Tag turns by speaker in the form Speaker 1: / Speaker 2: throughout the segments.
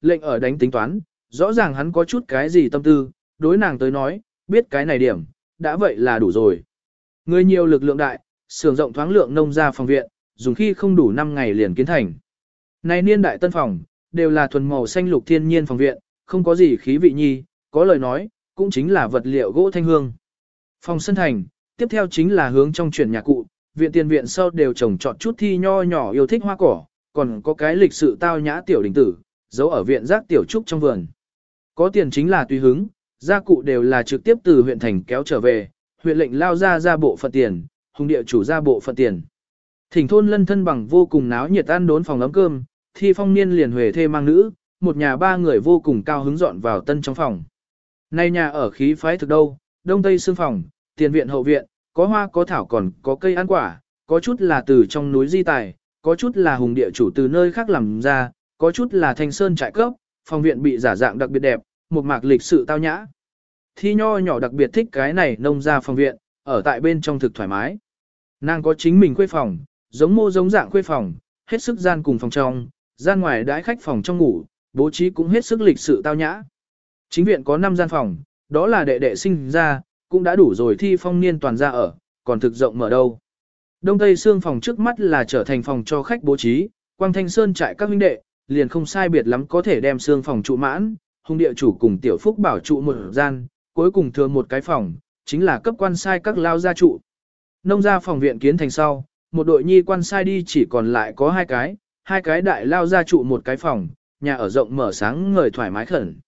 Speaker 1: lệnh ở đánh tính toán, rõ ràng hắn có chút cái gì tâm tư, đối nàng tới nói, biết cái này điểm, đã vậy là đủ rồi. Người nhiều lực lượng đại, sưởng rộng thoáng lượng nông ra phòng viện, dùng khi không đủ 5 ngày liền kiến thành. Này niên đại tân phòng, đều là thuần màu xanh lục thiên nhiên phòng viện, không có gì khí vị nhi, có lời nói, cũng chính là vật liệu gỗ thanh hương. Phòng sân thành, tiếp theo chính là hướng trong chuyển nhà cụ, viện tiền viện sau đều trồng trọt chút thi nho nhỏ yêu thích hoa cỏ, còn có cái lịch sự tao nhã tiểu đình tử, giấu ở viện giác tiểu trúc trong vườn. Có tiền chính là tùy hứng, gia cụ đều là trực tiếp từ huyện thành kéo trở về, huyện lệnh lao ra ra bộ phận tiền, hùng địa chủ ra bộ phận tiền. Thỉnh thôn lân thân bằng vô cùng náo nhiệt ăn đốn phòng ấm cơm, thi phong niên liền huề thê mang nữ, một nhà ba người vô cùng cao hứng dọn vào tân trong phòng. Nay nhà ở khí phái thực đâu, đông tây xương phòng, tiền viện hậu viện, có hoa có thảo còn có cây ăn quả, có chút là từ trong núi di tài, có chút là hùng địa chủ từ nơi khác làm ra, có chút là thanh sơn trại cấp, phòng viện bị giả dạng đặc biệt đẹp, một mạc lịch sự tao nhã. Thi nho nhỏ đặc biệt thích cái này nông ra phòng viện, ở tại bên trong thực thoải mái. Nàng có chính mình khuê phòng, giống mô giống dạng khuê phòng, hết sức gian cùng phòng trong, gian ngoài đãi khách phòng trong ngủ, bố trí cũng hết sức lịch sự tao nhã. Chính viện có 5 gian phòng, đó là đệ đệ sinh ra, cũng đã đủ rồi thi phong niên toàn ra ở, còn thực rộng mở đâu. Đông Tây xương phòng trước mắt là trở thành phòng cho khách bố trí, Quang Thanh Sơn trại các huynh đệ, liền không sai biệt lắm có thể đem xương phòng trụ mãn, hung địa chủ cùng tiểu phúc bảo trụ một gian, cuối cùng thừa một cái phòng, chính là cấp quan sai các lao gia trụ. Nông gia phòng viện kiến thành sau, một đội nhi quan sai đi chỉ còn lại có hai cái, hai cái đại lao gia trụ một cái phòng, nhà ở rộng mở sáng ngời thoải mái khẩn.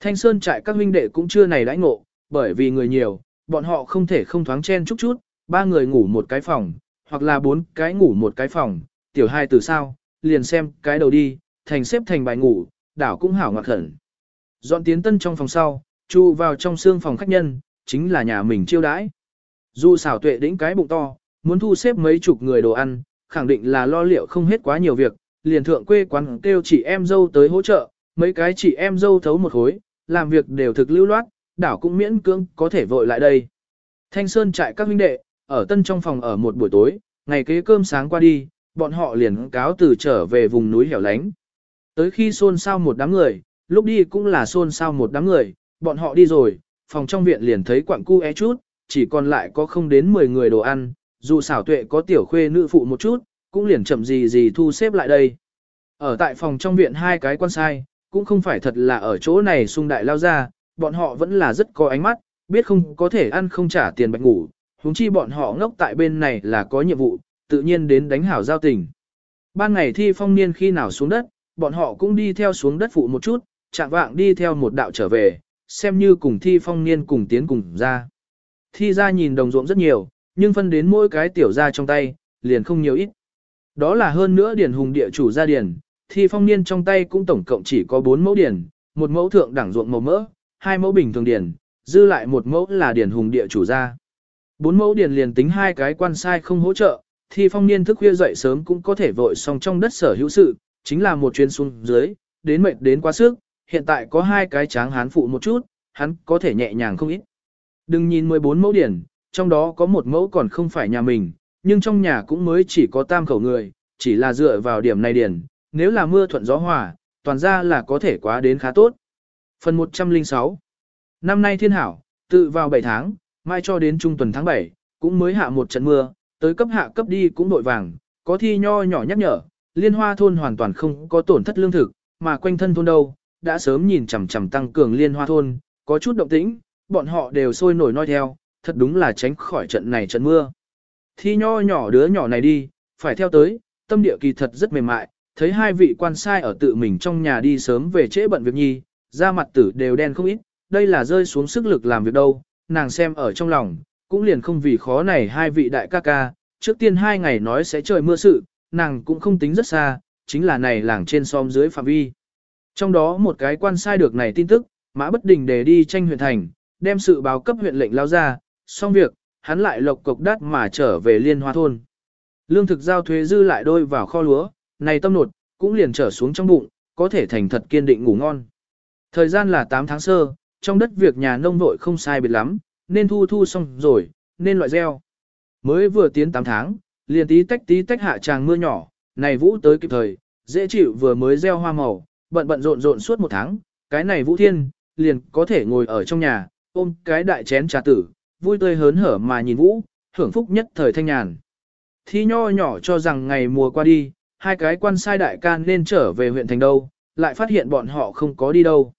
Speaker 1: Thanh Sơn trại các huynh đệ cũng chưa này đãi ngộ, bởi vì người nhiều, bọn họ không thể không thoáng chen chút chút, ba người ngủ một cái phòng, hoặc là bốn cái ngủ một cái phòng, tiểu hai từ sao, liền xem cái đầu đi, thành xếp thành bài ngủ, đảo cũng hảo ngoặc khẩn. Dọn tiến tân trong phòng sau, chu vào trong xương phòng khách nhân, chính là nhà mình chiêu đãi. Dù xảo tuệ đĩnh cái bụng to, muốn thu xếp mấy chục người đồ ăn, khẳng định là lo liệu không hết quá nhiều việc, liền thượng quê quán kêu chị em dâu tới hỗ trợ, mấy cái chị em dâu thấu một khối, làm việc đều thực lưu loát, đảo cũng miễn cưỡng có thể vội lại đây. Thanh Sơn trại các huynh đệ, ở tân trong phòng ở một buổi tối, ngày kế cơm sáng qua đi, bọn họ liền cáo từ trở về vùng núi hẻo lánh. Tới khi xôn xao một đám người, lúc đi cũng là xôn xao một đám người, bọn họ đi rồi, phòng trong viện liền thấy quặng cu é chút, chỉ còn lại có không đến 10 người đồ ăn, dù xảo tuệ có tiểu khuê nữ phụ một chút, cũng liền chậm gì gì thu xếp lại đây. Ở tại phòng trong viện hai cái quan sai, cũng không phải thật là ở chỗ này sung đại lao ra, bọn họ vẫn là rất có ánh mắt, biết không có thể ăn không trả tiền bạch ngủ, huống chi bọn họ ngốc tại bên này là có nhiệm vụ, tự nhiên đến đánh hảo giao tình. Ban ngày thi phong niên khi nào xuống đất, bọn họ cũng đi theo xuống đất phụ một chút, chạm vạng đi theo một đạo trở về, xem như cùng thi phong niên cùng tiến cùng ra. Thi ra nhìn đồng ruộng rất nhiều, nhưng phân đến mỗi cái tiểu ra trong tay, liền không nhiều ít. Đó là hơn nữa điển hùng địa chủ gia điển, thi phong niên trong tay cũng tổng cộng chỉ có 4 mẫu điển, một mẫu thượng đẳng ruộng màu mỡ, hai mẫu bình thường điển, dư lại một mẫu là điển hùng địa chủ gia. Bốn mẫu điển liền tính hai cái quan sai không hỗ trợ, thi phong niên thức khuya dậy sớm cũng có thể vội xong trong đất sở hữu sự, chính là một chuyến xuống dưới, đến mệt đến quá sức, hiện tại có hai cái tráng hán phụ một chút, hắn có thể nhẹ nhàng không ít. Đừng nhìn 14 mẫu điển, trong đó có một mẫu còn không phải nhà mình, nhưng trong nhà cũng mới chỉ có tam khẩu người, chỉ là dựa vào điểm này điển, nếu là mưa thuận gió hòa, toàn ra là có thể quá đến khá tốt. Phần 106 Năm nay thiên hảo, tự vào 7 tháng, mai cho đến trung tuần tháng 7, cũng mới hạ một trận mưa, tới cấp hạ cấp đi cũng đội vàng, có thi nho nhỏ nhắc nhở, liên hoa thôn hoàn toàn không có tổn thất lương thực, mà quanh thân thôn đâu, đã sớm nhìn chằm chằm tăng cường liên hoa thôn, có chút động tĩnh, bọn họ đều sôi nổi nói theo, thật đúng là tránh khỏi trận này trận mưa. Thi nho nhỏ đứa nhỏ này đi, phải theo tới, tâm địa kỳ thật rất mềm mại, thấy hai vị quan sai ở tự mình trong nhà đi sớm về trễ bận việc nhi, da mặt tử đều đen không ít, đây là rơi xuống sức lực làm việc đâu, nàng xem ở trong lòng, cũng liền không vì khó này hai vị đại ca ca, trước tiên hai ngày nói sẽ trời mưa sự, nàng cũng không tính rất xa, chính là này làng trên xóm dưới phạm vi. Trong đó một cái quan sai được này tin tức, mã bất đình để đi tranh huyện thành, đem sự báo cấp huyện lệnh lao ra, xong việc, hắn lại lộc cục đắt mà trở về liên hoa thôn. Lương thực giao thuế dư lại đôi vào kho lúa, này tâm nột, cũng liền trở xuống trong bụng, có thể thành thật kiên định ngủ ngon. Thời gian là 8 tháng sơ, trong đất việc nhà nông vội không sai biệt lắm, nên thu thu xong rồi, nên loại gieo. Mới vừa tiến 8 tháng, liền tí tách tí tách hạ tràng mưa nhỏ, này vũ tới kịp thời, dễ chịu vừa mới gieo hoa màu, bận bận rộn rộn suốt một tháng, cái này Vũ Thiên, liền có thể ngồi ở trong nhà, ôm cái đại chén trà tử, vui tươi hớn hở mà nhìn Vũ, hưởng phúc nhất thời thanh nhàn. Thi nho nhỏ cho rằng ngày mùa qua đi, hai cái quan sai đại can nên trở về huyện thành đâu, lại phát hiện bọn họ không có đi đâu.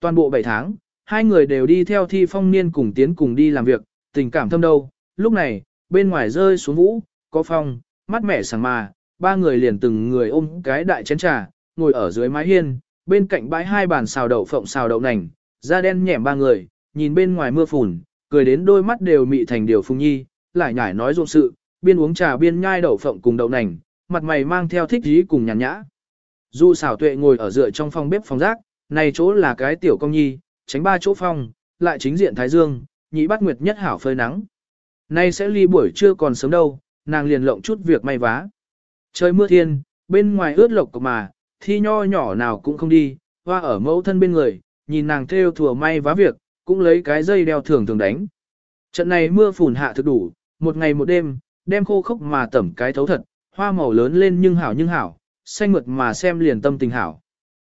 Speaker 1: Toàn bộ 7 tháng, hai người đều đi theo thi phong niên cùng tiến cùng đi làm việc, tình cảm thâm đâu. Lúc này, bên ngoài rơi xuống vũ, có phong, mắt mẻ sảng mà, ba người liền từng người ôm cái đại chén trà, ngồi ở dưới mái hiên, bên cạnh bãi hai bàn xào đậu phộng xào đậu nành, da đen nhẻm ba người, nhìn bên ngoài mưa phùn, cười đến đôi mắt đều mị thành điều phùng nhi, lại nhải nói rộn sự, biên uống trà biên nhai đậu phộng cùng đậu nành, mặt mày mang theo thích ý cùng nhàn nhã. Du xảo tuệ ngồi ở dựa trong phòng bếp phòng rác, này chỗ là cái tiểu công nhi, tránh ba chỗ phòng, lại chính diện thái dương, nhị bắt nguyệt nhất hảo phơi nắng. Nay sẽ ly buổi trưa còn sớm đâu, nàng liền lộng chút việc may vá. Trời mưa thiên, bên ngoài ướt lộc mà, thi nho nhỏ nào cũng không đi, hoa ở mẫu thân bên người, nhìn nàng theo thừa may vá việc, cũng lấy cái dây đeo thường thường đánh. Trận này mưa phùn hạ thực đủ, một ngày một đêm, đem khô khốc mà tẩm cái thấu thật, hoa màu lớn lên nhưng hảo nhưng hảo, xanh mượt mà xem liền tâm tình hảo.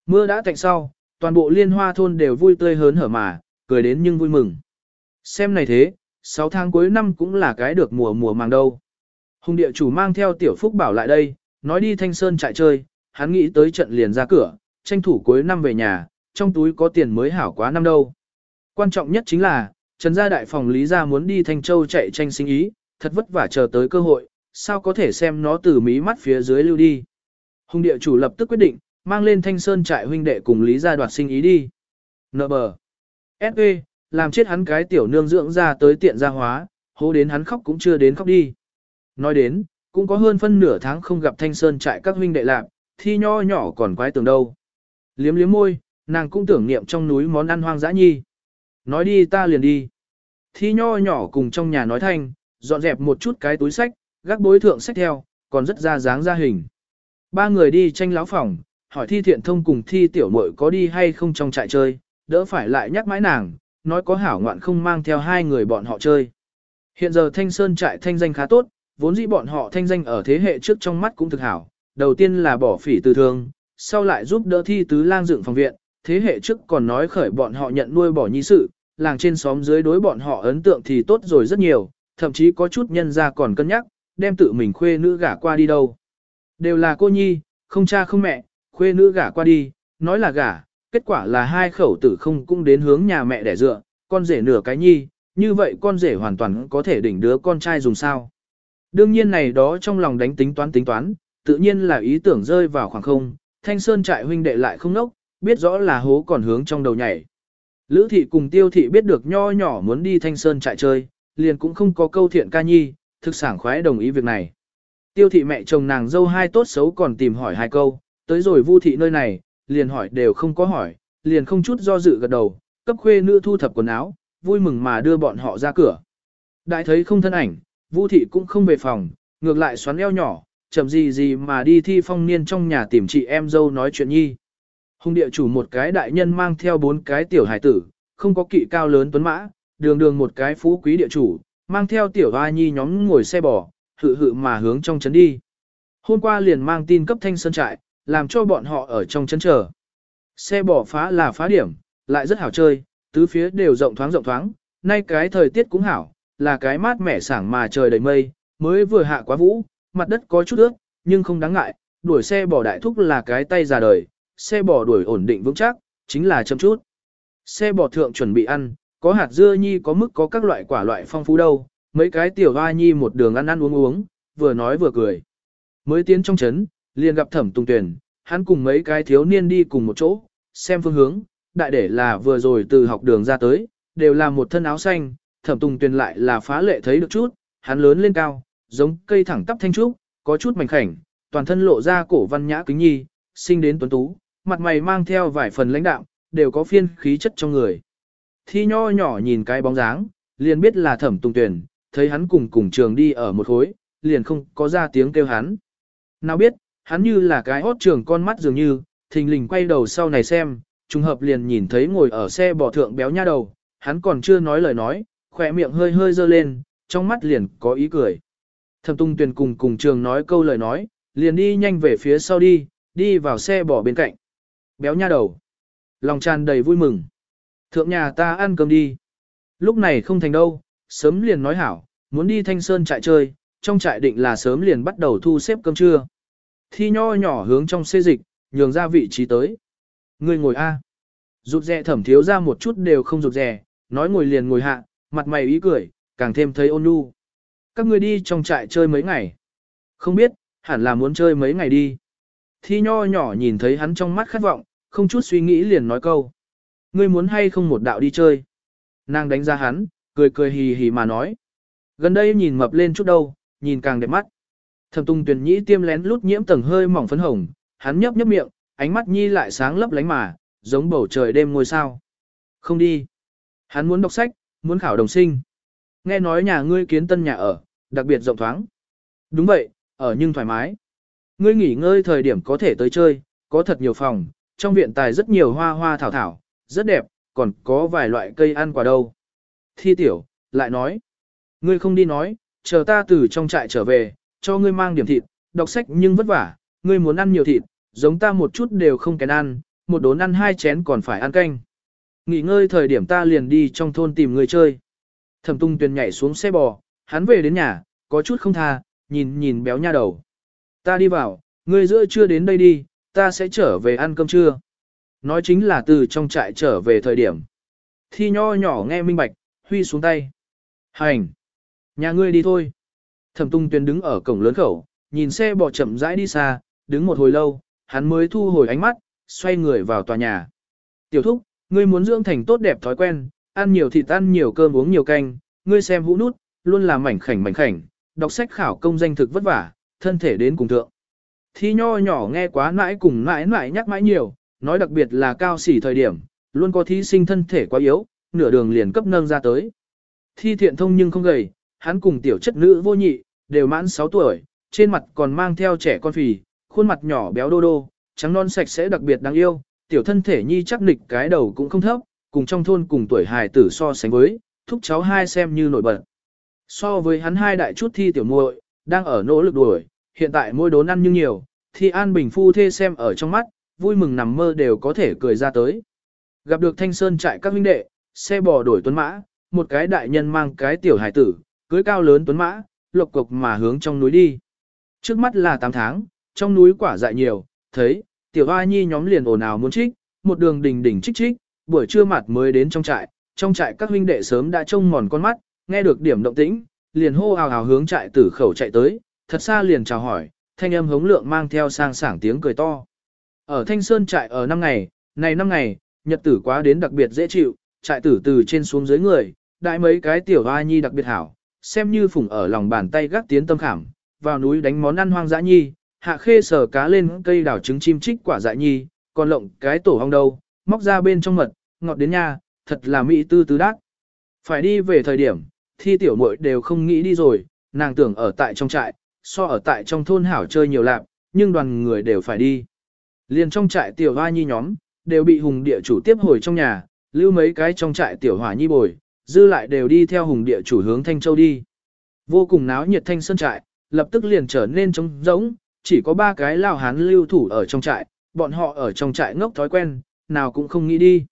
Speaker 1: Mưa đã tạnh sau, toàn bộ liên hoa thôn đều vui tươi hớn hở mà, cười đến nhưng vui mừng. Xem này thế, 6 tháng cuối năm cũng là cái được mùa mùa màng đâu. Hùng địa chủ mang theo tiểu phúc bảo lại đây, nói đi thanh sơn chạy chơi, hắn nghĩ tới trận liền ra cửa, tranh thủ cuối năm về nhà, trong túi có tiền mới hảo quá năm đâu. Quan trọng nhất chính là, Trần gia đại phòng Lý gia muốn đi Thanh Châu chạy tranh sinh ý, thật vất vả chờ tới cơ hội, sao có thể xem nó từ mí mắt phía dưới lưu đi. Hùng địa chủ lập tức quyết định, mang lên Thanh Sơn trại huynh đệ cùng Lý gia đoạt sinh ý đi. Nợ bờ. S.E. làm chết hắn cái tiểu nương dưỡng ra tới tiện gia hóa, hố đến hắn khóc cũng chưa đến khóc đi. Nói đến, cũng có hơn phân nửa tháng không gặp Thanh Sơn trại các huynh đệ lạc, thi nho nhỏ còn quái tưởng đâu. Liếm liếm môi, nàng cũng tưởng niệm trong núi món ăn hoang dã nhi. Nói đi ta liền đi. Thi nho nhỏ cùng trong nhà nói thanh, dọn dẹp một chút cái túi sách, gác bối thượng sách theo, còn rất ra dáng ra hình. Ba người đi tranh láo phòng, hỏi thi thiện thông cùng thi tiểu muội có đi hay không trong trại chơi, đỡ phải lại nhắc mãi nàng, nói có hảo ngoạn không mang theo hai người bọn họ chơi. Hiện giờ thanh sơn trại thanh danh khá tốt, vốn dĩ bọn họ thanh danh ở thế hệ trước trong mắt cũng thực hảo, đầu tiên là bỏ phỉ từ thương, sau lại giúp đỡ thi tứ lang dựng phòng viện, thế hệ trước còn nói khởi bọn họ nhận nuôi bỏ nhi sự, làng trên xóm dưới đối bọn họ ấn tượng thì tốt rồi rất nhiều, thậm chí có chút nhân ra còn cân nhắc, đem tự mình khuê nữ gả qua đi đâu. Đều là cô nhi, không cha không mẹ, khuê nữ gả qua đi, nói là gả, kết quả là hai khẩu tử không cũng đến hướng nhà mẹ để dựa, con rể nửa cái nhi, như vậy con rể hoàn toàn có thể đỉnh đứa con trai dùng sao. Đương nhiên này đó trong lòng đánh tính toán tính toán, tự nhiên là ý tưởng rơi vào khoảng không, thanh sơn trại huynh đệ lại không nốc, biết rõ là hố còn hướng trong đầu nhảy. Lữ thị cùng tiêu thị biết được nho nhỏ muốn đi thanh sơn trại chơi, liền cũng không có câu thiện ca nhi, thực sảng khoái đồng ý việc này. Tiêu thị mẹ chồng nàng dâu hai tốt xấu còn tìm hỏi hai câu, tới rồi vu thị nơi này, liền hỏi đều không có hỏi, liền không chút do dự gật đầu, cấp khuê nữ thu thập quần áo, vui mừng mà đưa bọn họ ra cửa. Đại thấy không thân ảnh, vu thị cũng không về phòng, ngược lại xoắn eo nhỏ, chậm gì gì mà đi thi phong niên trong nhà tìm chị em dâu nói chuyện nhi. Hùng địa chủ một cái đại nhân mang theo bốn cái tiểu hải tử, không có kỵ cao lớn tuấn mã, đường đường một cái phú quý địa chủ, mang theo tiểu hoa nhi nhóm ngồi xe bò, hự hự mà hướng trong trấn đi. Hôm qua liền mang tin cấp thanh sơn trại, làm cho bọn họ ở trong trấn chờ. Xe bò phá là phá điểm, lại rất hảo chơi, tứ phía đều rộng thoáng rộng thoáng, nay cái thời tiết cũng hảo, là cái mát mẻ sảng mà trời đầy mây, mới vừa hạ quá vũ, mặt đất có chút ướt, nhưng không đáng ngại, đuổi xe bò đại thúc là cái tay già đời, xe bò đuổi ổn định vững chắc, chính là chậm chút. Xe bò thượng chuẩn bị ăn, có hạt dưa nhi có mức có các loại quả loại phong phú đâu, mấy cái tiểu hoa nhi một đường ăn ăn uống uống, vừa nói vừa cười. Mới tiến trong trấn, liền gặp thẩm tùng tuyển, hắn cùng mấy cái thiếu niên đi cùng một chỗ, xem phương hướng, đại để là vừa rồi từ học đường ra tới, đều là một thân áo xanh, thẩm tùng Tuyền lại là phá lệ thấy được chút, hắn lớn lên cao, giống cây thẳng tắp thanh trúc, có chút mảnh khảnh, toàn thân lộ ra cổ văn nhã kính nhi, sinh đến tuấn tú, mặt mày mang theo vài phần lãnh đạo, đều có phiên khí chất trong người. Thi nho nhỏ nhìn cái bóng dáng, liền biết là thẩm tùng tuyển, thấy hắn cùng cùng trường đi ở một khối, liền không có ra tiếng kêu hắn. Nào biết, hắn như là cái hót trường con mắt dường như, thình lình quay đầu sau này xem, trùng hợp liền nhìn thấy ngồi ở xe bỏ thượng béo nha đầu, hắn còn chưa nói lời nói, khỏe miệng hơi hơi dơ lên, trong mắt liền có ý cười. Thẩm tung Tuyền cùng cùng trường nói câu lời nói, liền đi nhanh về phía sau đi, đi vào xe bỏ bên cạnh. Béo nha đầu. Lòng tràn đầy vui mừng. Thượng nhà ta ăn cơm đi. Lúc này không thành đâu, sớm liền nói hảo, muốn đi thanh sơn trại chơi, trong trại định là sớm liền bắt đầu thu xếp cơm trưa. Thi nho nhỏ hướng trong xê dịch, nhường ra vị trí tới. Người ngồi A. Rụt rè thẩm thiếu ra một chút đều không rụt rè, nói ngồi liền ngồi hạ, mặt mày ý cười, càng thêm thấy ôn nhu. Các người đi trong trại chơi mấy ngày. Không biết, hẳn là muốn chơi mấy ngày đi. Thi nho nhỏ nhìn thấy hắn trong mắt khát vọng, không chút suy nghĩ liền nói câu. Ngươi muốn hay không một đạo đi chơi. Nàng đánh ra hắn, cười cười hì hì mà nói. Gần đây nhìn mập lên chút đâu, nhìn càng đẹp mắt. Thẩm Tung Tuyền Nhĩ tiêm lén lút nhiễm tầng hơi mỏng phấn hồng, hắn nhấp nhấp miệng, ánh mắt nhi lại sáng lấp lánh mà, giống bầu trời đêm ngôi sao. Không đi. Hắn muốn đọc sách, muốn khảo đồng sinh. Nghe nói nhà ngươi kiến tân nhà ở, đặc biệt rộng thoáng. Đúng vậy, ở nhưng thoải mái. Ngươi nghỉ ngơi thời điểm có thể tới chơi, có thật nhiều phòng, trong viện tài rất nhiều hoa hoa thảo thảo, rất đẹp, còn có vài loại cây ăn quả đâu. Thi tiểu, lại nói. Ngươi không đi nói, chờ ta từ trong trại trở về, cho ngươi mang điểm thịt, đọc sách nhưng vất vả, ngươi muốn ăn nhiều thịt, giống ta một chút đều không kén ăn, một đốn ăn hai chén còn phải ăn canh. Nghỉ ngơi thời điểm ta liền đi trong thôn tìm người chơi. Thẩm tung tuyền nhảy xuống xe bò, hắn về đến nhà, có chút không tha, nhìn nhìn béo nha đầu. Ta đi vào, ngươi giữa trưa đến đây đi, ta sẽ trở về ăn cơm trưa. Nói chính là từ trong trại trở về thời điểm. Thi nho nhỏ nghe minh bạch, huy xuống tay. Hành! Nhà ngươi đi thôi. Thẩm tung tuyền đứng ở cổng lớn khẩu, nhìn xe bò chậm rãi đi xa, đứng một hồi lâu, hắn mới thu hồi ánh mắt, xoay người vào tòa nhà. Tiểu thúc, ngươi muốn dưỡng thành tốt đẹp thói quen, ăn nhiều thịt ăn nhiều cơm uống nhiều canh, ngươi xem hũ nút, luôn là mảnh khảnh mảnh khảnh, đọc sách khảo công danh thực vất vả, thân thể đến cùng thượng. Thi nho nhỏ nghe quá mãi cùng mãi mãi nhắc mãi nhiều, nói đặc biệt là cao xỉ thời điểm, luôn có thí sinh thân thể quá yếu, nửa đường liền cấp nâng ra tới. Thi thiện thông nhưng không gầy, hắn cùng tiểu chất nữ vô nhị, đều mãn 6 tuổi, trên mặt còn mang theo trẻ con phì, khuôn mặt nhỏ béo đô đô, trắng non sạch sẽ đặc biệt đáng yêu, tiểu thân thể nhi chắc nịch cái đầu cũng không thấp, cùng trong thôn cùng tuổi hài tử so sánh với, thúc cháu hai xem như nổi bật. So với hắn hai đại chút thi tiểu muội, đang ở nỗ lực đuổi, hiện tại mỗi đốn ăn nhưng nhiều, thì An Bình phu thê xem ở trong mắt, vui mừng nằm mơ đều có thể cười ra tới. Gặp được Thanh Sơn trại các huynh đệ, xe bò đổi tuấn mã, một cái đại nhân mang cái tiểu hải tử, cưới cao lớn tuấn mã, lộc cục mà hướng trong núi đi. Trước mắt là 8 tháng, trong núi quả dại nhiều, thấy, tiểu hoa nhi nhóm liền ồn ào muốn trích, một đường đỉnh đỉnh trích trích, buổi trưa mặt mới đến trong trại, trong trại các huynh đệ sớm đã trông mòn con mắt, nghe được điểm động tĩnh, liền hô ào ào hướng trại tử khẩu chạy tới, thật xa liền chào hỏi, thanh âm hống lượng mang theo sang sảng tiếng cười to. Ở Thanh Sơn trại ở năm ngày, này năm ngày, nhật tử quá đến đặc biệt dễ chịu, trại tử từ trên xuống dưới người, đại mấy cái tiểu hoa nhi đặc biệt hảo, xem như phủng ở lòng bàn tay gác tiến tâm khảm, vào núi đánh món ăn hoang dã nhi, hạ khê sờ cá lên cây đảo trứng chim trích quả dại nhi, còn lộng cái tổ hong đâu, móc ra bên trong mật, ngọt đến nha, thật là mỹ tư tứ đắc. Phải đi về thời điểm, thi tiểu muội đều không nghĩ đi rồi, nàng tưởng ở tại trong trại, so ở tại trong thôn hảo chơi nhiều lạc, nhưng đoàn người đều phải đi. Liền trong trại tiểu hoa nhi nhóm, đều bị hùng địa chủ tiếp hồi trong nhà, lưu mấy cái trong trại tiểu hỏa nhi bồi, dư lại đều đi theo hùng địa chủ hướng Thanh Châu đi. Vô cùng náo nhiệt thanh sơn trại, lập tức liền trở nên trống rỗng, chỉ có ba cái lao hán lưu thủ ở trong trại, bọn họ ở trong trại ngốc thói quen, nào cũng không nghĩ đi.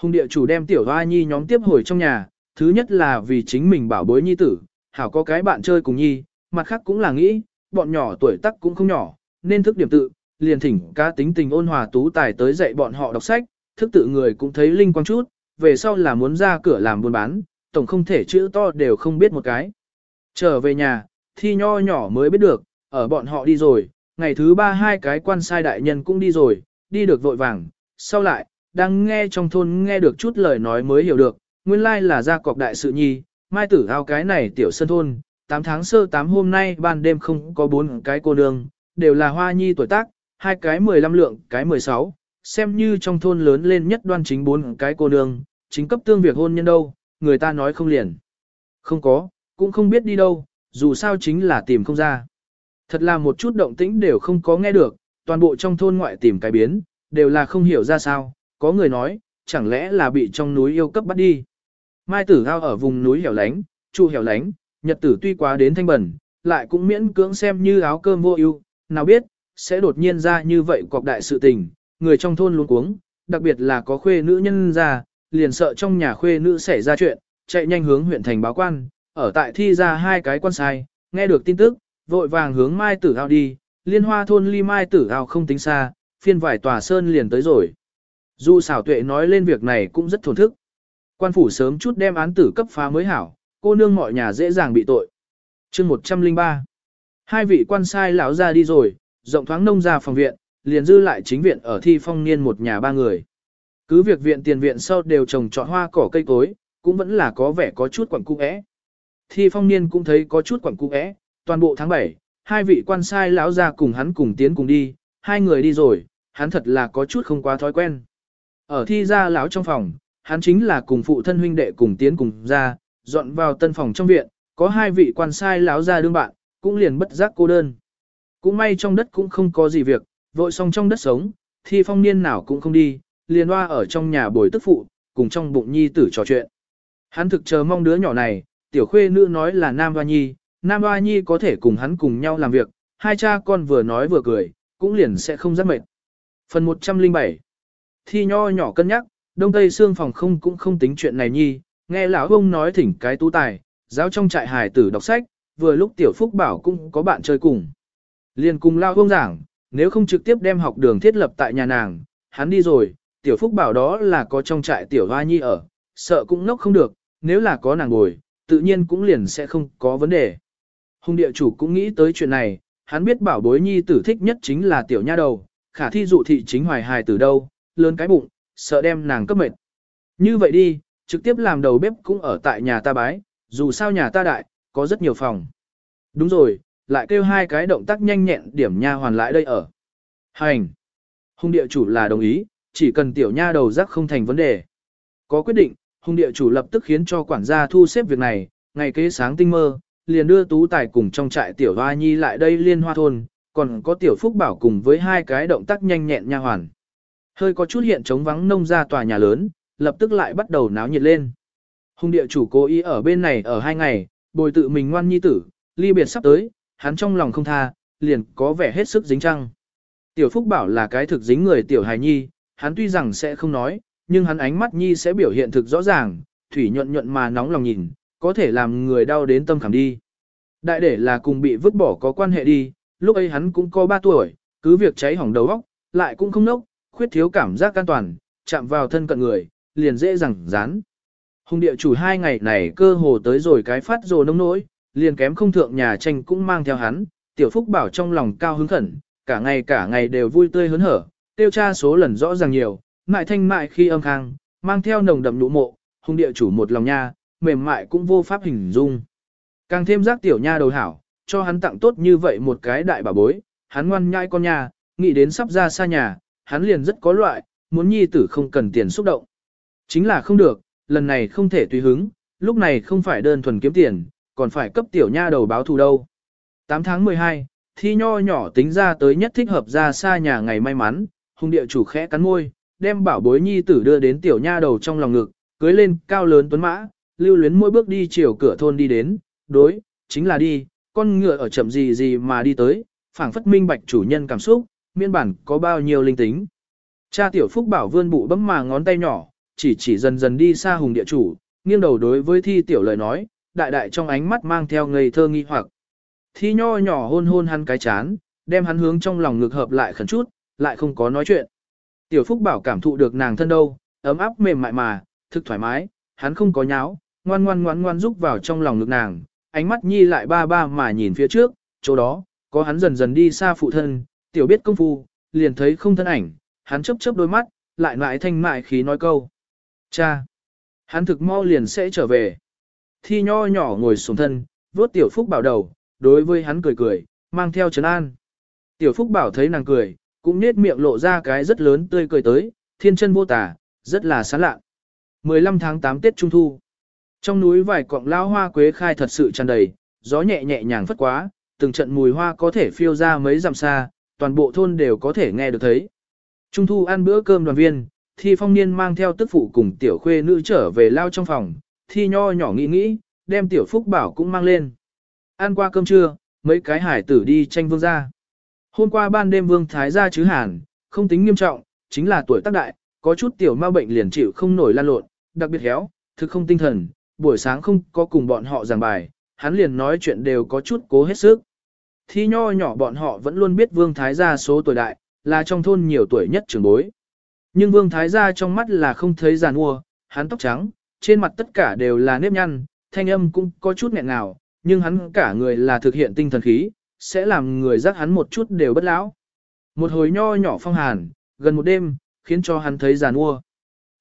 Speaker 1: Hùng địa chủ đem tiểu hoa nhi nhóm tiếp hồi trong nhà, thứ nhất là vì chính mình bảo bối nhi tử, hảo có cái bạn chơi cùng nhi, mặt khác cũng là nghĩ, bọn nhỏ tuổi tác cũng không nhỏ, nên thức điểm tự, liền thỉnh cá tính tình ôn hòa tú tài tới dạy bọn họ đọc sách, thức tự người cũng thấy linh quang chút, về sau là muốn ra cửa làm buôn bán, tổng không thể chữ to đều không biết một cái. Trở về nhà, thi nho nhỏ mới biết được, ở bọn họ đi rồi, ngày thứ ba hai cái quan sai đại nhân cũng đi rồi, đi được vội vàng, sau lại, đang nghe trong thôn nghe được chút lời nói mới hiểu được, nguyên lai là gia cọc đại sự nhi, mai tử ao cái này tiểu sân thôn, 8 tháng sơ 8 hôm nay ban đêm không có bốn cái cô nương, đều là hoa nhi tuổi tác, hai cái 15 lượng, cái 16, xem như trong thôn lớn lên nhất đoan chính bốn cái cô nương, chính cấp tương việc hôn nhân đâu, người ta nói không liền. Không có, cũng không biết đi đâu, dù sao chính là tìm không ra. Thật là một chút động tĩnh đều không có nghe được, toàn bộ trong thôn ngoại tìm cái biến, đều là không hiểu ra sao, có người nói, chẳng lẽ là bị trong núi yêu cấp bắt đi. Mai tử ao ở vùng núi hẻo lánh, trụ hẻo lánh, nhật tử tuy quá đến thanh bẩn, lại cũng miễn cưỡng xem như áo cơm vô ưu, nào biết, sẽ đột nhiên ra như vậy cọc đại sự tình, người trong thôn luôn cuống, đặc biệt là có khuê nữ nhân ra, liền sợ trong nhà khuê nữ xảy ra chuyện, chạy nhanh hướng huyện thành báo quan, ở tại thi ra hai cái quan sai, nghe được tin tức, vội vàng hướng Mai Tử Ao đi, liên hoa thôn ly Mai Tử Ao không tính xa, phiên vải tòa sơn liền tới rồi. Dù xảo tuệ nói lên việc này cũng rất thổn thức. Quan phủ sớm chút đem án tử cấp phá mới hảo, cô nương mọi nhà dễ dàng bị tội. chương 103 Hai vị quan sai lão ra đi rồi, rộng thoáng nông ra phòng viện, liền dư lại chính viện ở thi phong niên một nhà ba người. Cứ việc viện tiền viện sau đều trồng trọt hoa cỏ cây cối, cũng vẫn là có vẻ có chút quẩn cung ẽ. Thi phong niên cũng thấy có chút quẩn cung ẽ, toàn bộ tháng 7, hai vị quan sai lão ra cùng hắn cùng tiến cùng đi, hai người đi rồi, hắn thật là có chút không quá thói quen. Ở thi ra lão trong phòng, hắn chính là cùng phụ thân huynh đệ cùng tiến cùng ra, dọn vào tân phòng trong viện, có hai vị quan sai lão ra đương bạn, cũng liền bất giác cô đơn. Cũng may trong đất cũng không có gì việc, vội xong trong đất sống, thi phong niên nào cũng không đi, liền hoa ở trong nhà bồi tức phụ, cùng trong bụng nhi tử trò chuyện. Hắn thực chờ mong đứa nhỏ này, tiểu khuê nữ nói là Nam Hoa Nhi, Nam Hoa Nhi có thể cùng hắn cùng nhau làm việc, hai cha con vừa nói vừa cười, cũng liền sẽ không rất mệt. Phần 107 Thi nho nhỏ cân nhắc, đông tây xương phòng không cũng không tính chuyện này nhi, nghe lão ông nói thỉnh cái tú tài, giáo trong trại hài tử đọc sách, vừa lúc tiểu phúc bảo cũng có bạn chơi cùng. Liền cùng lao ông giảng, nếu không trực tiếp đem học đường thiết lập tại nhà nàng, hắn đi rồi, tiểu phúc bảo đó là có trong trại tiểu hoa nhi ở, sợ cũng nốc không được, nếu là có nàng ngồi, tự nhiên cũng liền sẽ không có vấn đề. Hùng địa chủ cũng nghĩ tới chuyện này, hắn biết bảo bối nhi tử thích nhất chính là tiểu nha đầu, khả thi dụ thị chính hoài hài từ đâu, lớn cái bụng, sợ đem nàng cấp mệt. Như vậy đi, trực tiếp làm đầu bếp cũng ở tại nhà ta bái, dù sao nhà ta đại, có rất nhiều phòng. Đúng rồi, lại kêu hai cái động tác nhanh nhẹn điểm nha hoàn lại đây ở. Hành! Hùng địa chủ là đồng ý, chỉ cần tiểu nha đầu rắc không thành vấn đề. Có quyết định, hùng địa chủ lập tức khiến cho quản gia thu xếp việc này, ngày kế sáng tinh mơ, liền đưa tú tài cùng trong trại tiểu hoa nhi lại đây liên hoa thôn, còn có tiểu phúc bảo cùng với hai cái động tác nhanh nhẹn nha hoàn. Hơi có chút hiện trống vắng nông ra tòa nhà lớn, lập tức lại bắt đầu náo nhiệt lên. Hùng địa chủ cố ý ở bên này ở hai ngày, bồi tự mình ngoan nhi tử, ly biệt sắp tới, hắn trong lòng không tha, liền có vẻ hết sức dính trăng. Tiểu Phúc bảo là cái thực dính người tiểu hài nhi, hắn tuy rằng sẽ không nói, nhưng hắn ánh mắt nhi sẽ biểu hiện thực rõ ràng, thủy nhuận nhuận mà nóng lòng nhìn, có thể làm người đau đến tâm khảm đi. Đại để là cùng bị vứt bỏ có quan hệ đi, lúc ấy hắn cũng có 3 tuổi, cứ việc cháy hỏng đầu óc, lại cũng không nốc, khuyết thiếu cảm giác an toàn, chạm vào thân cận người, liền dễ dàng dán. Hùng địa chủ hai ngày này cơ hồ tới rồi cái phát rồ nông nỗi, liền kém không thượng nhà tranh cũng mang theo hắn, tiểu phúc bảo trong lòng cao hứng khẩn, cả ngày cả ngày đều vui tươi hớn hở, tiêu tra số lần rõ ràng nhiều, mại thanh mại khi âm khang, mang theo nồng đậm nụ mộ, hung địa chủ một lòng nha, mềm mại cũng vô pháp hình dung. Càng thêm giác tiểu nha đầu hảo, cho hắn tặng tốt như vậy một cái đại bà bối, hắn ngoan nhai con nhà, nghĩ đến sắp ra xa nhà, hắn liền rất có loại, muốn nhi tử không cần tiền xúc động. Chính là không được, lần này không thể tùy hứng, lúc này không phải đơn thuần kiếm tiền, còn phải cấp tiểu nha đầu báo thù đâu. 8 tháng 12, thi nho nhỏ tính ra tới nhất thích hợp ra xa nhà ngày may mắn, hung địa chủ khẽ cắn môi, đem bảo bối nhi tử đưa đến tiểu nha đầu trong lòng ngực, cưới lên cao lớn tuấn mã, lưu luyến mỗi bước đi chiều cửa thôn đi đến, đối, chính là đi, con ngựa ở chậm gì gì mà đi tới, phảng phất minh bạch chủ nhân cảm xúc, miên bản có bao nhiêu linh tính. Cha tiểu phúc bảo vươn bụ bấm mà ngón tay nhỏ, chỉ chỉ dần dần đi xa hùng địa chủ, nghiêng đầu đối với thi tiểu lời nói, đại đại trong ánh mắt mang theo ngây thơ nghi hoặc. Thi nho nhỏ hôn hôn hắn cái chán, đem hắn hướng trong lòng ngực hợp lại khẩn chút, lại không có nói chuyện. Tiểu Phúc Bảo cảm thụ được nàng thân đâu, ấm áp mềm mại mà, thực thoải mái, hắn không có nháo, ngoan ngoan ngoan ngoan rúc vào trong lòng ngực nàng, ánh mắt nhi lại ba ba mà nhìn phía trước, chỗ đó, có hắn dần dần đi xa phụ thân, tiểu biết công phu, liền thấy không thân ảnh, hắn chớp chớp đôi mắt, lại lại thanh mại khí nói câu. Cha! Hắn thực mau liền sẽ trở về. Thi nho nhỏ ngồi xuống thân, vuốt tiểu phúc bảo đầu, đối với hắn cười cười, mang theo trấn an. Tiểu phúc bảo thấy nàng cười, cũng nết miệng lộ ra cái rất lớn tươi cười tới, thiên chân vô tả, rất là sán lạ. 15 tháng 8 Tết Trung Thu. Trong núi vài cọng lao hoa quế khai thật sự tràn đầy, gió nhẹ nhẹ nhàng phất quá, từng trận mùi hoa có thể phiêu ra mấy dặm xa, toàn bộ thôn đều có thể nghe được thấy. Trung Thu ăn bữa cơm đoàn viên, Thi Phong Niên mang theo tức phụ cùng tiểu khuê nữ trở về lao trong phòng, Thi nho nhỏ nghĩ nghĩ, đem tiểu phúc bảo cũng mang lên. Ăn qua cơm trưa, mấy cái hải tử đi tranh vương ra. Hôm qua ban đêm vương thái gia chứ hàn, không tính nghiêm trọng, chính là tuổi tác đại, có chút tiểu ma bệnh liền chịu không nổi lan lộn, đặc biệt héo, thực không tinh thần, buổi sáng không có cùng bọn họ giảng bài, hắn liền nói chuyện đều có chút cố hết sức. Thi nho nhỏ bọn họ vẫn luôn biết Vương Thái Gia số tuổi đại, là trong thôn nhiều tuổi nhất trưởng bối. Nhưng Vương Thái Gia trong mắt là không thấy già nua, hắn tóc trắng, trên mặt tất cả đều là nếp nhăn, thanh âm cũng có chút nghẹn ngào, nhưng hắn cả người là thực hiện tinh thần khí, sẽ làm người giác hắn một chút đều bất lão. Một hồi nho nhỏ phong hàn, gần một đêm, khiến cho hắn thấy già nua.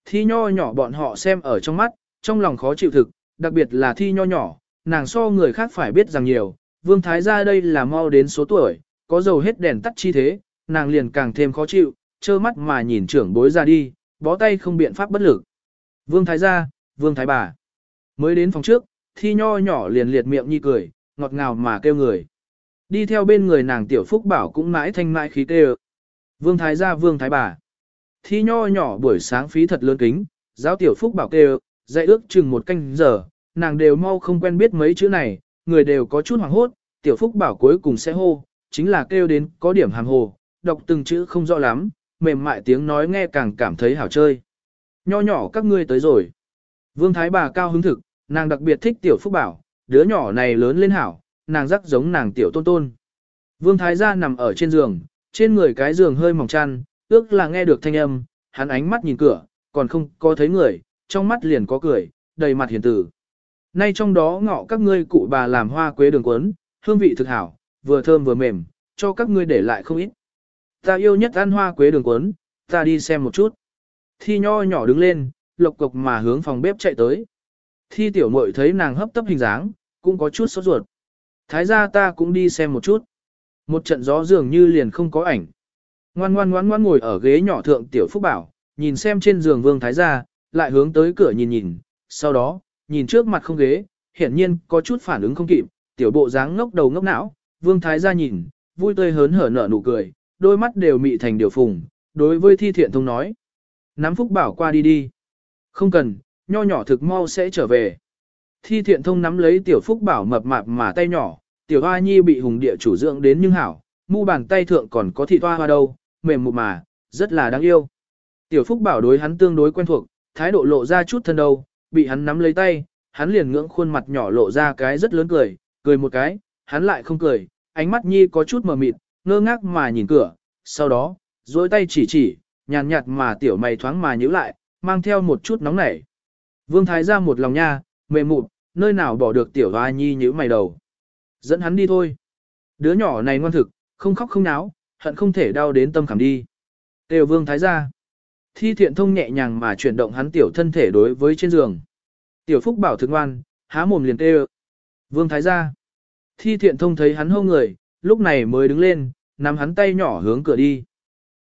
Speaker 1: Thi nho nhỏ bọn họ xem ở trong mắt, trong lòng khó chịu thực, đặc biệt là thi nho nhỏ, nàng so người khác phải biết rằng nhiều, vương thái gia đây là mau đến số tuổi, có dầu hết đèn tắt chi thế, nàng liền càng thêm khó chịu, trơ mắt mà nhìn trưởng bối ra đi, bó tay không biện pháp bất lực. Vương thái gia, vương thái bà. Mới đến phòng trước, thi nho nhỏ liền liệt miệng nhi cười, ngọt ngào mà kêu người. Đi theo bên người nàng tiểu phúc bảo cũng mãi thanh mãi khí kêu. Vương thái gia vương thái bà. Thi nho nhỏ buổi sáng phí thật lớn kính, giáo tiểu phúc bảo kêu, dạy ước chừng một canh giờ, nàng đều mau không quen biết mấy chữ này, người đều có chút hoảng hốt, tiểu phúc bảo cuối cùng sẽ hô, chính là kêu đến có điểm hàm hồ, đọc từng chữ không rõ lắm, mềm mại tiếng nói nghe càng cảm thấy hảo chơi. Nho nhỏ các ngươi tới rồi. Vương Thái bà cao hứng thực, nàng đặc biệt thích tiểu phúc bảo, đứa nhỏ này lớn lên hảo, nàng rắc giống nàng tiểu tôn tôn. Vương Thái gia nằm ở trên giường, trên người cái giường hơi mỏng chăn, ước là nghe được thanh âm, hắn ánh mắt nhìn cửa, còn không có thấy người, trong mắt liền có cười, đầy mặt hiền tử. Nay trong đó ngọ các ngươi cụ bà làm hoa quế đường quấn, hương vị thực hảo, vừa thơm vừa mềm, cho các ngươi để lại không ít. Ta yêu nhất ăn hoa quế đường quấn, ta đi xem một chút. Thi nho nhỏ đứng lên, lộc cộc mà hướng phòng bếp chạy tới. Thi tiểu muội thấy nàng hấp tấp hình dáng, cũng có chút sốt ruột. Thái gia ta cũng đi xem một chút. Một trận gió dường như liền không có ảnh. Ngoan ngoan ngoan ngoan ngồi ở ghế nhỏ thượng tiểu phúc bảo, nhìn xem trên giường vương thái gia, lại hướng tới cửa nhìn nhìn, sau đó, nhìn trước mặt không ghế, hiển nhiên có chút phản ứng không kịp, tiểu bộ dáng ngốc đầu ngốc não, vương thái gia nhìn, vui tươi hớn hở nở nụ cười, đôi mắt đều mị thành điều phùng, đối với thi thiện thông nói. Nắm phúc bảo qua đi đi. Không cần, nho nhỏ thực mau sẽ trở về. Thi thiện thông nắm lấy tiểu phúc bảo mập mạp mà tay nhỏ, tiểu hoa nhi bị hùng địa chủ dưỡng đến nhưng hảo, mu bàn tay thượng còn có thị toa hoa đâu, mềm mượt mà, rất là đáng yêu. Tiểu phúc bảo đối hắn tương đối quen thuộc, thái độ lộ ra chút thân đầu, bị hắn nắm lấy tay, hắn liền ngưỡng khuôn mặt nhỏ lộ ra cái rất lớn cười, cười một cái, hắn lại không cười, ánh mắt nhi có chút mờ mịt, ngơ ngác mà nhìn cửa, sau đó, duỗi tay chỉ chỉ, nhàn nhạt mà tiểu mày thoáng mà nhíu lại, mang theo một chút nóng nảy. Vương Thái ra một lòng nha, mềm mụt, nơi nào bỏ được tiểu hoa nhi nhíu mày đầu. Dẫn hắn đi thôi. Đứa nhỏ này ngoan thực, không khóc không náo, hận không thể đau đến tâm khảm đi. Tều Vương Thái gia. Thi thiện thông nhẹ nhàng mà chuyển động hắn tiểu thân thể đối với trên giường. Tiểu Phúc bảo thức ngoan, há mồm liền tê Vương Thái ra. Thi thiện thông thấy hắn hô người, lúc này mới đứng lên, nắm hắn tay nhỏ hướng cửa đi.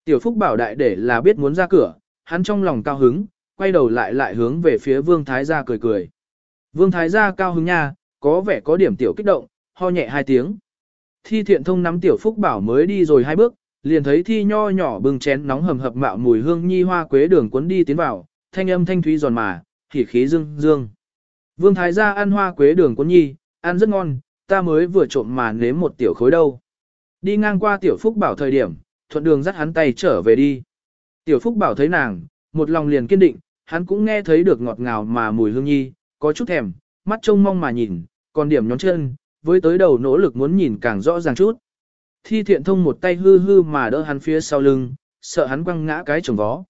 Speaker 1: Tiểu Phúc bảo đại để là biết muốn ra cửa, hắn trong lòng cao hứng, quay đầu lại lại hướng về phía Vương Thái gia cười cười. Vương Thái gia cao hứng nha, có vẻ có điểm tiểu kích động, ho nhẹ hai tiếng. Thi thiện thông nắm Tiểu Phúc bảo mới đi rồi hai bước, liền thấy thi nho nhỏ bưng chén nóng hầm hập mạo mùi hương nhi hoa quế đường cuốn đi tiến vào, thanh âm thanh thúy giòn mà, khỉ khí dương dương. Vương Thái gia ăn hoa quế đường cuốn nhi, ăn rất ngon, ta mới vừa trộm mà nếm một tiểu khối đâu. Đi ngang qua Tiểu Phúc bảo thời điểm, thuận đường dắt hắn tay trở về đi. Tiểu Phúc bảo thấy nàng, một lòng liền kiên định, hắn cũng nghe thấy được ngọt ngào mà mùi hương nhi, có chút thèm, mắt trông mong mà nhìn, còn điểm nhón chân, với tới đầu nỗ lực muốn nhìn càng rõ ràng chút. Thi thiện thông một tay hư hư mà đỡ hắn phía sau lưng, sợ hắn quăng ngã cái chồng vó.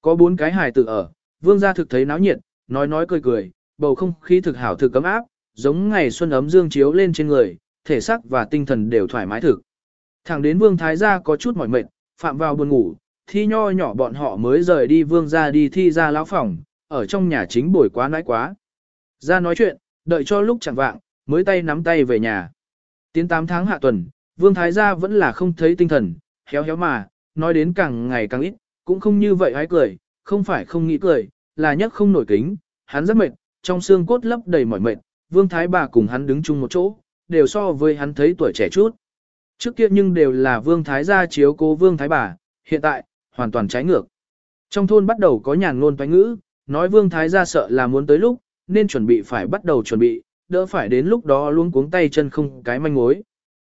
Speaker 1: Có bốn cái hài tử ở, vương gia thực thấy náo nhiệt, nói nói cười cười, bầu không khí thực hảo thực cấm áp, giống ngày xuân ấm dương chiếu lên trên người, thể xác và tinh thần đều thoải mái thực. Thẳng đến vương thái gia có chút mỏi mệt, phạm vào buồn ngủ, thi nho nhỏ bọn họ mới rời đi vương gia đi thi ra lão phòng, ở trong nhà chính buổi quá nãi quá. Ra nói chuyện, đợi cho lúc chẳng vạng, mới tay nắm tay về nhà. Tiến 8 tháng hạ tuần, vương thái gia vẫn là không thấy tinh thần, héo héo mà, nói đến càng ngày càng ít, cũng không như vậy hái cười, không phải không nghĩ cười, là nhất không nổi kính, hắn rất mệt, trong xương cốt lấp đầy mỏi mệt, vương thái bà cùng hắn đứng chung một chỗ, đều so với hắn thấy tuổi trẻ chút. Trước kia nhưng đều là vương thái gia chiếu cố vương thái bà, hiện tại, hoàn toàn trái ngược. Trong thôn bắt đầu có nhàn ngôn toán ngữ, nói vương thái gia sợ là muốn tới lúc, nên chuẩn bị phải bắt đầu chuẩn bị, đỡ phải đến lúc đó luôn cuống tay chân không cái manh mối.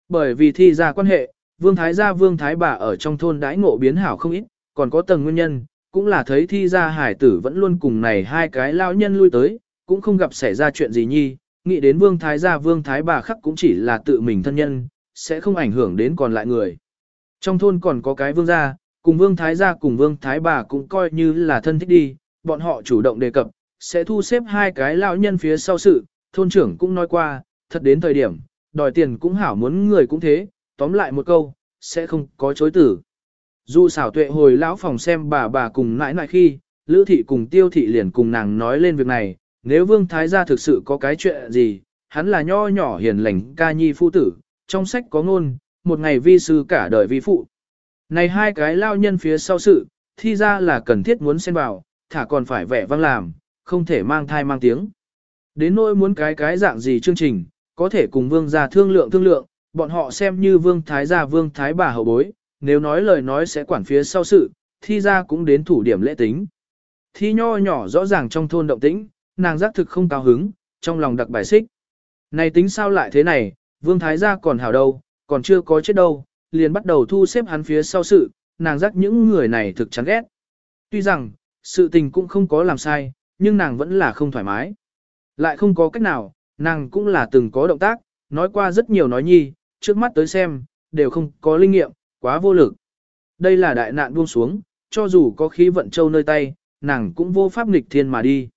Speaker 1: Bởi vì thi ra quan hệ, vương thái gia vương thái bà ở trong thôn đãi ngộ biến hảo không ít, còn có tầng nguyên nhân, cũng là thấy thi ra hải tử vẫn luôn cùng này hai cái lao nhân lui tới, cũng không gặp xảy ra chuyện gì nhi, nghĩ đến vương thái gia vương thái bà khắc cũng chỉ là tự mình thân nhân, sẽ không ảnh hưởng đến còn lại người. Trong thôn còn có cái vương gia, cùng vương thái gia cùng vương thái bà cũng coi như là thân thích đi, bọn họ chủ động đề cập, sẽ thu xếp hai cái lão nhân phía sau sự, thôn trưởng cũng nói qua, thật đến thời điểm, đòi tiền cũng hảo muốn người cũng thế, tóm lại một câu, sẽ không có chối tử. Dù xảo tuệ hồi lão phòng xem bà bà cùng nãi nãi khi, Lữ thị cùng tiêu thị liền cùng nàng nói lên việc này, nếu vương thái gia thực sự có cái chuyện gì, hắn là nho nhỏ hiền lành ca nhi phu tử, trong sách có ngôn, một ngày vi sư cả đời vi phụ. Này hai cái lao nhân phía sau sự, thi ra là cần thiết muốn xen vào, thả còn phải vẻ vang làm, không thể mang thai mang tiếng. Đến nỗi muốn cái cái dạng gì chương trình, có thể cùng vương gia thương lượng thương lượng, bọn họ xem như vương thái gia vương thái bà hậu bối, nếu nói lời nói sẽ quản phía sau sự, thi ra cũng đến thủ điểm lễ tính. Thi nho nhỏ rõ ràng trong thôn động tĩnh, nàng giác thực không cao hứng, trong lòng đặc bài xích. Này tính sao lại thế này, vương thái gia còn hảo đâu, còn chưa có chết đâu, liền bắt đầu thu xếp hắn phía sau sự, nàng giác những người này thực chán ghét. Tuy rằng, sự tình cũng không có làm sai, nhưng nàng vẫn là không thoải mái. Lại không có cách nào, nàng cũng là từng có động tác, nói qua rất nhiều nói nhi, trước mắt tới xem, đều không có linh nghiệm, quá vô lực. Đây là đại nạn buông xuống, cho dù có khí vận châu nơi tay, nàng cũng vô pháp nghịch thiên mà đi.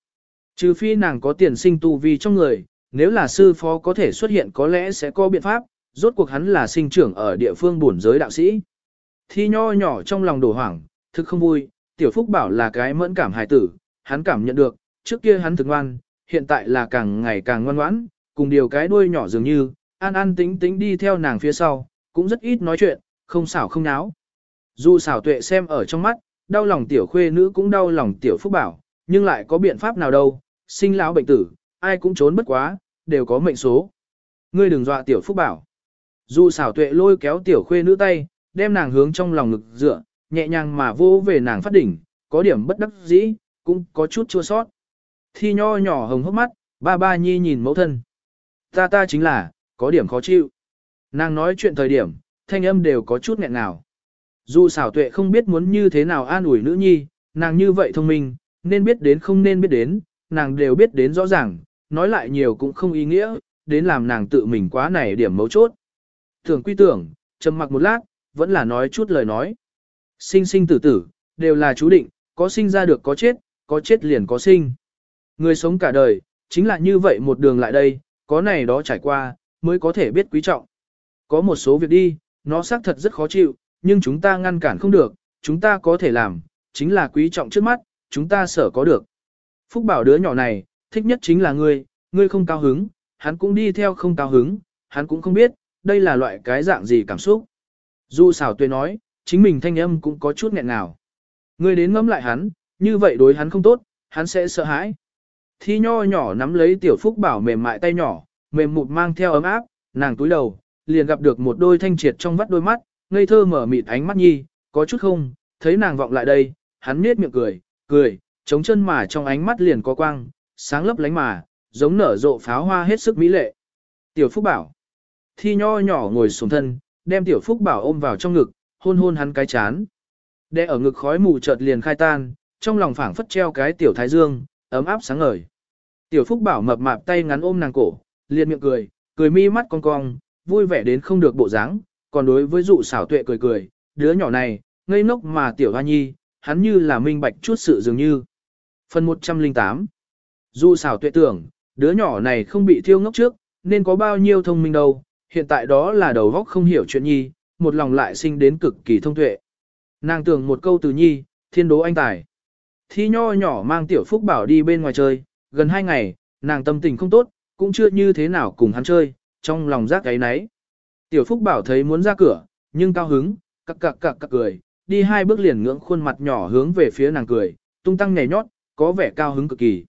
Speaker 1: Trừ phi nàng có tiền sinh tu vi trong người, nếu là sư phó có thể xuất hiện có lẽ sẽ có biện pháp, rốt cuộc hắn là sinh trưởng ở địa phương bổn giới đạo sĩ. Thi nho nhỏ trong lòng đổ hoảng, thực không vui, tiểu phúc bảo là cái mẫn cảm hài tử, hắn cảm nhận được, trước kia hắn thực ngoan, hiện tại là càng ngày càng ngoan ngoãn, cùng điều cái đuôi nhỏ dường như, an an tính tính đi theo nàng phía sau, cũng rất ít nói chuyện, không xảo không náo. Dù xảo tuệ xem ở trong mắt, đau lòng tiểu khuê nữ cũng đau lòng tiểu phúc bảo, nhưng lại có biện pháp nào đâu, sinh lão bệnh tử, ai cũng trốn bất quá, đều có mệnh số. Ngươi đừng dọa tiểu phúc bảo. Dù xảo tuệ lôi kéo tiểu khuê nữ tay, đem nàng hướng trong lòng ngực dựa, nhẹ nhàng mà vô về nàng phát đỉnh, có điểm bất đắc dĩ, cũng có chút chua sót. Thi nho nhỏ hồng hốc mắt, ba ba nhi nhìn mẫu thân. Ta ta chính là, có điểm khó chịu. Nàng nói chuyện thời điểm, thanh âm đều có chút nghẹn ngào. Dù xảo tuệ không biết muốn như thế nào an ủi nữ nhi, nàng như vậy thông minh, nên biết đến không nên biết đến, nàng đều biết đến rõ ràng, nói lại nhiều cũng không ý nghĩa, đến làm nàng tự mình quá này điểm mấu chốt. thường quy tưởng, trầm mặc một lát, vẫn là nói chút lời nói. Sinh sinh tử tử, đều là chú định, có sinh ra được có chết, có chết liền có sinh. Người sống cả đời, chính là như vậy một đường lại đây, có này đó trải qua, mới có thể biết quý trọng. Có một số việc đi, nó xác thật rất khó chịu, nhưng chúng ta ngăn cản không được, chúng ta có thể làm, chính là quý trọng trước mắt, chúng ta sở có được. Phúc bảo đứa nhỏ này, thích nhất chính là ngươi, ngươi không cao hứng, hắn cũng đi theo không cao hứng, hắn cũng không biết, đây là loại cái dạng gì cảm xúc. Du xảo tuệ nói, chính mình thanh âm cũng có chút nghẹn ngào. Ngươi đến ngẫm lại hắn, như vậy đối hắn không tốt, hắn sẽ sợ hãi. Thi nho nhỏ nắm lấy tiểu phúc bảo mềm mại tay nhỏ, mềm mụt mang theo ấm áp, nàng túi đầu, liền gặp được một đôi thanh triệt trong vắt đôi mắt, ngây thơ mở mịt ánh mắt nhi, có chút không, thấy nàng vọng lại đây, hắn nết miệng cười, cười, chống chân mà trong ánh mắt liền có quang, sáng lấp lánh mà, giống nở rộ pháo hoa hết sức mỹ lệ. Tiểu Phúc bảo, thi nho nhỏ ngồi xuống thân, đem Tiểu Phúc bảo ôm vào trong ngực, hôn hôn hắn cái chán. Đe ở ngực khói mù chợt liền khai tan, trong lòng phảng phất treo cái Tiểu Thái Dương, ấm áp sáng ngời. Tiểu Phúc bảo mập mạp tay ngắn ôm nàng cổ, liền miệng cười, cười mi mắt cong cong, vui vẻ đến không được bộ dáng, còn đối với dụ xảo tuệ cười cười, đứa nhỏ này, ngây ngốc mà tiểu hoa nhi, hắn như là minh bạch chút sự dường như. Phần 108 Dụ xảo tuệ tưởng, đứa nhỏ này không bị thiêu ngốc trước, nên có bao nhiêu thông minh đâu, hiện tại đó là đầu góc không hiểu chuyện nhi, một lòng lại sinh đến cực kỳ thông tuệ. Nàng tưởng một câu từ nhi, thiên đố anh tài. Thi nho nhỏ mang tiểu phúc bảo đi bên ngoài chơi, gần hai ngày, nàng tâm tình không tốt, cũng chưa như thế nào cùng hắn chơi, trong lòng rác cái nấy. Tiểu Phúc Bảo thấy muốn ra cửa, nhưng cao hứng, cặc cặc cặc cặc cười, đi hai bước liền ngưỡng khuôn mặt nhỏ hướng về phía nàng cười, tung tăng nhảy nhót, có vẻ cao hứng cực kỳ.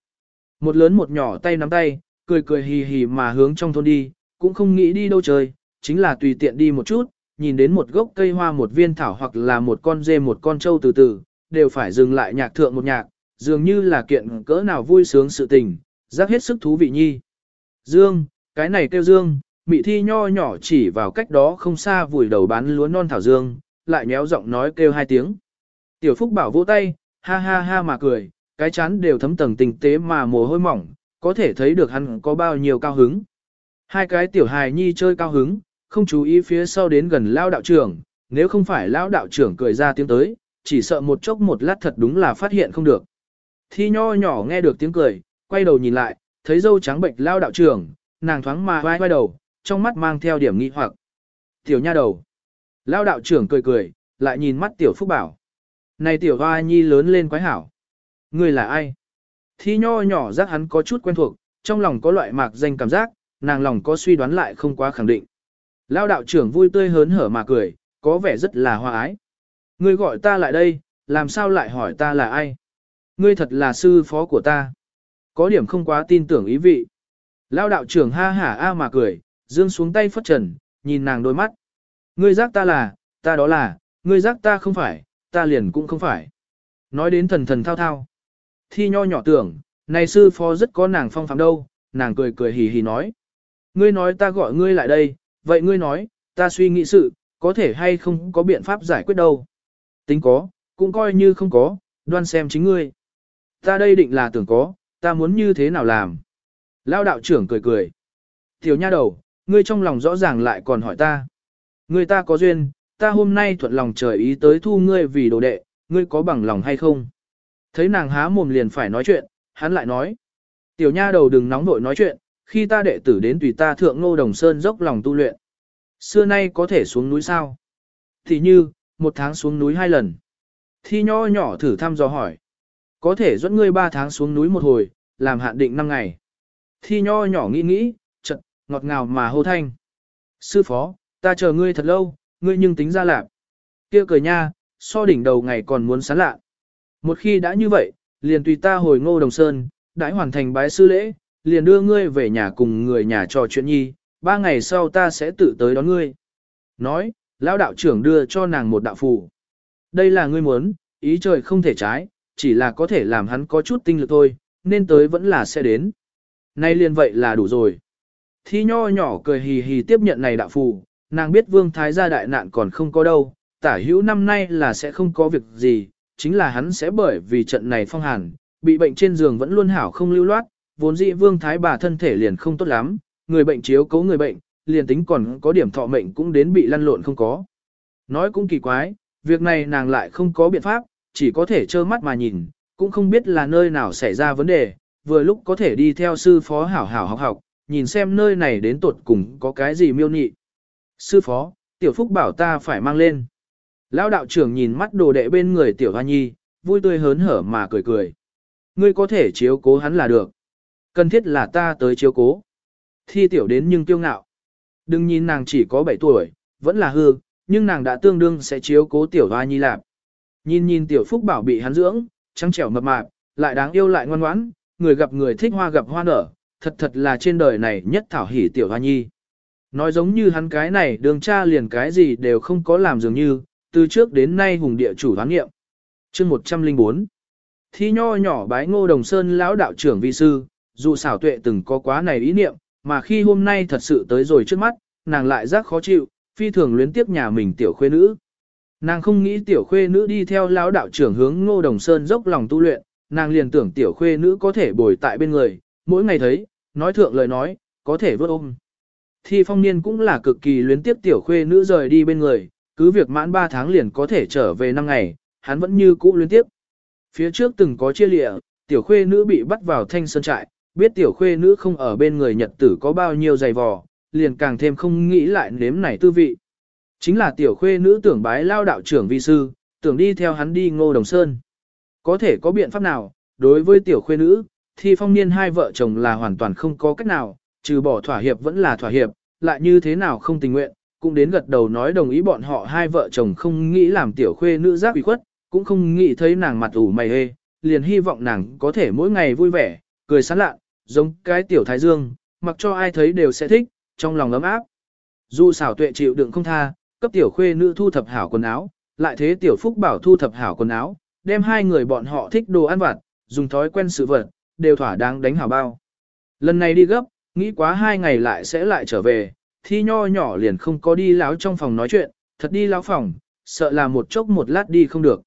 Speaker 1: Một lớn một nhỏ tay nắm tay, cười cười hì hì mà hướng trong thôn đi, cũng không nghĩ đi đâu chơi, chính là tùy tiện đi một chút, nhìn đến một gốc cây hoa một viên thảo hoặc là một con dê một con trâu từ từ, đều phải dừng lại nhạc thượng một nhạc, dường như là kiện cỡ nào vui sướng sự tình, giác hết sức thú vị nhi. Dương, cái này kêu Dương, mị thi nho nhỏ chỉ vào cách đó không xa vùi đầu bán lúa non thảo dương, lại nhéo giọng nói kêu hai tiếng. Tiểu Phúc bảo vỗ tay, ha ha ha mà cười, cái chán đều thấm tầng tình tế mà mồ hôi mỏng, có thể thấy được hắn có bao nhiêu cao hứng. Hai cái tiểu hài nhi chơi cao hứng, không chú ý phía sau đến gần lao đạo trưởng, nếu không phải lao đạo trưởng cười ra tiếng tới, chỉ sợ một chốc một lát thật đúng là phát hiện không được. Thi nho nhỏ nghe được tiếng cười, quay đầu nhìn lại, thấy dâu trắng bệnh lao đạo trưởng, nàng thoáng mà vai vai đầu, trong mắt mang theo điểm nghi hoặc. Tiểu nha đầu. Lao đạo trưởng cười cười, lại nhìn mắt tiểu phúc bảo. Này tiểu hoa nhi lớn lên quái hảo. Người là ai? Thi nho nhỏ giác hắn có chút quen thuộc, trong lòng có loại mạc danh cảm giác, nàng lòng có suy đoán lại không quá khẳng định. Lao đạo trưởng vui tươi hớn hở mà cười, có vẻ rất là hoa ái. Ngươi gọi ta lại đây, làm sao lại hỏi ta là ai? Ngươi thật là sư phó của ta. Có điểm không quá tin tưởng ý vị. Lao đạo trưởng ha hả a mà cười, dương xuống tay phất trần, nhìn nàng đôi mắt. Ngươi giác ta là, ta đó là, ngươi giác ta không phải, ta liền cũng không phải. Nói đến thần thần thao thao. Thi nho nhỏ tưởng, này sư phó rất có nàng phong phạm đâu, nàng cười cười hì hì nói. Ngươi nói ta gọi ngươi lại đây, vậy ngươi nói, ta suy nghĩ sự, có thể hay không có biện pháp giải quyết đâu. Tính có, cũng coi như không có, đoan xem chính ngươi. Ta đây định là tưởng có, ta muốn như thế nào làm. Lao đạo trưởng cười cười. Tiểu nha đầu, ngươi trong lòng rõ ràng lại còn hỏi ta. Ngươi ta có duyên, ta hôm nay thuận lòng trời ý tới thu ngươi vì đồ đệ, ngươi có bằng lòng hay không? Thấy nàng há mồm liền phải nói chuyện, hắn lại nói. Tiểu nha đầu đừng nóng vội nói chuyện, khi ta đệ tử đến tùy ta thượng ngô đồng sơn dốc lòng tu luyện. Xưa nay có thể xuống núi sao? Thì như, một tháng xuống núi hai lần. Thi nho nhỏ thử thăm dò hỏi. Có thể dẫn ngươi ba tháng xuống núi một hồi, làm hạn định năm ngày. Thi nho nhỏ nghĩ nghĩ, chật, ngọt ngào mà hô thanh. Sư phó, ta chờ ngươi thật lâu, ngươi nhưng tính ra lạc. kia cười nha, so đỉnh đầu ngày còn muốn sán lạ. Một khi đã như vậy, liền tùy ta hồi ngô đồng sơn, đãi hoàn thành bái sư lễ, liền đưa ngươi về nhà cùng người nhà trò chuyện nhi, ba ngày sau ta sẽ tự tới đón ngươi. Nói, lão đạo trưởng đưa cho nàng một đạo phù. Đây là ngươi muốn, ý trời không thể trái, chỉ là có thể làm hắn có chút tinh lực thôi, nên tới vẫn là sẽ đến. Nay liền vậy là đủ rồi. Thi nho nhỏ cười hì hì tiếp nhận này đạo phù, nàng biết vương thái gia đại nạn còn không có đâu, tả hữu năm nay là sẽ không có việc gì, chính là hắn sẽ bởi vì trận này phong hàn, bị bệnh trên giường vẫn luôn hảo không lưu loát, vốn dĩ vương thái bà thân thể liền không tốt lắm, người bệnh chiếu cố người bệnh, liền tính còn có điểm thọ mệnh cũng đến bị lăn lộn không có. Nói cũng kỳ quái, việc này nàng lại không có biện pháp, chỉ có thể trơ mắt mà nhìn, cũng không biết là nơi nào xảy ra vấn đề, vừa lúc có thể đi theo sư phó hảo hảo học học, nhìn xem nơi này đến tột cùng có cái gì miêu nhị. Sư phó, tiểu phúc bảo ta phải mang lên. Lão đạo trưởng nhìn mắt đồ đệ bên người tiểu hoa nhi, vui tươi hớn hở mà cười cười. Ngươi có thể chiếu cố hắn là được. Cần thiết là ta tới chiếu cố. Thi tiểu đến nhưng kiêu ngạo. Đừng nhìn nàng chỉ có 7 tuổi, vẫn là hư, nhưng nàng đã tương đương sẽ chiếu cố tiểu hoa nhi lạp. Nhìn nhìn tiểu phúc bảo bị hắn dưỡng, trắng trẻo mập mạp, lại đáng yêu lại ngoan ngoãn, người gặp người thích hoa gặp hoa nở, thật thật là trên đời này nhất thảo hỉ tiểu hoa nhi. Nói giống như hắn cái này đường cha liền cái gì đều không có làm dường như, từ trước đến nay hùng địa chủ hoán nghiệm. chương 104 Thi nho nhỏ bái ngô đồng sơn lão đạo trưởng vi sư, dù xảo tuệ từng có quá này ý niệm, mà khi hôm nay thật sự tới rồi trước mắt, nàng lại giác khó chịu, phi thường luyến tiếp nhà mình tiểu khuê nữ. Nàng không nghĩ tiểu khuê nữ đi theo lão đạo trưởng hướng ngô đồng sơn dốc lòng tu luyện, nàng liền tưởng tiểu khuê nữ có thể bồi tại bên người, mỗi ngày thấy, nói thượng lời nói, có thể vớt ôm. Thi phong niên cũng là cực kỳ luyến tiếp tiểu khuê nữ rời đi bên người, cứ việc mãn 3 tháng liền có thể trở về năm ngày, hắn vẫn như cũ luyến tiếp. Phía trước từng có chia lịa, tiểu khuê nữ bị bắt vào thanh sơn trại, biết tiểu khuê nữ không ở bên người nhật tử có bao nhiêu dày vò, liền càng thêm không nghĩ lại nếm này tư vị. Chính là tiểu khuê nữ tưởng bái lao đạo trưởng vi sư, tưởng đi theo hắn đi ngô đồng sơn. Có thể có biện pháp nào, đối với tiểu khuê nữ, thì phong niên hai vợ chồng là hoàn toàn không có cách nào, trừ bỏ thỏa hiệp vẫn là thỏa hiệp, lại như thế nào không tình nguyện, cũng đến gật đầu nói đồng ý bọn họ hai vợ chồng không nghĩ làm tiểu khuê nữ giác ủy khuất, cũng không nghĩ thấy nàng mặt ủ mày hê, liền hy vọng nàng có thể mỗi ngày vui vẻ, cười sán lạ, giống cái tiểu thái dương, mặc cho ai thấy đều sẽ thích, trong lòng ấm áp. Dù xảo tuệ chịu đựng không tha, cấp tiểu khuê nữ thu thập hảo quần áo, lại thế tiểu phúc bảo thu thập hảo quần áo, đem hai người bọn họ thích đồ ăn vặt, dùng thói quen sự vật, đều thỏa đáng đánh hảo bao. Lần này đi gấp, nghĩ quá hai ngày lại sẽ lại trở về, thi nho nhỏ liền không có đi láo trong phòng nói chuyện, thật đi láo phòng, sợ là một chốc một lát đi không được.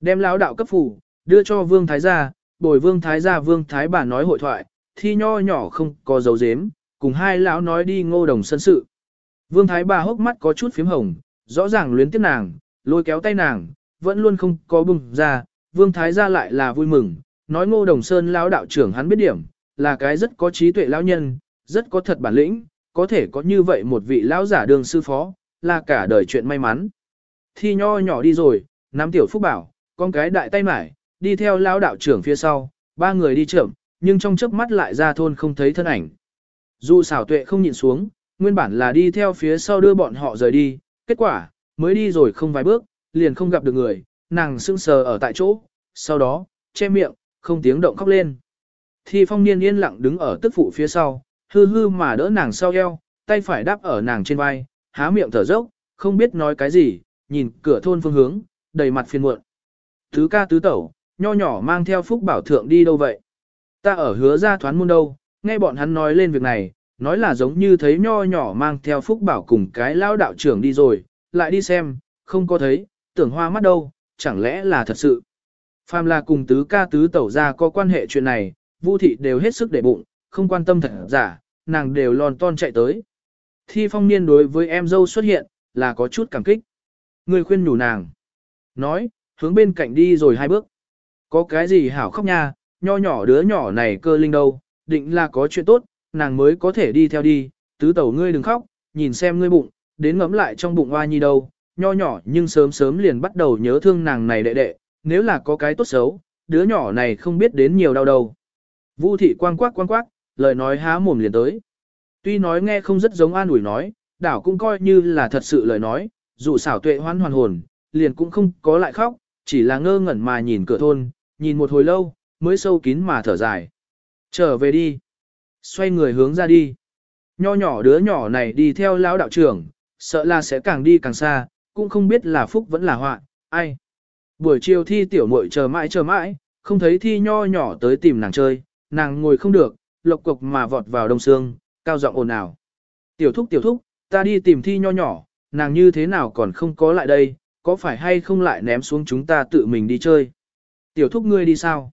Speaker 1: Đem lão đạo cấp phủ, đưa cho vương thái gia, bồi vương thái gia vương thái bà nói hội thoại, thi nho nhỏ không có dấu dếm, cùng hai lão nói đi ngô đồng sân sự. Vương thái bà hốc mắt có chút phím hồng, rõ ràng luyến tiếc nàng, lôi kéo tay nàng, vẫn luôn không có bùng ra, vương thái gia lại là vui mừng, nói ngô đồng sơn lão đạo trưởng hắn biết điểm, là cái rất có trí tuệ lão nhân, rất có thật bản lĩnh, có thể có như vậy một vị lão giả đường sư phó, là cả đời chuyện may mắn. Thi nho nhỏ đi rồi, nắm tiểu phúc bảo, con cái đại tay mải, đi theo lão đạo trưởng phía sau, ba người đi chậm, nhưng trong chớp mắt lại ra thôn không thấy thân ảnh. Dù xảo tuệ không nhìn xuống, nguyên bản là đi theo phía sau đưa bọn họ rời đi, kết quả, mới đi rồi không vài bước, liền không gặp được người, nàng sững sờ ở tại chỗ, sau đó, che miệng, không tiếng động khóc lên. Thi phong niên yên lặng đứng ở tức phụ phía sau, hư hư mà đỡ nàng sau eo, tay phải đáp ở nàng trên vai, há miệng thở dốc, không biết nói cái gì, nhìn cửa thôn phương hướng, đầy mặt phiền muộn. Thứ ca tứ tẩu, nho nhỏ mang theo phúc bảo thượng đi đâu vậy? Ta ở hứa ra thoán môn đâu, nghe bọn hắn nói lên việc này, nói là giống như thấy nho nhỏ mang theo phúc bảo cùng cái lao đạo trưởng đi rồi, lại đi xem, không có thấy, tưởng hoa mắt đâu, chẳng lẽ là thật sự. Phàm là cùng tứ ca tứ tẩu ra có quan hệ chuyện này, Vu thị đều hết sức để bụng, không quan tâm thật giả, nàng đều lon ton chạy tới. Thi phong niên đối với em dâu xuất hiện, là có chút cảm kích. Người khuyên nhủ nàng. Nói, hướng bên cạnh đi rồi hai bước. Có cái gì hảo khóc nha, nho nhỏ đứa nhỏ này cơ linh đâu, định là có chuyện tốt, nàng mới có thể đi theo đi, tứ tẩu ngươi đừng khóc, nhìn xem ngươi bụng, đến ngấm lại trong bụng hoa nhi đâu, nho nhỏ nhưng sớm sớm liền bắt đầu nhớ thương nàng này đệ đệ, nếu là có cái tốt xấu, đứa nhỏ này không biết đến nhiều đau đâu. Vu thị quang quắc quang quắc, lời nói há mồm liền tới. Tuy nói nghe không rất giống an ủi nói, đảo cũng coi như là thật sự lời nói, dù xảo tuệ hoan hoàn hồn, liền cũng không có lại khóc, chỉ là ngơ ngẩn mà nhìn cửa thôn, nhìn một hồi lâu, mới sâu kín mà thở dài. Trở về đi. Xoay người hướng ra đi. Nho nhỏ đứa nhỏ này đi theo lão đạo trưởng, sợ là sẽ càng đi càng xa, cũng không biết là phúc vẫn là họa, ai. Buổi chiều thi tiểu muội chờ mãi chờ mãi, không thấy thi nho nhỏ tới tìm nàng chơi, nàng ngồi không được, lộc cục mà vọt vào đông xương, cao giọng ồn ào. Tiểu thúc tiểu thúc, ta đi tìm thi nho nhỏ, nàng như thế nào còn không có lại đây, có phải hay không lại ném xuống chúng ta tự mình đi chơi. Tiểu thúc ngươi đi sao?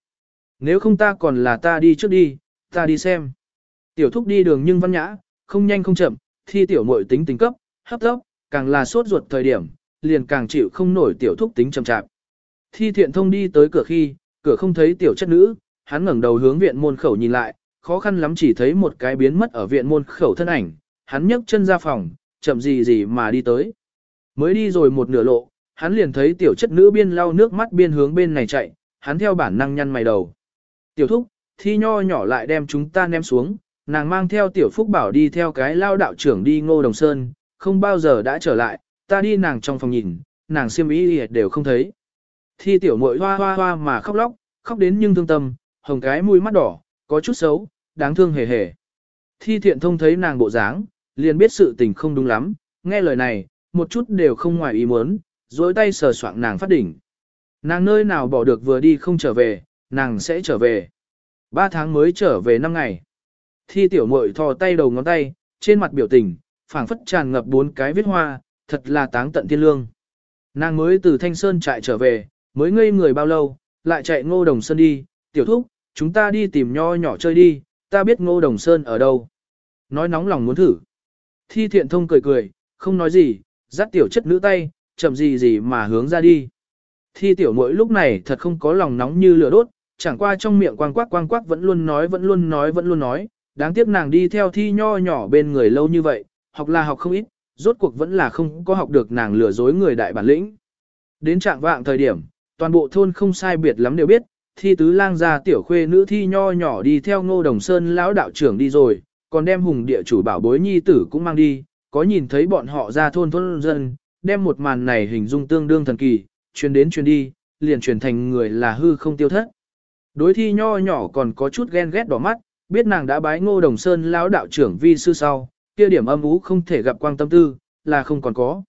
Speaker 1: Nếu không ta còn là ta đi trước đi, ta đi xem. Tiểu thúc đi đường nhưng văn nhã, không nhanh không chậm, thi tiểu muội tính tính cấp, hấp tốc, càng là sốt ruột thời điểm, liền càng chịu không nổi tiểu thúc tính chậm chạp. Thi thiện thông đi tới cửa khi, cửa không thấy tiểu chất nữ, hắn ngẩng đầu hướng viện môn khẩu nhìn lại, khó khăn lắm chỉ thấy một cái biến mất ở viện môn khẩu thân ảnh, hắn nhấc chân ra phòng, chậm gì gì mà đi tới. Mới đi rồi một nửa lộ, hắn liền thấy tiểu chất nữ biên lau nước mắt biên hướng bên này chạy, hắn theo bản năng nhăn mày đầu. Tiểu thúc, thi nho nhỏ lại đem chúng ta ném xuống, nàng mang theo tiểu phúc bảo đi theo cái lao đạo trưởng đi ngô đồng sơn, không bao giờ đã trở lại, ta đi nàng trong phòng nhìn, nàng siêm ý đều không thấy. Thi tiểu muội hoa hoa hoa mà khóc lóc, khóc đến nhưng thương tâm, hồng cái mũi mắt đỏ, có chút xấu, đáng thương hề hề. Thi thiện thông thấy nàng bộ dáng, liền biết sự tình không đúng lắm, nghe lời này, một chút đều không ngoài ý muốn, dối tay sờ soạng nàng phát đỉnh. Nàng nơi nào bỏ được vừa đi không trở về, nàng sẽ trở về. Ba tháng mới trở về năm ngày. Thi tiểu muội thò tay đầu ngón tay, trên mặt biểu tình, phảng phất tràn ngập bốn cái viết hoa, thật là táng tận thiên lương. Nàng mới từ Thanh Sơn chạy trở về, mới ngây người bao lâu, lại chạy ngô đồng sơn đi, tiểu thúc, chúng ta đi tìm nho nhỏ chơi đi, ta biết ngô đồng sơn ở đâu. Nói nóng lòng muốn thử. Thi thiện thông cười cười, không nói gì, dắt tiểu chất nữ tay, chậm gì gì mà hướng ra đi. Thi tiểu mỗi lúc này thật không có lòng nóng như lửa đốt, chẳng qua trong miệng quang quắc quang quắc vẫn luôn nói vẫn luôn nói vẫn luôn nói, đáng tiếc nàng đi theo thi nho nhỏ bên người lâu như vậy, học là học không ít, rốt cuộc vẫn là không có học được nàng lừa dối người đại bản lĩnh. Đến trạng vạng thời điểm, toàn bộ thôn không sai biệt lắm đều biết, thi tứ lang gia tiểu khuê nữ thi nho nhỏ đi theo ngô đồng sơn lão đạo trưởng đi rồi, còn đem hùng địa chủ bảo bối nhi tử cũng mang đi, có nhìn thấy bọn họ ra thôn thôn dân, đem một màn này hình dung tương đương thần kỳ, truyền đến truyền đi, liền truyền thành người là hư không tiêu thất. Đối thi nho nhỏ còn có chút ghen ghét đỏ mắt, biết nàng đã bái ngô đồng sơn lão đạo trưởng vi sư sau, kia điểm âm ú không thể gặp quang tâm tư, là không còn có.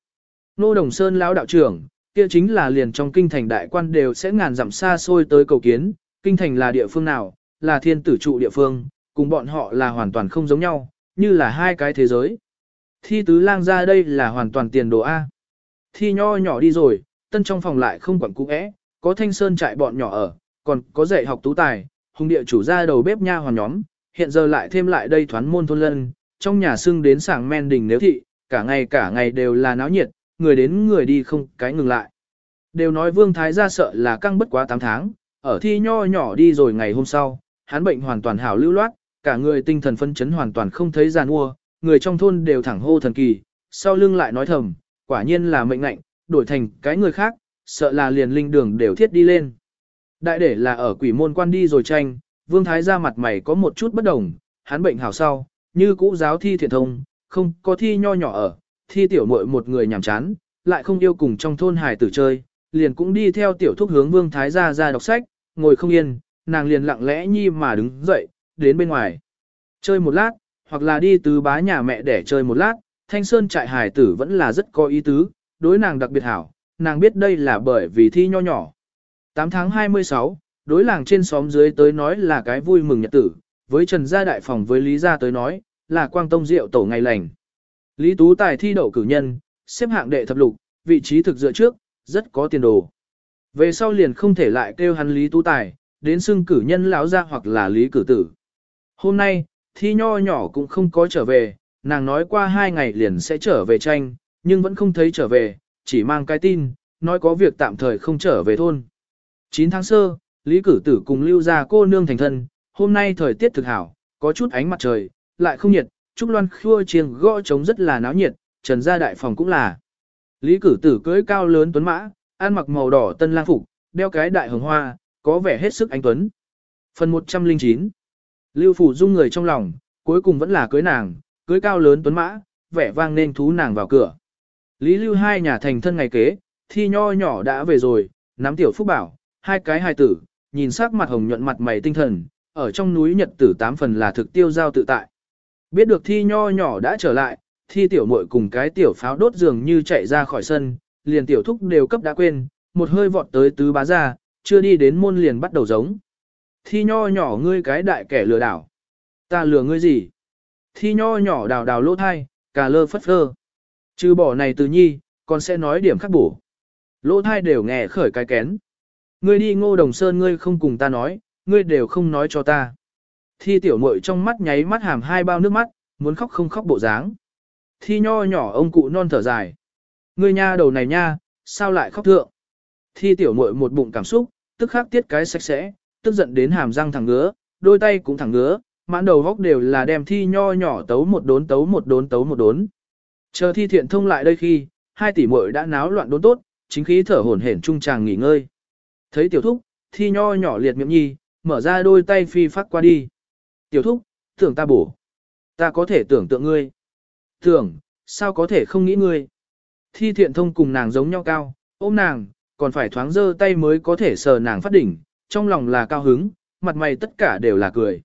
Speaker 1: Ngô đồng sơn lão đạo trưởng, kia chính là liền trong kinh thành đại quan đều sẽ ngàn dặm xa xôi tới cầu kiến, kinh thành là địa phương nào, là thiên tử trụ địa phương, cùng bọn họ là hoàn toàn không giống nhau, như là hai cái thế giới. Thi tứ lang ra đây là hoàn toàn tiền đồ A. Thi nho nhỏ đi rồi, tân trong phòng lại không quản cũ é có thanh sơn trại bọn nhỏ ở, còn có dạy học tú tài, hùng địa chủ ra đầu bếp nha hoàn nhóm, hiện giờ lại thêm lại đây thoán môn thôn lân, trong nhà xưng đến sảng men đình nếu thị, cả ngày cả ngày đều là náo nhiệt, người đến người đi không cái ngừng lại. Đều nói vương thái gia sợ là căng bất quá 8 tháng, ở thi nho nhỏ đi rồi ngày hôm sau, hắn bệnh hoàn toàn hảo lưu loát, cả người tinh thần phân chấn hoàn toàn không thấy giàn ua người trong thôn đều thẳng hô thần kỳ, sau lưng lại nói thầm, quả nhiên là mệnh lệnh, đổi thành cái người khác, sợ là liền linh đường đều thiết đi lên. Đại để là ở quỷ môn quan đi rồi tranh, vương thái gia mặt mày có một chút bất đồng, hắn bệnh hảo sau, như cũ giáo thi thiện thông, không có thi nho nhỏ ở, thi tiểu muội một người nhàm chán, lại không yêu cùng trong thôn hài tử chơi, liền cũng đi theo tiểu thúc hướng vương thái gia ra đọc sách, ngồi không yên, nàng liền lặng lẽ nhi mà đứng dậy, đến bên ngoài. Chơi một lát, hoặc là đi từ bá nhà mẹ để chơi một lát, thanh sơn trại hài tử vẫn là rất có ý tứ, đối nàng đặc biệt hảo, nàng biết đây là bởi vì thi nho nhỏ. 8 tháng 26, đối làng trên xóm dưới tới nói là cái vui mừng nhật tử, với Trần Gia Đại Phòng với Lý Gia tới nói, là quang tông rượu tổ ngày lành. Lý Tú Tài thi đậu cử nhân, xếp hạng đệ thập lục, vị trí thực dựa trước, rất có tiền đồ. Về sau liền không thể lại kêu hắn Lý Tú Tài, đến xưng cử nhân lão gia hoặc là Lý cử tử. Hôm nay, thi nho nhỏ cũng không có trở về, nàng nói qua hai ngày liền sẽ trở về tranh, nhưng vẫn không thấy trở về, chỉ mang cái tin, nói có việc tạm thời không trở về thôn. 9 tháng sơ, Lý cử tử cùng lưu gia cô nương thành thân, hôm nay thời tiết thực hảo, có chút ánh mặt trời, lại không nhiệt, Trúc Loan khua chiêng gõ trống rất là náo nhiệt, trần gia đại phòng cũng là. Lý cử tử cưới cao lớn tuấn mã, ăn mặc màu đỏ tân lang phục, đeo cái đại hồng hoa, có vẻ hết sức anh tuấn. Phần 109 Lưu Phủ Dung người trong lòng, cuối cùng vẫn là cưới nàng, cưới cao lớn tuấn mã, vẻ vang nên thú nàng vào cửa. Lý Lưu hai nhà thành thân ngày kế, thi nho nhỏ đã về rồi, nắm tiểu phúc bảo, hai cái hài tử, nhìn sắc mặt hồng nhuận mặt mày tinh thần, ở trong núi nhật tử tám phần là thực tiêu giao tự tại. Biết được thi nho nhỏ đã trở lại, thi tiểu muội cùng cái tiểu pháo đốt dường như chạy ra khỏi sân, liền tiểu thúc đều cấp đã quên, một hơi vọt tới tứ bá ra, chưa đi đến môn liền bắt đầu giống. Thi nho nhỏ ngươi cái đại kẻ lừa đảo. Ta lừa ngươi gì? Thi nho nhỏ đào đào lỗ thai, cà lơ phất phơ. Trừ bỏ này từ nhi, còn sẽ nói điểm khắc bổ. Lỗ thai đều nghe khởi cái kén. Ngươi đi ngô đồng sơn ngươi không cùng ta nói, ngươi đều không nói cho ta. Thi tiểu muội trong mắt nháy mắt hàm hai bao nước mắt, muốn khóc không khóc bộ dáng. Thi nho nhỏ ông cụ non thở dài. Ngươi nha đầu này nha, sao lại khóc thượng? Thi tiểu muội một bụng cảm xúc, tức khắc tiết cái sạch sẽ, tức giận đến hàm răng thẳng ngứa, đôi tay cũng thẳng ngứa, mãn đầu góc đều là đem thi nho nhỏ tấu một đốn tấu một đốn tấu một đốn. Chờ thi thiện thông lại đây khi, hai tỷ muội đã náo loạn đốn tốt, chính khí thở hổn hển trung tràng nghỉ ngơi. Thấy tiểu thúc, thi nho nhỏ liệt miệng nhi, mở ra đôi tay phi phát qua đi. Tiểu thúc, tưởng ta bổ. Ta có thể tưởng tượng ngươi. Tưởng, sao có thể không nghĩ ngươi. Thi thiện thông cùng nàng giống nhau cao, ôm nàng, còn phải thoáng dơ tay mới có thể sờ nàng phát đỉnh, trong lòng là cao hứng, mặt mày tất cả đều là cười.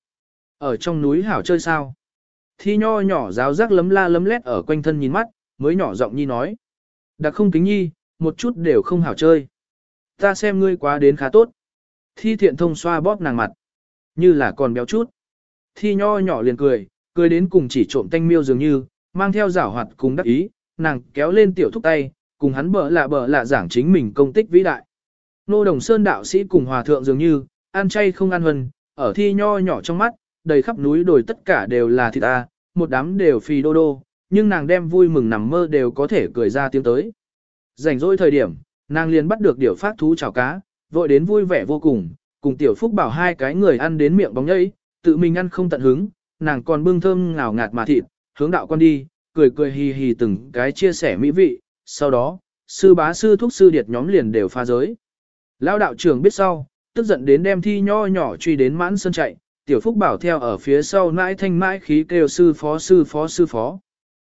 Speaker 1: Ở trong núi hảo chơi sao? Thi nho nhỏ giáo giác lấm la lấm lét ở quanh thân nhìn mắt, mới nhỏ giọng nhi nói. Đặc không kính nhi, một chút đều không hảo chơi. Ta xem ngươi quá đến khá tốt. Thi thiện thông xoa bóp nàng mặt. Như là còn béo chút. Thi nho nhỏ liền cười, cười đến cùng chỉ trộm tanh miêu dường như, mang theo giảo hoạt cùng đắc ý, nàng kéo lên tiểu thúc tay, cùng hắn bở lạ bở lạ giảng chính mình công tích vĩ đại. Nô Đồng Sơn đạo sĩ cùng hòa thượng dường như, ăn chay không ăn huân, ở thi nho nhỏ trong mắt, đầy khắp núi đồi tất cả đều là thịt ta, một đám đều phì đô đô, nhưng nàng đem vui mừng nằm mơ đều có thể cười ra tiếng tới. Rảnh rỗi thời điểm, nàng liền bắt được điểu phát thú chảo cá, vội đến vui vẻ vô cùng, cùng tiểu phúc bảo hai cái người ăn đến miệng bóng nhây, tự mình ăn không tận hứng, nàng còn bưng thơm ngào ngạt mà thịt, hướng đạo con đi, cười cười hì hì từng cái chia sẻ mỹ vị, sau đó, sư bá sư thúc sư điệt nhóm liền đều pha giới. Lão đạo trưởng biết sau, tức giận đến đem thi nho nhỏ truy đến mãn sân chạy, tiểu phúc bảo theo ở phía sau mãi thanh mãi khí kêu sư phó sư phó sư phó.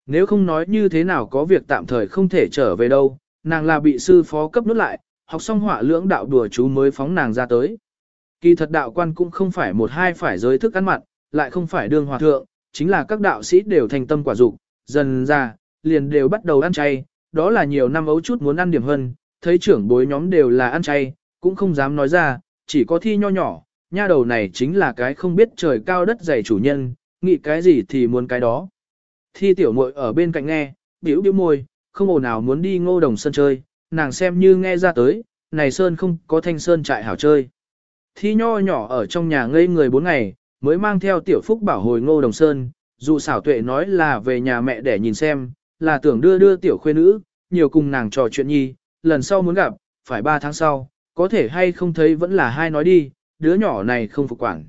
Speaker 1: Nếu không nói như thế nào có việc tạm thời không thể trở về đâu, nàng là bị sư phó cấp nút lại, học xong họa lưỡng đạo đùa chú mới phóng nàng ra tới. Kỳ thật đạo quan cũng không phải một hai phải giới thức ăn mặn, lại không phải đương hòa thượng, chính là các đạo sĩ đều thành tâm quả dục, dần ra, liền đều bắt đầu ăn chay, đó là nhiều năm ấu chút muốn ăn điểm hơn, thấy trưởng bối nhóm đều là ăn chay, cũng không dám nói ra, chỉ có thi nho nhỏ, nha đầu này chính là cái không biết trời cao đất dày chủ nhân, nghĩ cái gì thì muốn cái đó. Thi tiểu muội ở bên cạnh nghe, biểu biểu môi, không ồn nào muốn đi ngô đồng sân chơi, nàng xem như nghe ra tới, này sơn không có thanh sơn trại hảo chơi. Thi nho nhỏ ở trong nhà ngây người 4 ngày, mới mang theo tiểu phúc bảo hồi ngô đồng sơn, dù xảo tuệ nói là về nhà mẹ để nhìn xem, là tưởng đưa đưa tiểu khuê nữ, nhiều cùng nàng trò chuyện nhi, lần sau muốn gặp, phải 3 tháng sau, có thể hay không thấy vẫn là hai nói đi, đứa nhỏ này không phục quản.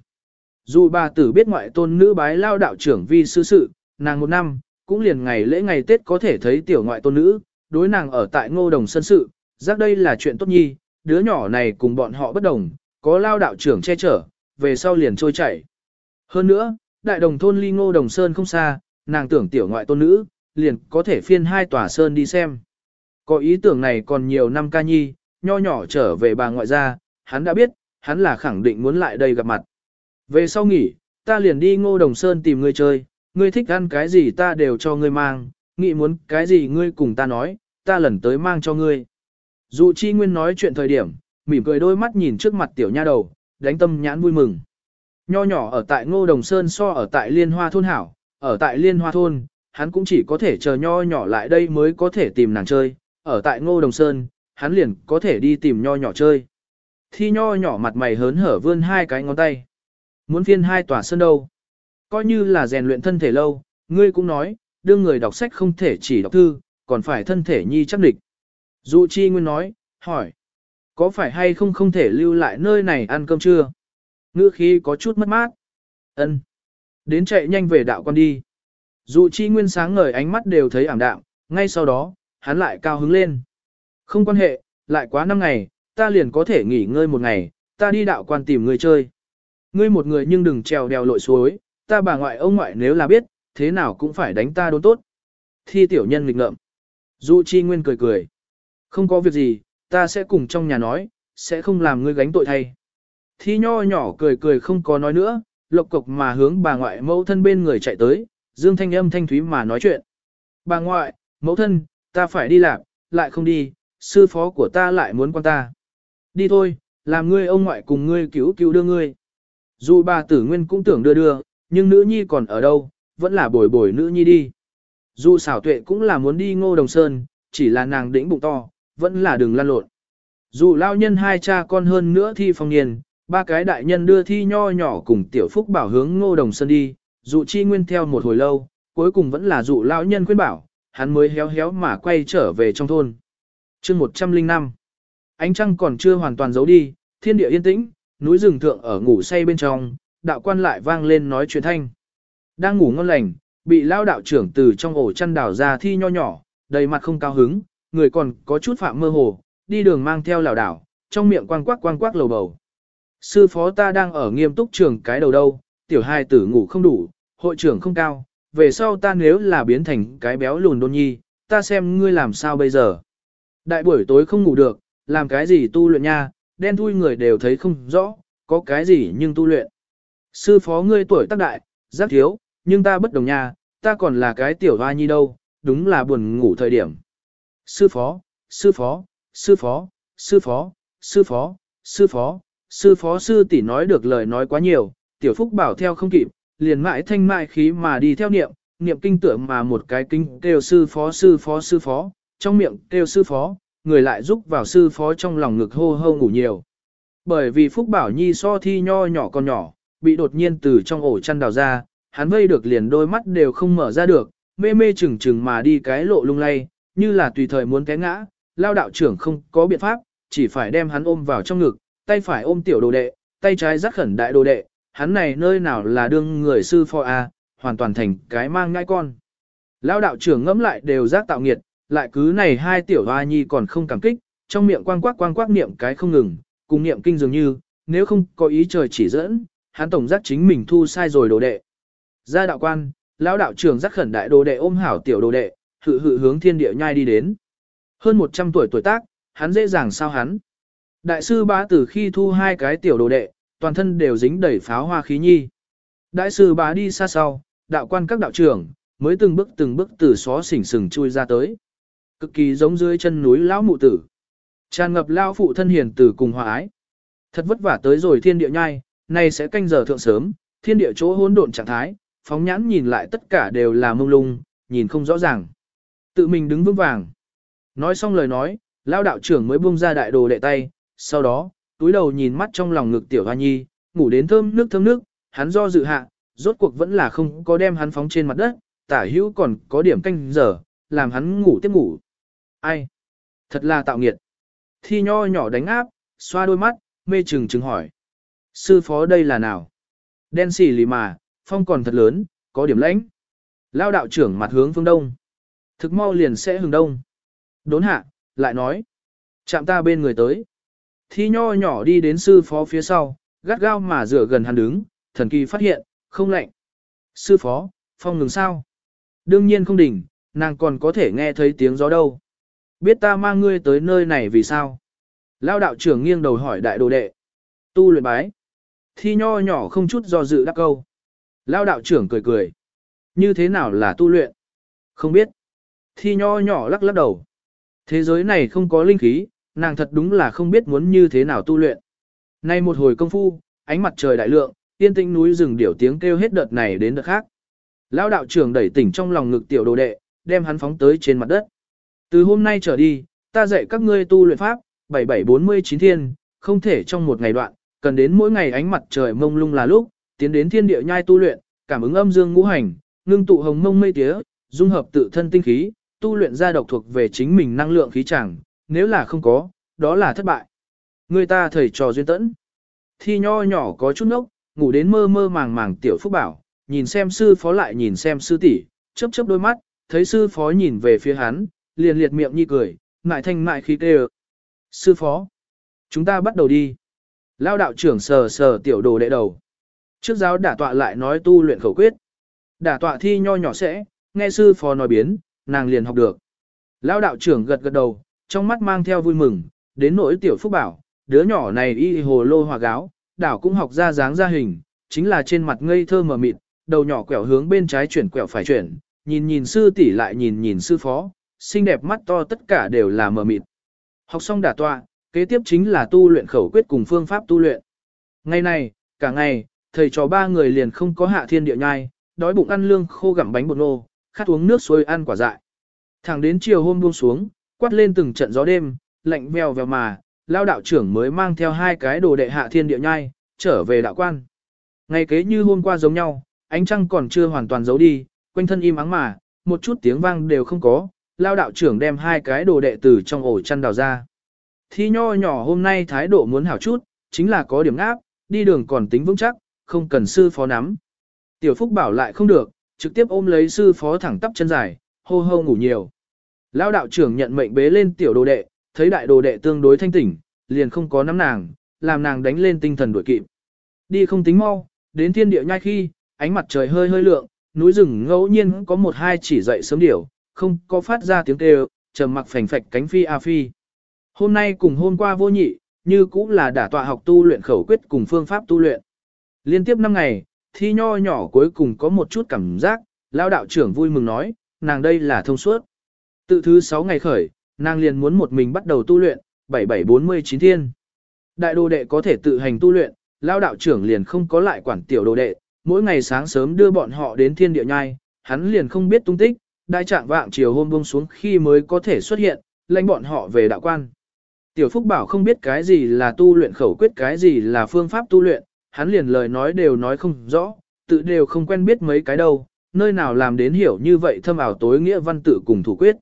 Speaker 1: Dù bà tử biết ngoại tôn nữ bái lao đạo trưởng vi sư sự, nàng một năm, cũng liền ngày lễ ngày Tết có thể thấy tiểu ngoại tôn nữ, đối nàng ở tại ngô đồng sân sự, giác đây là chuyện tốt nhi, đứa nhỏ này cùng bọn họ bất đồng, có lao đạo trưởng che chở, về sau liền trôi chảy. Hơn nữa, đại đồng thôn ly ngô đồng sơn không xa, nàng tưởng tiểu ngoại tôn nữ, liền có thể phiên hai tòa sơn đi xem. Có ý tưởng này còn nhiều năm ca nhi, nho nhỏ trở về bà ngoại gia, hắn đã biết, hắn là khẳng định muốn lại đây gặp mặt. Về sau nghỉ, ta liền đi ngô đồng sơn tìm người chơi, ngươi thích ăn cái gì ta đều cho ngươi mang, nghĩ muốn cái gì ngươi cùng ta nói, ta lần tới mang cho ngươi. Dụ chi nguyên nói chuyện thời điểm, mỉm cười đôi mắt nhìn trước mặt tiểu nha đầu, đánh tâm nhãn vui mừng. Nho nhỏ ở tại ngô đồng sơn so ở tại liên hoa thôn hảo, ở tại liên hoa thôn, hắn cũng chỉ có thể chờ nho nhỏ lại đây mới có thể tìm nàng chơi, ở tại ngô đồng sơn, hắn liền có thể đi tìm nho nhỏ chơi. Thi nho nhỏ mặt mày hớn hở vươn hai cái ngón tay. Muốn phiên hai tòa sơn đâu. Coi như là rèn luyện thân thể lâu, ngươi cũng nói, đưa người đọc sách không thể chỉ đọc thư, còn phải thân thể nhi chắc địch. Dụ chi nguyên nói, hỏi, có phải hay không không thể lưu lại nơi này ăn cơm trưa? Ngữ khí có chút mất mát. ân Đến chạy nhanh về đạo con đi. Dụ chi nguyên sáng ngời ánh mắt đều thấy ảm đạm, ngay sau đó, hắn lại cao hứng lên. Không quan hệ, lại quá năm ngày, ta liền có thể nghỉ ngơi một ngày, ta đi đạo quan tìm người chơi. Ngươi một người nhưng đừng trèo đèo lội suối, ta bà ngoại ông ngoại nếu là biết, thế nào cũng phải đánh ta đốn tốt. Thi tiểu nhân nghịch ngợm. Dụ chi nguyên cười cười. Không có việc gì, ta sẽ cùng trong nhà nói, sẽ không làm ngươi gánh tội thay. Thi nho nhỏ cười cười không có nói nữa, lộc cục mà hướng bà ngoại mẫu thân bên người chạy tới, dương thanh âm thanh thúy mà nói chuyện. Bà ngoại, mẫu thân, ta phải đi làm, lại không đi, sư phó của ta lại muốn quan ta. Đi thôi, làm ngươi ông ngoại cùng ngươi cứu cứu đưa ngươi. Dù bà tử nguyên cũng tưởng đưa đưa, nhưng nữ nhi còn ở đâu, vẫn là bồi bồi nữ nhi đi. Dù xảo tuệ cũng là muốn đi ngô đồng sơn, chỉ là nàng đĩnh bụng to, vẫn là đừng lan lộn. Dù lao nhân hai cha con hơn nữa thi phong niên, ba cái đại nhân đưa thi nho nhỏ cùng tiểu phúc bảo hướng ngô đồng sơn đi, dụ chi nguyên theo một hồi lâu, cuối cùng vẫn là dụ lao nhân khuyên bảo, hắn mới héo héo mà quay trở về trong thôn. chương 105 Ánh trăng còn chưa hoàn toàn giấu đi, thiên địa yên tĩnh, núi rừng thượng ở ngủ say bên trong, đạo quan lại vang lên nói chuyện thanh. Đang ngủ ngon lành, bị lao đạo trưởng từ trong ổ chăn đảo ra thi nho nhỏ, đầy mặt không cao hứng, người còn có chút phạm mơ hồ, đi đường mang theo lảo đảo, trong miệng quang quắc quang quắc lầu bầu. Sư phó ta đang ở nghiêm túc trường cái đầu đâu, tiểu hai tử ngủ không đủ, hội trưởng không cao, về sau ta nếu là biến thành cái béo lùn đôn nhi, ta xem ngươi làm sao bây giờ. Đại buổi tối không ngủ được, làm cái gì tu luyện nha, đen thui người đều thấy không rõ, có cái gì nhưng tu luyện. Sư phó ngươi tuổi tác đại, giác thiếu, nhưng ta bất đồng nha, ta còn là cái tiểu hoa nhi đâu, đúng là buồn ngủ thời điểm. Sư phó, sư phó, sư phó, sư phó, sư phó, sư phó, sư phó sư tỷ nói được lời nói quá nhiều, tiểu phúc bảo theo không kịp, liền mãi thanh mại khí mà đi theo niệm, niệm kinh tưởng mà một cái kinh kêu sư phó sư phó sư phó, trong miệng kêu sư phó, người lại rúc vào sư phó trong lòng ngực hô hô ngủ nhiều. Bởi vì phúc bảo nhi so thi nho nhỏ con nhỏ, bị đột nhiên từ trong ổ chăn đào ra, hắn vây được liền đôi mắt đều không mở ra được, mê mê chừng chừng mà đi cái lộ lung lay, như là tùy thời muốn té ngã, lao đạo trưởng không có biện pháp, chỉ phải đem hắn ôm vào trong ngực, tay phải ôm tiểu đồ đệ, tay trái dắt khẩn đại đồ đệ, hắn này nơi nào là đương người sư phò a, hoàn toàn thành cái mang ngai con. Lao đạo trưởng ngẫm lại đều giác tạo nghiệt, lại cứ này hai tiểu hoa nhi còn không cảm kích, trong miệng quang quắc quang quắc niệm cái không ngừng, cùng niệm kinh dường như, nếu không có ý trời chỉ dẫn, hắn tổng giác chính mình thu sai rồi đồ đệ. Ra đạo quan, lão đạo trưởng giác khẩn đại đồ đệ ôm hảo tiểu đồ đệ, hự hự hướng thiên địa nhai đi đến. Hơn 100 tuổi tuổi tác, hắn dễ dàng sao hắn. Đại sư bá từ khi thu hai cái tiểu đồ đệ, toàn thân đều dính đầy pháo hoa khí nhi. Đại sư bá đi xa sau, đạo quan các đạo trưởng, mới từng bước từng bước từ xó xỉnh sừng chui ra tới. Cực kỳ giống dưới chân núi lão mụ tử. Tràn ngập lão phụ thân hiền từ cùng hòa ái. Thật vất vả tới rồi thiên địa nhai, nay sẽ canh giờ thượng sớm, thiên địa chỗ hỗn độn trạng thái, phóng nhãn nhìn lại tất cả đều là mông lung, nhìn không rõ ràng. Tự mình đứng vững vàng. Nói xong lời nói, Lao đạo trưởng mới buông ra đại đồ đệ tay, sau đó, túi đầu nhìn mắt trong lòng ngực tiểu hoa nhi, ngủ đến thơm nước thơm nước, hắn do dự hạ, rốt cuộc vẫn là không có đem hắn phóng trên mặt đất, tả hữu còn có điểm canh giờ, làm hắn ngủ tiếp ngủ. Ai? Thật là tạo nghiệt. Thi nho nhỏ đánh áp, xoa đôi mắt, mê trừng trừng hỏi. Sư phó đây là nào? Đen xỉ lì mà, phong còn thật lớn, có điểm lãnh. Lao đạo trưởng mặt hướng phương đông. Thực mau liền sẽ hướng đông. Đốn hạ, lại nói. Chạm ta bên người tới. Thi nho nhỏ đi đến sư phó phía sau, gắt gao mà rửa gần hắn đứng, thần kỳ phát hiện, không lạnh. Sư phó, phong ngừng sao? Đương nhiên không đỉnh, nàng còn có thể nghe thấy tiếng gió đâu. Biết ta mang ngươi tới nơi này vì sao? Lao đạo trưởng nghiêng đầu hỏi đại đồ đệ. Tu luyện bái. Thi nho nhỏ không chút do dự đáp câu. Lao đạo trưởng cười cười. Như thế nào là tu luyện? Không biết. Thi nho nhỏ lắc lắc đầu. Thế giới này không có linh khí, nàng thật đúng là không biết muốn như thế nào tu luyện. Nay một hồi công phu, ánh mặt trời đại lượng, tiên tinh núi rừng điểu tiếng kêu hết đợt này đến đợt khác. Lão đạo trưởng đẩy tỉnh trong lòng ngực tiểu đồ đệ, đem hắn phóng tới trên mặt đất. Từ hôm nay trở đi, ta dạy các ngươi tu luyện pháp, 7749 thiên, không thể trong một ngày đoạn, cần đến mỗi ngày ánh mặt trời mông lung là lúc, tiến đến thiên địa nhai tu luyện, cảm ứng âm dương ngũ hành, ngưng tụ hồng mông mây tía, dung hợp tự thân tinh khí, tu luyện ra độc thuộc về chính mình năng lượng khí chẳng, nếu là không có, đó là thất bại. Người ta thầy trò duyên tẫn. Thi nho nhỏ có chút nốc, ngủ đến mơ mơ màng màng tiểu phúc bảo, nhìn xem sư phó lại nhìn xem sư tỷ, chớp chớp đôi mắt, thấy sư phó nhìn về phía hắn, liền liệt miệng nhi cười, ngại thanh mại khí tê Sư phó, chúng ta bắt đầu đi. Lao đạo trưởng sờ sờ tiểu đồ đệ đầu. Trước giáo đả tọa lại nói tu luyện khẩu quyết. Đả tọa thi nho nhỏ sẽ, nghe sư phó nói biến, nàng liền học được. Lao đạo trưởng gật gật đầu, trong mắt mang theo vui mừng, đến nỗi tiểu phúc bảo, đứa nhỏ này y hồ lô hòa gáo, đảo cũng học ra dáng ra hình, chính là trên mặt ngây thơ mờ mịt, đầu nhỏ quẹo hướng bên trái chuyển quẹo phải chuyển, nhìn nhìn sư tỷ lại nhìn nhìn sư phó, xinh đẹp mắt to tất cả đều là mờ mịt. Học xong đả tọa, kế tiếp chính là tu luyện khẩu quyết cùng phương pháp tu luyện. Ngày này, cả ngày, thầy trò ba người liền không có hạ thiên địa nhai, đói bụng ăn lương khô gặm bánh bột nô, khát uống nước suối ăn quả dại. Thẳng đến chiều hôm buông xuống, quát lên từng trận gió đêm, lạnh vèo vèo mà, lao đạo trưởng mới mang theo hai cái đồ đệ hạ thiên địa nhai, trở về đạo quan. Ngày kế như hôm qua giống nhau, ánh trăng còn chưa hoàn toàn giấu đi, quanh thân im ắng mà, một chút tiếng vang đều không có, lao đạo trưởng đem hai cái đồ đệ từ trong ổ chăn đào ra. Thi nho nhỏ hôm nay thái độ muốn hảo chút, chính là có điểm áp, đi đường còn tính vững chắc, không cần sư phó nắm. Tiểu Phúc bảo lại không được, trực tiếp ôm lấy sư phó thẳng tắp chân dài, hô hô ngủ nhiều. Lao đạo trưởng nhận mệnh bế lên tiểu đồ đệ, thấy đại đồ đệ tương đối thanh tỉnh, liền không có nắm nàng, làm nàng đánh lên tinh thần đuổi kịp. Đi không tính mau, đến thiên địa nhai khi, ánh mặt trời hơi hơi lượng, núi rừng ngẫu nhiên có một hai chỉ dậy sớm điểu, không có phát ra tiếng kêu, trầm mặc phành phạch cánh phi a phi. Hôm nay cùng hôm qua vô nhị, như cũng là đả tọa học tu luyện khẩu quyết cùng phương pháp tu luyện. Liên tiếp 5 ngày, thi nho nhỏ cuối cùng có một chút cảm giác, lao đạo trưởng vui mừng nói, nàng đây là thông suốt. Tự thứ 6 ngày khởi, nàng liền muốn một mình bắt đầu tu luyện, 7749 thiên. Đại đồ đệ có thể tự hành tu luyện, lao đạo trưởng liền không có lại quản tiểu đồ đệ, mỗi ngày sáng sớm đưa bọn họ đến thiên địa nhai, hắn liền không biết tung tích, đại trạng vạng chiều hôm buông xuống khi mới có thể xuất hiện, lãnh bọn họ về đạo quan. Tiểu Phúc bảo không biết cái gì là tu luyện khẩu quyết cái gì là phương pháp tu luyện, hắn liền lời nói đều nói không rõ, tự đều không quen biết mấy cái đâu, nơi nào làm đến hiểu như vậy thâm ảo tối nghĩa văn tự cùng thủ quyết.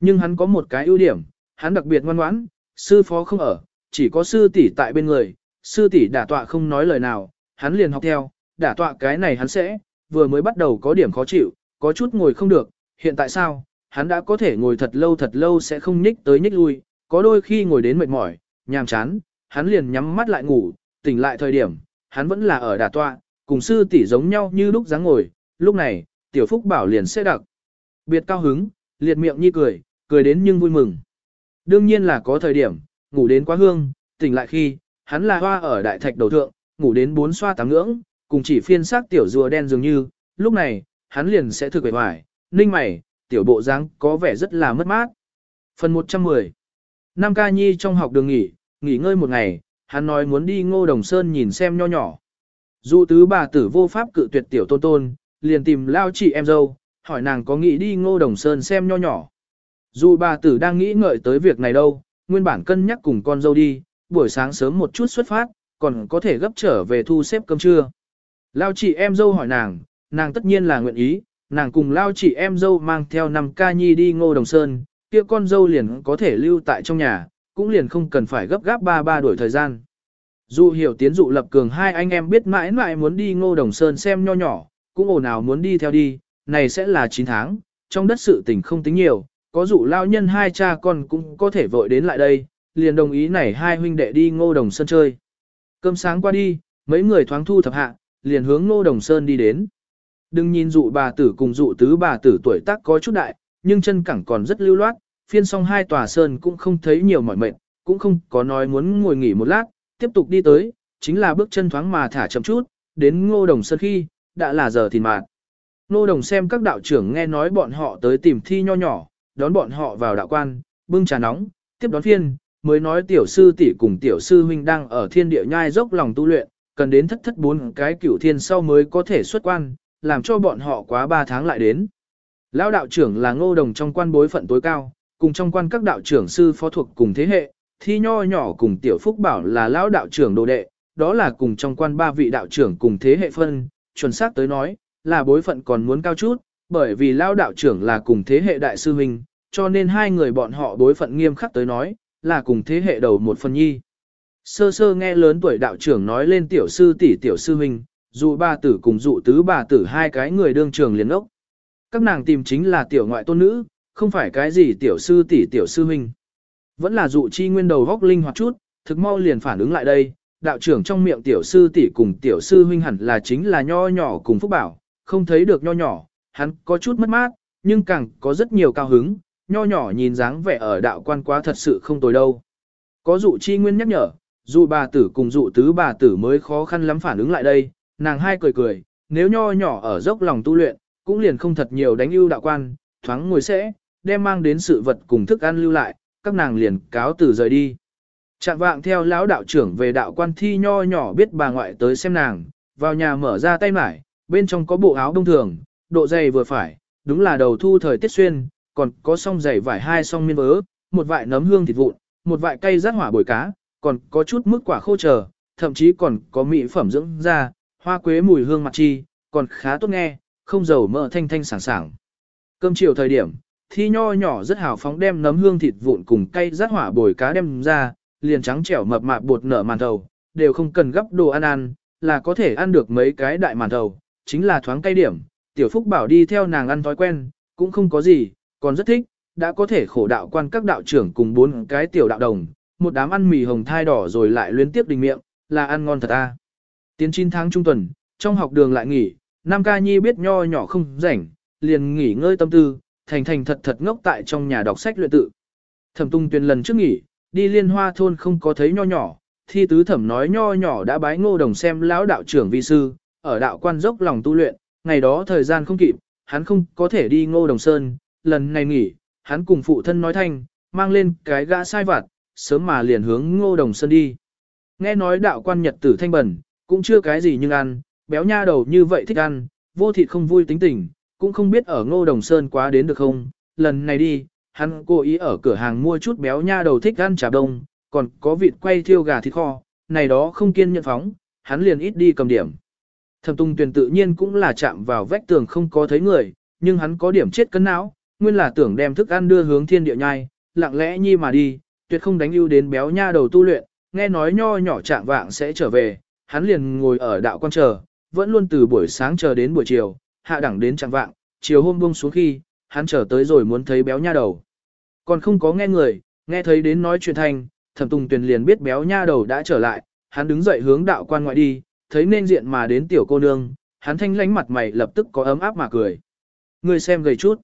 Speaker 1: Nhưng hắn có một cái ưu điểm, hắn đặc biệt ngoan ngoãn, sư phó không ở, chỉ có sư tỷ tại bên người, sư tỷ đả tọa không nói lời nào, hắn liền học theo, đả tọa cái này hắn sẽ, vừa mới bắt đầu có điểm khó chịu, có chút ngồi không được, hiện tại sao, hắn đã có thể ngồi thật lâu thật lâu sẽ không nhích tới nhích lui, có đôi khi ngồi đến mệt mỏi, nhàm chán, hắn liền nhắm mắt lại ngủ, tỉnh lại thời điểm, hắn vẫn là ở đà tọa, cùng sư tỷ giống nhau như lúc dáng ngồi, lúc này, tiểu phúc bảo liền sẽ đặc. Biệt cao hứng, liệt miệng nhi cười, cười đến nhưng vui mừng. Đương nhiên là có thời điểm, ngủ đến quá hương, tỉnh lại khi, hắn là hoa ở đại thạch đầu thượng, ngủ đến bốn xoa tám ngưỡng, cùng chỉ phiên sắc tiểu rùa đen dường như, lúc này, hắn liền sẽ thực vẻ hoài, ninh mày, tiểu bộ dáng có vẻ rất là mất mát. Phần 110 Nam ca nhi trong học đường nghỉ, nghỉ ngơi một ngày, hắn nói muốn đi ngô đồng sơn nhìn xem nho nhỏ. Dụ tứ bà tử vô pháp cự tuyệt tiểu tôn tôn, liền tìm lao chị em dâu, hỏi nàng có nghĩ đi ngô đồng sơn xem nho nhỏ. Dù bà tử đang nghĩ ngợi tới việc này đâu, nguyên bản cân nhắc cùng con dâu đi, buổi sáng sớm một chút xuất phát, còn có thể gấp trở về thu xếp cơm trưa. Lao chị em dâu hỏi nàng, nàng tất nhiên là nguyện ý, nàng cùng lao chị em dâu mang theo năm ca nhi đi ngô đồng sơn, kia con dâu liền có thể lưu tại trong nhà, cũng liền không cần phải gấp gáp ba ba đuổi thời gian. Dụ hiểu tiến dụ lập cường hai anh em biết mãi mãi muốn đi ngô đồng sơn xem nho nhỏ, cũng ồn ào muốn đi theo đi, này sẽ là 9 tháng, trong đất sự tình không tính nhiều, có dụ lao nhân hai cha con cũng có thể vội đến lại đây, liền đồng ý này hai huynh đệ đi ngô đồng sơn chơi. Cơm sáng qua đi, mấy người thoáng thu thập hạ, liền hướng ngô đồng sơn đi đến. Đừng nhìn dụ bà tử cùng dụ tứ bà tử tuổi tác có chút đại, nhưng chân cẳng còn rất lưu loát, phiên xong hai tòa sơn cũng không thấy nhiều mỏi mệt, cũng không có nói muốn ngồi nghỉ một lát, tiếp tục đi tới, chính là bước chân thoáng mà thả chậm chút, đến ngô đồng sơn khi, đã là giờ thìn mạt. Ngô đồng xem các đạo trưởng nghe nói bọn họ tới tìm thi nho nhỏ, đón bọn họ vào đạo quan, bưng trà nóng, tiếp đón phiên, mới nói tiểu sư tỷ cùng tiểu sư huynh đang ở thiên địa nhai dốc lòng tu luyện, cần đến thất thất bốn cái cửu thiên sau mới có thể xuất quan, làm cho bọn họ quá ba tháng lại đến. Lão đạo trưởng là ngô đồng trong quan bối phận tối cao, cùng trong quan các đạo trưởng sư phó thuộc cùng thế hệ, thi nho nhỏ cùng tiểu phúc bảo là lão đạo trưởng đồ đệ, đó là cùng trong quan ba vị đạo trưởng cùng thế hệ phân, chuẩn xác tới nói, là bối phận còn muốn cao chút, bởi vì lão đạo trưởng là cùng thế hệ đại sư huynh, cho nên hai người bọn họ bối phận nghiêm khắc tới nói, là cùng thế hệ đầu một phần nhi. Sơ sơ nghe lớn tuổi đạo trưởng nói lên tiểu sư tỷ tiểu sư huynh, dụ ba tử cùng dụ tứ bà tử hai cái người đương trường liền ốc. Các nàng tìm chính là tiểu ngoại tôn nữ, không phải cái gì tiểu sư tỷ tiểu sư huynh. Vẫn là dụ chi nguyên đầu góc linh hoạt chút, thực mau liền phản ứng lại đây, đạo trưởng trong miệng tiểu sư tỷ cùng tiểu sư huynh hẳn là chính là nho nhỏ cùng phúc bảo, không thấy được nho nhỏ, hắn có chút mất mát, nhưng càng có rất nhiều cao hứng, nho nhỏ nhìn dáng vẻ ở đạo quan quá thật sự không tồi đâu. Có dụ chi nguyên nhắc nhở, dụ bà tử cùng dụ tứ bà tử mới khó khăn lắm phản ứng lại đây, nàng hai cười cười, nếu nho nhỏ ở dốc lòng tu luyện, cũng liền không thật nhiều đánh ưu đạo quan, thoáng ngồi sẽ, đem mang đến sự vật cùng thức ăn lưu lại, các nàng liền cáo từ rời đi. Trạng vạng theo lão đạo trưởng về đạo quan thi nho nhỏ biết bà ngoại tới xem nàng, vào nhà mở ra tay mải, bên trong có bộ áo đông thường, độ dày vừa phải, đúng là đầu thu thời tiết xuyên, còn có song dày vải hai song miên vớ, một vại nấm hương thịt vụn, một vại cây rát hỏa bồi cá, còn có chút mức quả khô chờ, thậm chí còn có mỹ phẩm dưỡng da, hoa quế mùi hương mặt chi, còn khá tốt nghe, không dầu mỡ thanh thanh sảng sảng. Cơm chiều thời điểm, thi nho nhỏ rất hào phóng đem nấm hương thịt vụn cùng cây rát hỏa bồi cá đem ra, liền trắng trẻo mập mạp bột nở màn thầu, đều không cần gấp đồ ăn ăn, là có thể ăn được mấy cái đại màn thầu, chính là thoáng cay điểm. Tiểu Phúc bảo đi theo nàng ăn thói quen, cũng không có gì, còn rất thích, đã có thể khổ đạo quan các đạo trưởng cùng bốn cái tiểu đạo đồng, một đám ăn mì hồng thai đỏ rồi lại luyến tiếp đình miệng, là ăn ngon thật a. Tiến 9 tháng trung tuần, trong học đường lại nghỉ, Nam Ca Nhi biết nho nhỏ không rảnh, liền nghỉ ngơi tâm tư, thành thành thật thật ngốc tại trong nhà đọc sách luyện tự. Thẩm Tung Tuyền lần trước nghỉ, đi liên hoa thôn không có thấy nho nhỏ, thi tứ thẩm nói nho nhỏ đã bái ngô đồng xem lão đạo trưởng vi sư, ở đạo quan dốc lòng tu luyện, ngày đó thời gian không kịp, hắn không có thể đi ngô đồng sơn, lần này nghỉ, hắn cùng phụ thân nói thanh, mang lên cái gã sai vặt, sớm mà liền hướng ngô đồng sơn đi. Nghe nói đạo quan nhật tử thanh bẩn, cũng chưa cái gì nhưng ăn, béo nha đầu như vậy thích ăn, vô thịt không vui tính tình, cũng không biết ở ngô đồng sơn quá đến được không, lần này đi, hắn cố ý ở cửa hàng mua chút béo nha đầu thích ăn chả đông, còn có vịt quay thiêu gà thịt kho, này đó không kiên nhận phóng, hắn liền ít đi cầm điểm. Thẩm Tung Tuyền tự nhiên cũng là chạm vào vách tường không có thấy người, nhưng hắn có điểm chết cân não, nguyên là tưởng đem thức ăn đưa hướng thiên địa nhai, lặng lẽ nhi mà đi, tuyệt không đánh ưu đến béo nha đầu tu luyện, nghe nói nho nhỏ trạng vạng sẽ trở về, hắn liền ngồi ở đạo quan chờ, vẫn luôn từ buổi sáng chờ đến buổi chiều, hạ đẳng đến chẳng vạng, chiều hôm buông xuống khi, hắn chờ tới rồi muốn thấy béo nha đầu. Còn không có nghe người, nghe thấy đến nói chuyện thành, thẩm tùng tuyền liền biết béo nha đầu đã trở lại, hắn đứng dậy hướng đạo quan ngoại đi, thấy nên diện mà đến tiểu cô nương, hắn thanh lánh mặt mày lập tức có ấm áp mà cười. Người xem gầy chút.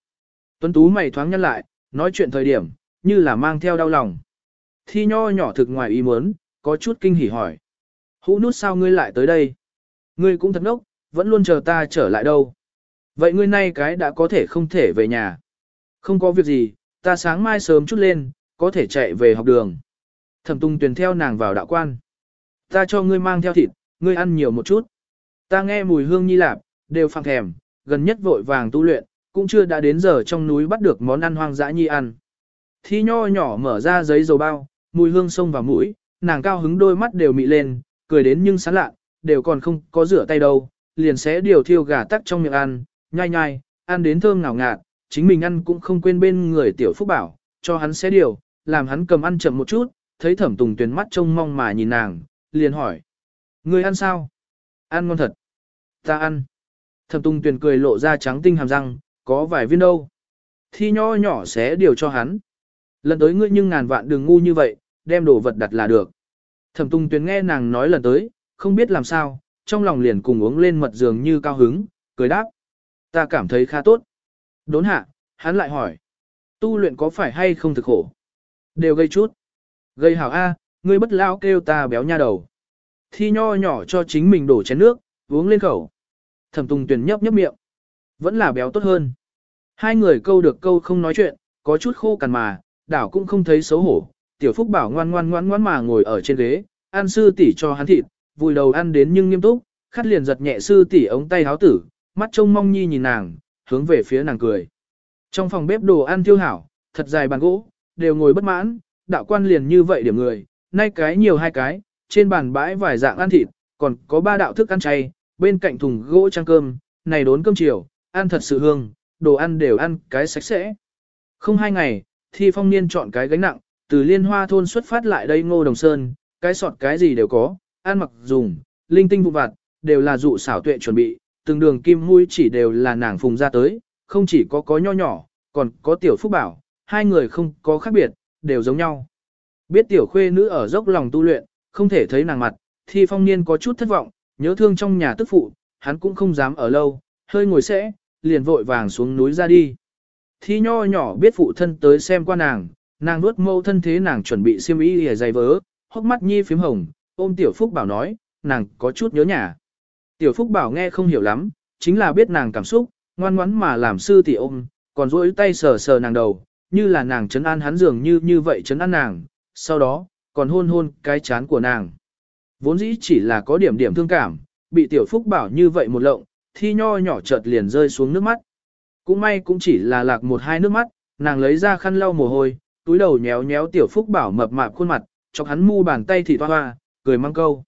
Speaker 1: Tuấn Tú mày thoáng nhăn lại, nói chuyện thời điểm, như là mang theo đau lòng. Thi nho nhỏ thực ngoài ý muốn, có chút kinh hỉ hỏi. Hũ nút sao ngươi lại tới đây? Ngươi cũng thật ngốc, vẫn luôn chờ ta trở lại đâu. Vậy ngươi nay cái đã có thể không thể về nhà. Không có việc gì, ta sáng mai sớm chút lên, có thể chạy về học đường. Thẩm tung tuyển theo nàng vào đạo quan. Ta cho ngươi mang theo thịt, ngươi ăn nhiều một chút. Ta nghe mùi hương nhi lạp, đều phang thèm, gần nhất vội vàng tu luyện, cũng chưa đã đến giờ trong núi bắt được món ăn hoang dã nhi ăn. Thi nho nhỏ mở ra giấy dầu bao, mùi hương sông vào mũi, nàng cao hứng đôi mắt đều mị lên, cười đến nhưng sán lạ, đều còn không có rửa tay đâu, liền sẽ điều thiêu gà tắc trong miệng ăn, nhai nhai, ăn đến thơm ngào ngạt, chính mình ăn cũng không quên bên người tiểu phúc bảo, cho hắn xé điều, làm hắn cầm ăn chậm một chút, thấy thẩm tùng tuyền mắt trông mong mà nhìn nàng, liền hỏi. Người ăn sao? Ăn ngon thật. Ta ăn. Thẩm tùng tuyền cười lộ ra trắng tinh hàm răng, có vài viên đâu. Thi nho nhỏ xé điều cho hắn. Lần tới ngươi nhưng ngàn vạn đừng ngu như vậy, đem đồ vật đặt là được. Thẩm tùng tuyền nghe nàng nói lần tới, không biết làm sao, trong lòng liền cùng uống lên mật dường như cao hứng, cười đáp. Ta cảm thấy khá tốt. Đốn hạ, hắn lại hỏi. Tu luyện có phải hay không thực khổ? Đều gây chút. Gây hảo A, ngươi bất lao kêu ta béo nha đầu. Thi nho nhỏ cho chính mình đổ chén nước, uống lên khẩu. Thẩm tùng tuyển nhấp nhấp miệng. Vẫn là béo tốt hơn. Hai người câu được câu không nói chuyện, có chút khô cằn mà, đảo cũng không thấy xấu hổ. Tiểu Phúc bảo ngoan ngoan ngoan ngoan mà ngồi ở trên ghế, an sư tỷ cho hắn thịt, vùi đầu ăn đến nhưng nghiêm túc, khát liền giật nhẹ sư tỷ ống tay háo tử, mắt trông mong nhi nhìn nàng, hướng về phía nàng cười. Trong phòng bếp đồ ăn thiêu hảo, thật dài bàn gỗ, đều ngồi bất mãn, đạo quan liền như vậy điểm người, nay cái nhiều hai cái, trên bàn bãi vài dạng ăn thịt, còn có ba đạo thức ăn chay, bên cạnh thùng gỗ trang cơm, này đốn cơm chiều, ăn thật sự hương, đồ ăn đều ăn cái sạch sẽ. Không hai ngày, thi phong niên chọn cái gánh nặng, từ liên hoa thôn xuất phát lại đây ngô đồng sơn, cái sọt cái gì đều có, ăn mặc dùng, linh tinh vụ vặt, đều là dụ xảo tuệ chuẩn bị, từng đường kim mũi chỉ đều là nàng phùng ra tới, không chỉ có có nho nhỏ, còn có tiểu phúc bảo, hai người không có khác biệt, đều giống nhau. Biết tiểu khuê nữ ở dốc lòng tu luyện, không thể thấy nàng mặt, thì phong niên có chút thất vọng, nhớ thương trong nhà tức phụ, hắn cũng không dám ở lâu, hơi ngồi sẽ, liền vội vàng xuống núi ra đi. Thi nho nhỏ biết phụ thân tới xem qua nàng, nàng nuốt mâu thân thế nàng chuẩn bị xiêm y hề dày vớ, hốc mắt nhi phím hồng, ôm tiểu phúc bảo nói, nàng có chút nhớ nhà. Tiểu phúc bảo nghe không hiểu lắm, chính là biết nàng cảm xúc, ngoan ngoắn mà làm sư tỷ ôm, còn duỗi tay sờ sờ nàng đầu, như là nàng chấn an hắn dường như như vậy chấn an nàng, sau đó, còn hôn hôn cái chán của nàng. Vốn dĩ chỉ là có điểm điểm thương cảm, bị tiểu phúc bảo như vậy một lộng, thi nho nhỏ chợt liền rơi xuống nước mắt. Cũng may cũng chỉ là lạc một hai nước mắt, nàng lấy ra khăn lau mồ hôi, túi đầu nhéo nhéo tiểu phúc bảo mập mạp khuôn mặt, chọc hắn mu bàn tay thì toa hoa, cười mang câu.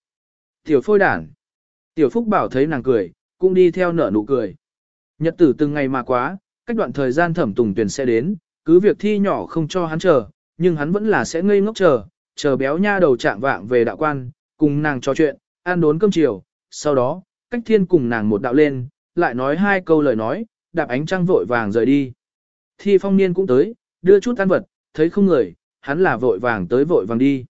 Speaker 1: Tiểu phôi đản. Tiểu phúc bảo thấy nàng cười, cũng đi theo nở nụ cười. Nhật tử từng ngày mà quá, cách đoạn thời gian thẩm tùng tuyển sẽ đến, cứ việc thi nhỏ không cho hắn chờ, nhưng hắn vẫn là sẽ ngây ngốc chờ, chờ béo nha đầu trạng vạng về đạo quan, cùng nàng trò chuyện, ăn đốn cơm chiều, sau đó, cách thiên cùng nàng một đạo lên, lại nói hai câu lời nói, đạp ánh trăng vội vàng rời đi. Thi phong niên cũng tới, đưa chút ăn vật, thấy không người, hắn là vội vàng tới vội vàng đi.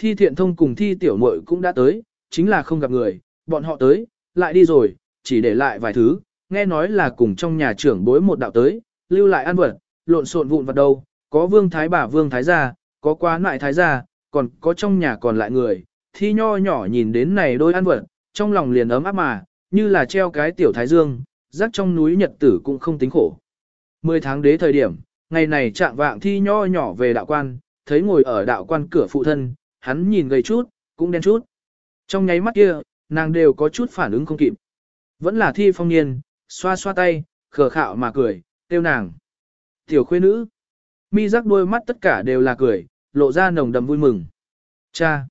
Speaker 1: Thi thiện thông cùng thi tiểu muội cũng đã tới, chính là không gặp người, bọn họ tới, lại đi rồi, chỉ để lại vài thứ, nghe nói là cùng trong nhà trưởng bối một đạo tới, lưu lại ăn vật, lộn xộn vụn vật đâu, có vương thái bà vương thái gia, có quá nại thái gia, còn có trong nhà còn lại người, thi nho nhỏ nhìn đến này đôi ăn vật, trong lòng liền ấm áp mà, như là treo cái tiểu thái dương, rắc trong núi nhật tử cũng không tính khổ. Mười tháng đế thời điểm, ngày này trạng vạng thi nho nhỏ về đạo quan, thấy ngồi ở đạo quan cửa phụ thân, hắn nhìn gầy chút, cũng đen chút. Trong nháy mắt kia, nàng đều có chút phản ứng không kịp. Vẫn là thi phong niên, xoa xoa tay, khờ khạo mà cười, tiêu nàng. Tiểu khuê nữ. Mi rắc đôi mắt tất cả đều là cười, lộ ra nồng đầm vui mừng. Cha.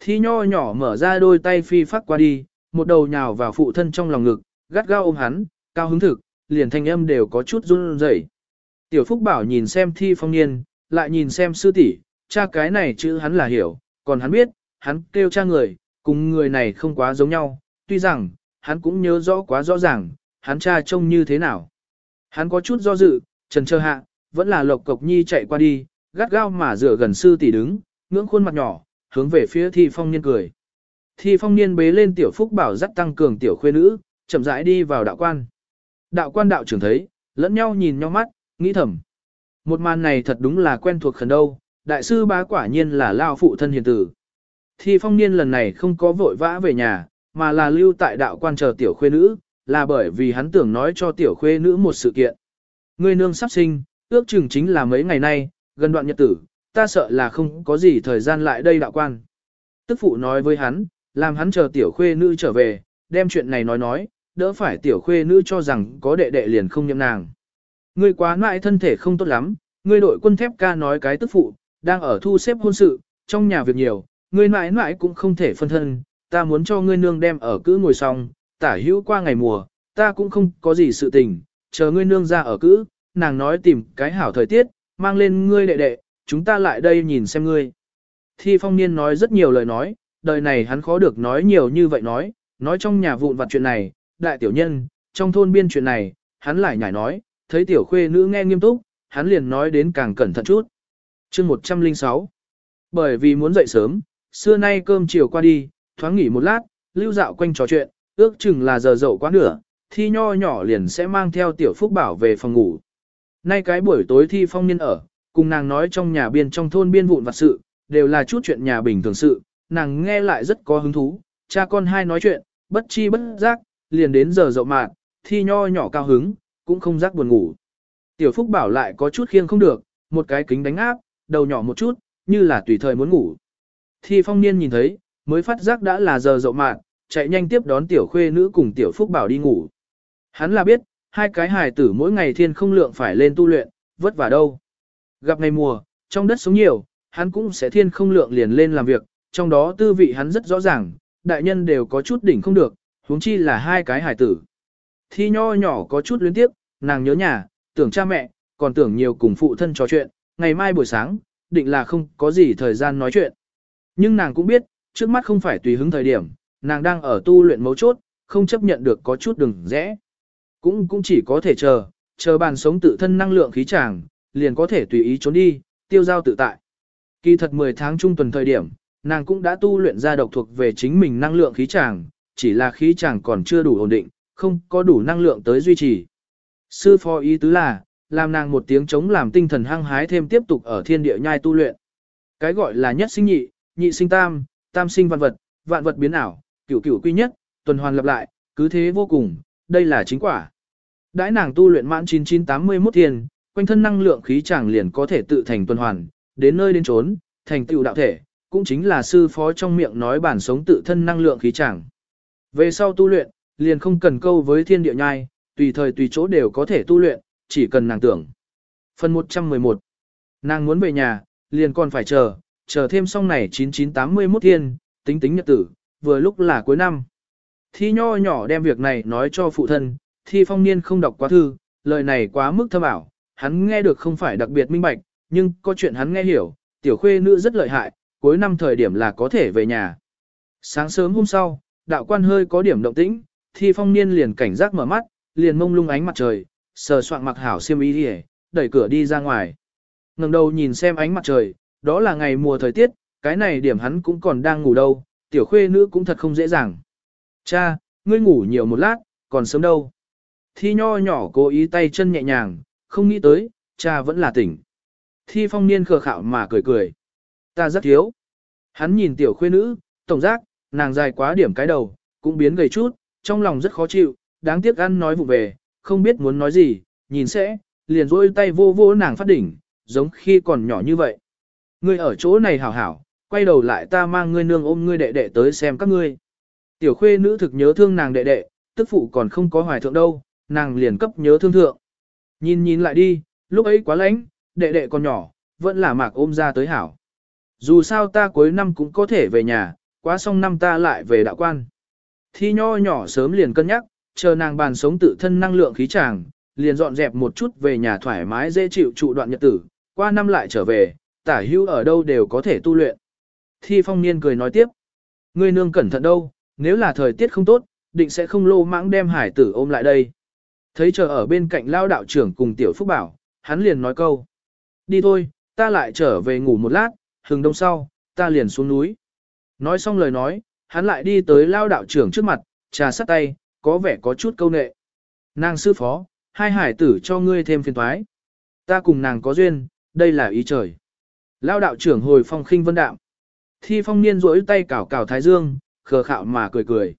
Speaker 1: Thi nho nhỏ mở ra đôi tay phi phát qua đi, một đầu nhào vào phụ thân trong lòng ngực, gắt gao ôm hắn, cao hứng thực, liền thanh âm đều có chút run rẩy. Tiểu Phúc Bảo nhìn xem thi phong niên, lại nhìn xem sư tỷ, cha cái này chữ hắn là hiểu, còn hắn biết, hắn kêu cha người, cùng người này không quá giống nhau, tuy rằng, hắn cũng nhớ rõ quá rõ ràng, hắn cha trông như thế nào. Hắn có chút do dự, trần chờ hạ, vẫn là lộc cộc nhi chạy qua đi, gắt gao mà dựa gần sư tỷ đứng, ngưỡng khuôn mặt nhỏ, hướng về phía thi phong niên cười. Thi phong niên bế lên tiểu phúc bảo dắt tăng cường tiểu khuê nữ, chậm rãi đi vào đạo quan. Đạo quan đạo trưởng thấy, lẫn nhau nhìn nhau mắt, nghĩ thầm. Một màn này thật đúng là quen thuộc khẩn đâu, đại sư bá quả nhiên là lao phụ thân hiền tử. Thi phong niên lần này không có vội vã về nhà, mà là lưu tại đạo quan chờ tiểu khuê nữ, là bởi vì hắn tưởng nói cho tiểu khuê nữ một sự kiện. Ngươi nương sắp sinh, ước chừng chính là mấy ngày nay, gần đoạn nhật tử, ta sợ là không có gì thời gian lại đây đạo quan. Tức phụ nói với hắn, làm hắn chờ tiểu khuê nữ trở về, đem chuyện này nói nói, đỡ phải tiểu khuê nữ cho rằng có đệ đệ liền không nhậm nàng. Ngươi quá ngại thân thể không tốt lắm, ngươi đội quân thép ca nói cái tức phụ, đang ở thu xếp hôn sự, trong nhà việc nhiều, ngươi mãi mãi cũng không thể phân thân, ta muốn cho ngươi nương đem ở cữ ngồi xong, tả hữu qua ngày mùa, ta cũng không có gì sự tình, chờ ngươi nương ra ở cữ, nàng nói tìm cái hảo thời tiết, mang lên ngươi đệ đệ, chúng ta lại đây nhìn xem ngươi. Thi phong niên nói rất nhiều lời nói, đời này hắn khó được nói nhiều như vậy nói, nói trong nhà vụn vặt chuyện này, đại tiểu nhân, trong thôn biên chuyện này, hắn lại nhảy nói, thấy tiểu khuê nữ nghe nghiêm túc, hắn liền nói đến càng cẩn thận chút chương 106 Bởi vì muốn dậy sớm, xưa nay cơm chiều qua đi, thoáng nghỉ một lát, lưu dạo quanh trò chuyện, ước chừng là giờ dậu quá nửa, thi nho nhỏ liền sẽ mang theo tiểu phúc bảo về phòng ngủ. Nay cái buổi tối thi phong niên ở, cùng nàng nói trong nhà biên trong thôn biên vụn vặt sự, đều là chút chuyện nhà bình thường sự, nàng nghe lại rất có hứng thú, cha con hai nói chuyện, bất chi bất giác, liền đến giờ dậu mạn, thi nho nhỏ cao hứng, cũng không giác buồn ngủ. Tiểu Phúc bảo lại có chút khiêng không được, một cái kính đánh áp, đầu nhỏ một chút, như là tùy thời muốn ngủ. Thi phong niên nhìn thấy, mới phát giác đã là giờ rộng mạn, chạy nhanh tiếp đón tiểu khuê nữ cùng tiểu Phúc bảo đi ngủ. Hắn là biết, hai cái hài tử mỗi ngày thiên không lượng phải lên tu luyện, vất vả đâu. Gặp ngày mùa, trong đất sống nhiều, hắn cũng sẽ thiên không lượng liền lên làm việc, trong đó tư vị hắn rất rõ ràng, đại nhân đều có chút đỉnh không được, huống chi là hai cái hài tử. Thi nho nhỏ có chút luyến tiếp, nàng nhớ nhà, tưởng cha mẹ, còn tưởng nhiều cùng phụ thân trò chuyện, ngày mai buổi sáng, định là không có gì thời gian nói chuyện. Nhưng nàng cũng biết, trước mắt không phải tùy hứng thời điểm, nàng đang ở tu luyện mấu chốt, không chấp nhận được có chút đừng rẽ. Cũng cũng chỉ có thể chờ, chờ bàn sống tự thân năng lượng khí tràng, liền có thể tùy ý trốn đi, tiêu giao tự tại. Kỳ thật 10 tháng trung tuần thời điểm, nàng cũng đã tu luyện ra độc thuộc về chính mình năng lượng khí tràng, chỉ là khí tràng còn chưa đủ ổn định, không có đủ năng lượng tới duy trì. Sư phó ý tứ là, làm nàng một tiếng chống làm tinh thần hăng hái thêm tiếp tục ở thiên địa nhai tu luyện. Cái gọi là nhất sinh nhị, nhị sinh tam, tam sinh vạn vật, vạn vật biến ảo, cửu cửu quy nhất, tuần hoàn lặp lại, cứ thế vô cùng, đây là chính quả. Đãi nàng tu luyện mãn 9981 thiên, quanh thân năng lượng khí chẳng liền có thể tự thành tuần hoàn, đến nơi đến trốn, thành tựu đạo thể, cũng chính là sư phó trong miệng nói bản sống tự thân năng lượng khí chẳng. Về sau tu luyện, liền không cần câu với thiên địa nhai, tùy thời tùy chỗ đều có thể tu luyện, chỉ cần nàng tưởng. Phần 111 Nàng muốn về nhà, liền còn phải chờ, chờ thêm xong này 9981 thiên, tính tính nhật tử, vừa lúc là cuối năm. Thi nho nhỏ đem việc này nói cho phụ thân, thi phong niên không đọc quá thư, lời này quá mức thâm ảo, hắn nghe được không phải đặc biệt minh bạch, nhưng có chuyện hắn nghe hiểu, tiểu khuê nữ rất lợi hại, cuối năm thời điểm là có thể về nhà. Sáng sớm hôm sau, đạo quan hơi có điểm động tĩnh, thi phong niên liền cảnh giác mở mắt, liền mông lung ánh mặt trời, sờ soạn mặc hảo xiêm y đi đẩy cửa đi ra ngoài. ngẩng đầu nhìn xem ánh mặt trời, đó là ngày mùa thời tiết, cái này điểm hắn cũng còn đang ngủ đâu, tiểu khuê nữ cũng thật không dễ dàng. Cha, ngươi ngủ nhiều một lát, còn sớm đâu. Thi nho nhỏ cố ý tay chân nhẹ nhàng, không nghĩ tới, cha vẫn là tỉnh. Thi phong niên khờ khạo mà cười cười. Ta rất thiếu. Hắn nhìn tiểu khuê nữ, tổng giác, nàng dài quá điểm cái đầu, cũng biến gầy chút, trong lòng rất khó chịu, đáng tiếc ăn nói vụ về, không biết muốn nói gì, nhìn sẽ, liền rôi tay vô vô nàng phát đỉnh, giống khi còn nhỏ như vậy. Ngươi ở chỗ này hảo hảo, quay đầu lại ta mang ngươi nương ôm ngươi đệ đệ tới xem các ngươi. Tiểu khuê nữ thực nhớ thương nàng đệ đệ, tức phụ còn không có hoài thượng đâu, nàng liền cấp nhớ thương thượng. Nhìn nhìn lại đi, lúc ấy quá lạnh, đệ đệ còn nhỏ, vẫn là mạc ôm ra tới hảo. Dù sao ta cuối năm cũng có thể về nhà, quá xong năm ta lại về đạo quan. Thi nho nhỏ sớm liền cân nhắc, chờ nàng bàn sống tự thân năng lượng khí tràng, liền dọn dẹp một chút về nhà thoải mái dễ chịu trụ đoạn nhật tử, qua năm lại trở về, tả hữu ở đâu đều có thể tu luyện. Thi phong niên cười nói tiếp, ngươi nương cẩn thận đâu, nếu là thời tiết không tốt, định sẽ không lô mãng đem hải tử ôm lại đây. Thấy chờ ở bên cạnh lao đạo trưởng cùng tiểu phúc bảo, hắn liền nói câu. Đi thôi, ta lại trở về ngủ một lát, hừng đông sau, ta liền xuống núi. Nói xong lời nói, hắn lại đi tới lao đạo trưởng trước mặt, trà sắt tay, có vẻ có chút câu nệ. Nàng sư phó, hai hải tử cho ngươi thêm phiền thoái. Ta cùng nàng có duyên, đây là ý trời. Lao đạo trưởng hồi phong khinh vân đạm. Thi phong niên rỗi tay cào cào thái dương, khờ khạo mà cười cười.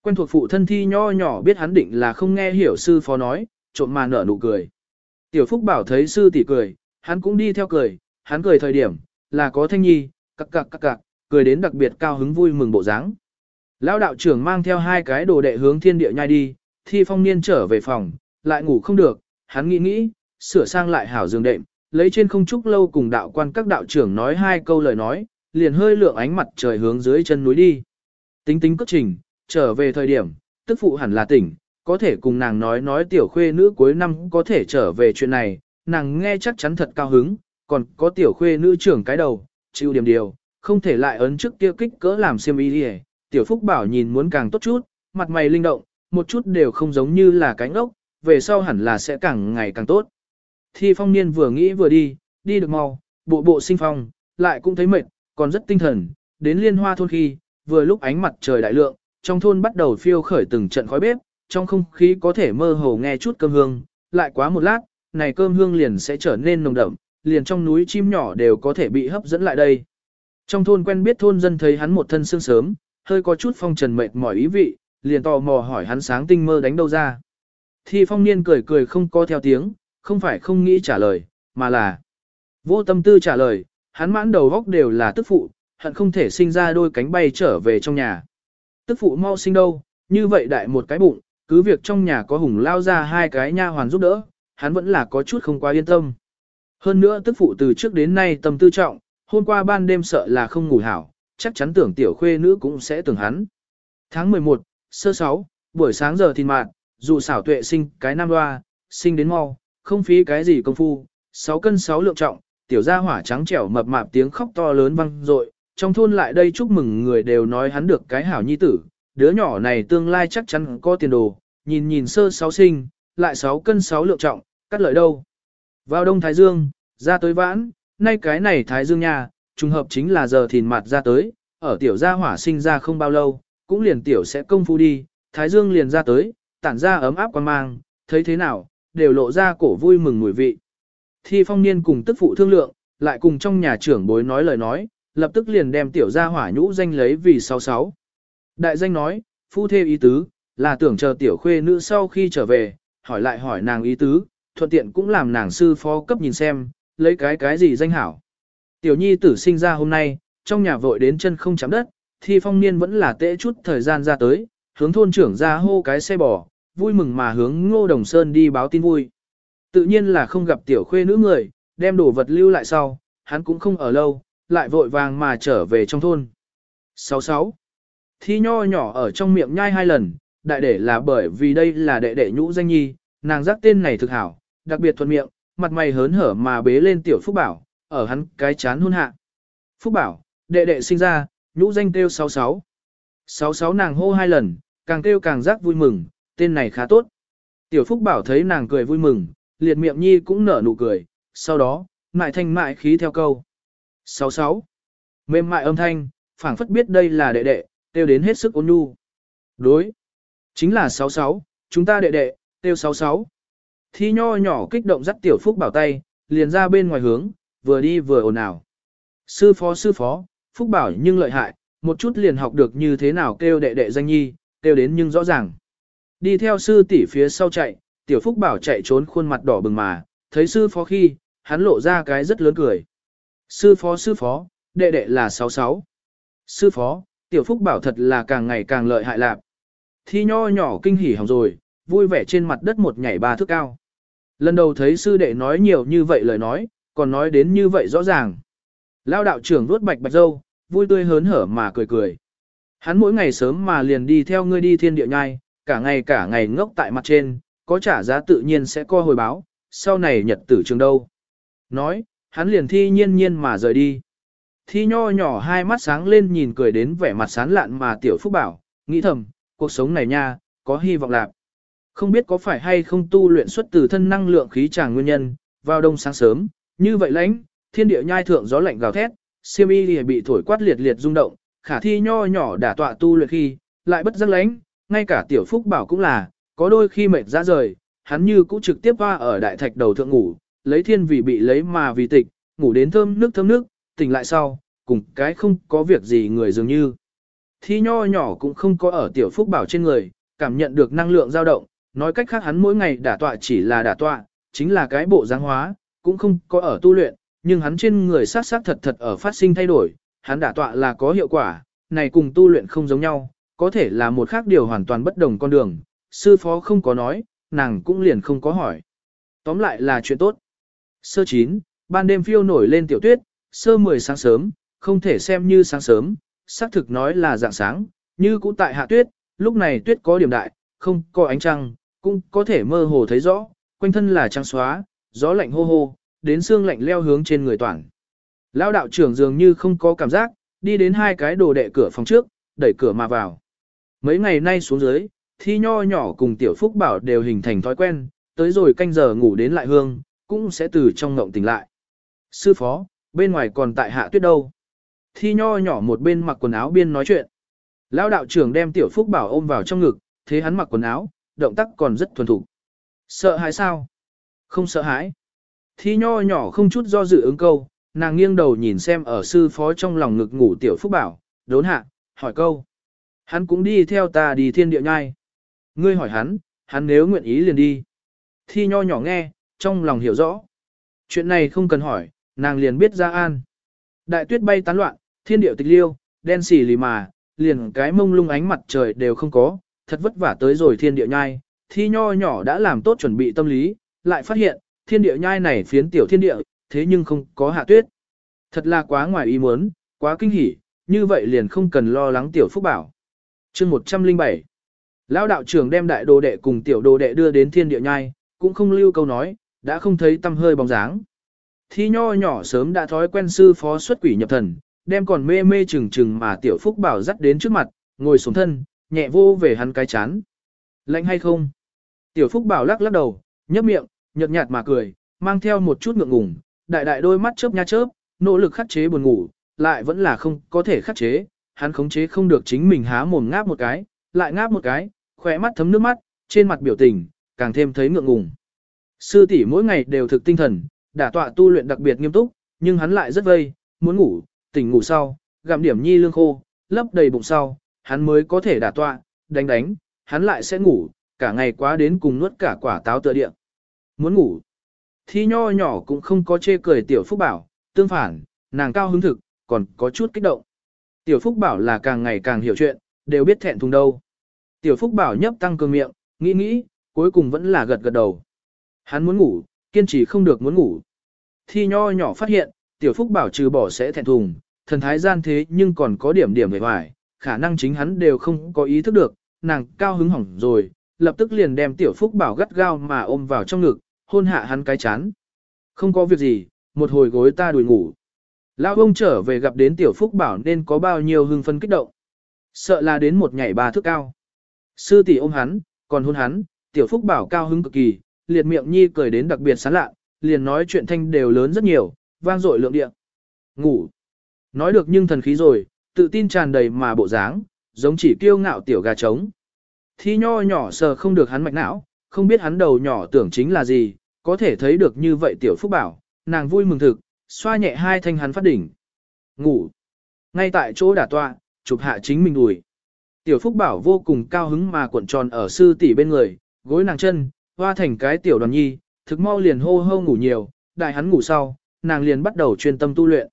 Speaker 1: Quen thuộc phụ thân thi nho nhỏ biết hắn định là không nghe hiểu sư phó nói, trộm mà nở nụ cười. Tiểu Phúc bảo thấy sư tỷ cười, hắn cũng đi theo cười, hắn cười thời điểm, là có thanh nhi, cặc cặc cặc cặc, cười đến đặc biệt cao hứng vui mừng bộ dáng. Lão đạo trưởng mang theo hai cái đồ đệ hướng thiên địa nhai đi, thi phong niên trở về phòng, lại ngủ không được, hắn nghĩ nghĩ, sửa sang lại hảo giường đệm, lấy trên không trúc lâu cùng đạo quan các đạo trưởng nói hai câu lời nói, liền hơi lượng ánh mặt trời hướng dưới chân núi đi. Tính tính cất trình, trở về thời điểm, tức phụ hẳn là tỉnh, có thể cùng nàng nói nói tiểu khuê nữ cuối năm có thể trở về chuyện này, nàng nghe chắc chắn thật cao hứng, còn có tiểu khuê nữ trưởng cái đầu, chịu điểm điều, không thể lại ấn trước kia kích cỡ làm xiêm y đi tiểu phúc bảo nhìn muốn càng tốt chút, mặt mày linh động, một chút đều không giống như là cánh ốc, về sau hẳn là sẽ càng ngày càng tốt. Thi phong niên vừa nghĩ vừa đi, đi được mau, bộ bộ sinh phong, lại cũng thấy mệt, còn rất tinh thần, đến liên hoa thôn khi, vừa lúc ánh mặt trời đại lượng, trong thôn bắt đầu phiêu khởi từng trận khói bếp, trong không khí có thể mơ hồ nghe chút cơm hương, lại quá một lát, này cơm hương liền sẽ trở nên nồng đậm, liền trong núi chim nhỏ đều có thể bị hấp dẫn lại đây. Trong thôn quen biết thôn dân thấy hắn một thân sương sớm, hơi có chút phong trần mệt mỏi ý vị, liền tò mò hỏi hắn sáng tinh mơ đánh đâu ra. Thi phong niên cười cười không có theo tiếng, không phải không nghĩ trả lời, mà là vô tâm tư trả lời, hắn mãn đầu góc đều là tức phụ, hận không thể sinh ra đôi cánh bay trở về trong nhà. Tức phụ mau sinh đâu, như vậy đại một cái bụng, cứ việc trong nhà có hùng lao ra hai cái nha hoàn giúp đỡ, hắn vẫn là có chút không quá yên tâm. Hơn nữa tức phụ từ trước đến nay tâm tư trọng, hôm qua ban đêm sợ là không ngủ hảo, chắc chắn tưởng tiểu khuê nữ cũng sẽ tưởng hắn. Tháng 11, sơ 6, buổi sáng giờ thìn mạn, dù xảo tuệ sinh cái nam loa, sinh đến mau, không phí cái gì công phu, 6 cân 6 lượng trọng, tiểu gia hỏa trắng trẻo mập mạp tiếng khóc to lớn vang dội, trong thôn lại đây chúc mừng người đều nói hắn được cái hảo nhi tử, đứa nhỏ này tương lai chắc chắn có tiền đồ, nhìn nhìn sơ 6 sinh, lại 6 cân 6 lượng trọng, cắt lợi đâu. Vào đông Thái Dương, ra tới vãn, nay cái này Thái Dương nhà trùng hợp chính là giờ thìn mặt ra tới, ở tiểu gia hỏa sinh ra không bao lâu, cũng liền tiểu sẽ công phu đi, Thái Dương liền ra tới, tản ra ấm áp quan mang, thấy thế nào, đều lộ ra cổ vui mừng mùi vị. Thi phong niên cùng tức phụ thương lượng, lại cùng trong nhà trưởng bối nói lời nói, lập tức liền đem tiểu gia hỏa nhũ danh lấy vì 66. Đại danh nói, phu thê ý tứ, là tưởng chờ tiểu khuê nữ sau khi trở về, hỏi lại hỏi nàng ý tứ, thuận tiện cũng làm nàng sư phó cấp nhìn xem, lấy cái cái gì danh hảo. Tiểu nhi tử sinh ra hôm nay, trong nhà vội đến chân không chạm đất, thi phong niên vẫn là tệ chút thời gian ra tới, hướng thôn trưởng ra hô cái xe bò, vui mừng mà hướng ngô đồng sơn đi báo tin vui. Tự nhiên là không gặp tiểu khuê nữ người, đem đồ vật lưu lại sau, hắn cũng không ở lâu, lại vội vàng mà trở về trong thôn. 66. Thi nho nhỏ ở trong miệng nhai hai lần, đại để là bởi vì đây là đệ đệ nhũ danh nhi, nàng giác tên này thực hảo, đặc biệt thuận miệng, mặt mày hớn hở mà bế lên tiểu Phúc Bảo, ở hắn cái chán hôn hạ. Phúc Bảo, đệ đệ sinh ra, nhũ danh kêu 66. 66 nàng hô hai lần, càng kêu càng giác vui mừng, tên này khá tốt. Tiểu Phúc Bảo thấy nàng cười vui mừng, liệt miệng nhi cũng nở nụ cười, sau đó, mại thanh mại khí theo câu. 66. Mềm mại âm thanh, phảng phất biết đây là đệ đệ, kêu đến hết sức ôn nhu. Đối. Chính là 66, chúng ta đệ đệ, kêu 66. Thi nho nhỏ kích động dắt tiểu phúc bảo tay, liền ra bên ngoài hướng, vừa đi vừa ồn ào. Sư phó sư phó, phúc bảo nhưng lợi hại, một chút liền học được như thế nào kêu đệ đệ danh nhi, kêu đến nhưng rõ ràng. Đi theo sư tỷ phía sau chạy, tiểu phúc bảo chạy trốn khuôn mặt đỏ bừng mà, thấy sư phó khi, hắn lộ ra cái rất lớn cười. Sư phó sư phó, đệ đệ là 66. Sư phó, tiểu phúc bảo thật là càng ngày càng lợi hại lạc. Thi nho nhỏ kinh hỉ hỏng rồi, vui vẻ trên mặt đất một nhảy ba thước cao. Lần đầu thấy sư đệ nói nhiều như vậy lời nói, còn nói đến như vậy rõ ràng. Lao đạo trưởng vuốt bạch bạch dâu, vui tươi hớn hở mà cười cười. Hắn mỗi ngày sớm mà liền đi theo ngươi đi thiên địa nhai, cả ngày cả ngày ngốc tại mặt trên, có trả giá tự nhiên sẽ co hồi báo, sau này nhật tử trường đâu. Nói, hắn liền thi nhiên nhiên mà rời đi. Thi nho nhỏ hai mắt sáng lên nhìn cười đến vẻ mặt sán lạn mà tiểu phúc bảo, nghĩ thầm, cuộc sống này nha, có hy vọng lạc. Không biết có phải hay không tu luyện xuất từ thân năng lượng khí tràng nguyên nhân, vào đông sáng sớm, như vậy lãnh, thiên địa nhai thượng gió lạnh gào thét, siêm y bị thổi quát liệt liệt rung động, khả thi nho nhỏ đả tọa tu luyện khi, lại bất giác lãnh, ngay cả tiểu phúc bảo cũng là, có đôi khi mệt ra rời, hắn như cũng trực tiếp hoa ở đại thạch đầu thượng ngủ, lấy thiên vì bị lấy mà vì tịch, ngủ đến thơm nước thơm nước, tỉnh lại sau, cùng cái không có việc gì người dường như. Thi nho nhỏ cũng không có ở tiểu phúc bảo trên người, cảm nhận được năng lượng dao động, nói cách khác hắn mỗi ngày đả tọa chỉ là đả tọa, chính là cái bộ dáng hóa, cũng không có ở tu luyện, nhưng hắn trên người sát sát thật thật ở phát sinh thay đổi, hắn đả tọa là có hiệu quả, này cùng tu luyện không giống nhau, có thể là một khác điều hoàn toàn bất đồng con đường, sư phó không có nói, nàng cũng liền không có hỏi. Tóm lại là chuyện tốt. Sơ chín, ban đêm phiêu nổi lên tiểu tuyết, sơ mười sáng sớm, không thể xem như sáng sớm, xác thực nói là dạng sáng, như cũ tại hạ tuyết, lúc này tuyết có điểm đại, không có ánh trăng, cũng có thể mơ hồ thấy rõ, quanh thân là trăng xóa, gió lạnh hô hô, đến xương lạnh leo hướng trên người toàn. Lão đạo trưởng dường như không có cảm giác, đi đến hai cái đồ đệ cửa phòng trước, đẩy cửa mà vào. Mấy ngày nay xuống dưới, thi nho nhỏ cùng tiểu phúc bảo đều hình thành thói quen, tới rồi canh giờ ngủ đến lại hương, cũng sẽ từ trong ngộng tỉnh lại. Sư phó, bên ngoài còn tại hạ tuyết đâu. Thi nho nhỏ một bên mặc quần áo biên nói chuyện. Lão đạo trưởng đem tiểu phúc bảo ôm vào trong ngực, thế hắn mặc quần áo, động tác còn rất thuần thục. Sợ hay sao? Không sợ hãi. Thi nho nhỏ không chút do dự ứng câu, nàng nghiêng đầu nhìn xem ở sư phó trong lòng ngực ngủ tiểu phúc bảo, đốn hạ, hỏi câu. Hắn cũng đi theo ta đi thiên địa nhai. Ngươi hỏi hắn, hắn nếu nguyện ý liền đi. Thi nho nhỏ nghe, trong lòng hiểu rõ. Chuyện này không cần hỏi, nàng liền biết ra an. Đại tuyết bay tán loạn, thiên điệu tịch liêu, đen xỉ lì mà, liền cái mông lung ánh mặt trời đều không có, thật vất vả tới rồi thiên địa nhai. Thi nho nhỏ đã làm tốt chuẩn bị tâm lý, lại phát hiện, thiên địa nhai này phiến tiểu thiên địa, thế nhưng không có hạ tuyết. Thật là quá ngoài ý muốn, quá kinh hỉ, như vậy liền không cần lo lắng tiểu phúc bảo. chương 107 Lão đạo trưởng đem đại đồ đệ cùng tiểu đồ đệ đưa đến thiên địa nhai, cũng không lưu câu nói, đã không thấy tâm hơi bóng dáng. Thi nho nhỏ sớm đã thói quen sư phó xuất quỷ nhập thần, đem còn mê mê chừng chừng mà tiểu phúc bảo dắt đến trước mặt, ngồi xuống thân, nhẹ vô về hắn cái chán. Lạnh hay không? Tiểu phúc bảo lắc lắc đầu, nhấp miệng, nhợt nhạt mà cười, mang theo một chút ngượng ngùng, đại đại đôi mắt chớp nha chớp, nỗ lực khắc chế buồn ngủ, lại vẫn là không có thể khắc chế, hắn khống chế không được chính mình há mồm ngáp một cái, lại ngáp một cái, khỏe mắt thấm nước mắt, trên mặt biểu tình, càng thêm thấy ngượng ngùng. Sư tỷ mỗi ngày đều thực tinh thần, đả tọa tu luyện đặc biệt nghiêm túc, nhưng hắn lại rất vây, muốn ngủ, tỉnh ngủ sau, gặm điểm nhi lương khô, lấp đầy bụng sau, hắn mới có thể đả tọa, đánh đánh, hắn lại sẽ ngủ, cả ngày quá đến cùng nuốt cả quả táo tựa địa. Muốn ngủ. Thi nho nhỏ cũng không có chê cười tiểu phúc bảo, tương phản, nàng cao hứng thực, còn có chút kích động. Tiểu phúc bảo là càng ngày càng hiểu chuyện, đều biết thẹn thùng đâu. Tiểu phúc bảo nhấp tăng cường miệng, nghĩ nghĩ, cuối cùng vẫn là gật gật đầu. Hắn muốn ngủ, kiên trì không được muốn ngủ. Thi nho nhỏ phát hiện, tiểu phúc bảo trừ bỏ sẽ thẹn thùng, thần thái gian thế nhưng còn có điểm điểm về hoài, khả năng chính hắn đều không có ý thức được, nàng cao hứng hỏng rồi, lập tức liền đem tiểu phúc bảo gắt gao mà ôm vào trong ngực, hôn hạ hắn cái chán. Không có việc gì, một hồi gối ta đuổi ngủ. Lão ông trở về gặp đến tiểu phúc bảo nên có bao nhiêu hưng phân kích động. Sợ là đến một nhảy ba thước cao. Sư tỷ ôm hắn, còn hôn hắn, tiểu phúc bảo cao hứng cực kỳ, liệt miệng nhi cười đến đặc biệt sán lạ, liền nói chuyện thanh đều lớn rất nhiều, vang dội lượng địa. Ngủ. Nói được nhưng thần khí rồi, tự tin tràn đầy mà bộ dáng, giống chỉ kiêu ngạo tiểu gà trống. Thi nho nhỏ sờ không được hắn mạch não, không biết hắn đầu nhỏ tưởng chính là gì, có thể thấy được như vậy tiểu phúc bảo, nàng vui mừng thực, xoa nhẹ hai thanh hắn phát đỉnh. Ngủ. Ngay tại chỗ đả tọa, chụp hạ chính mình đùi. Tiểu phúc bảo vô cùng cao hứng mà cuộn tròn ở sư tỷ bên người, gối nàng chân, hoa thành cái tiểu đoàn nhi, thực mau liền hô hô ngủ nhiều, đại hắn ngủ sau, nàng liền bắt đầu chuyên tâm tu luyện.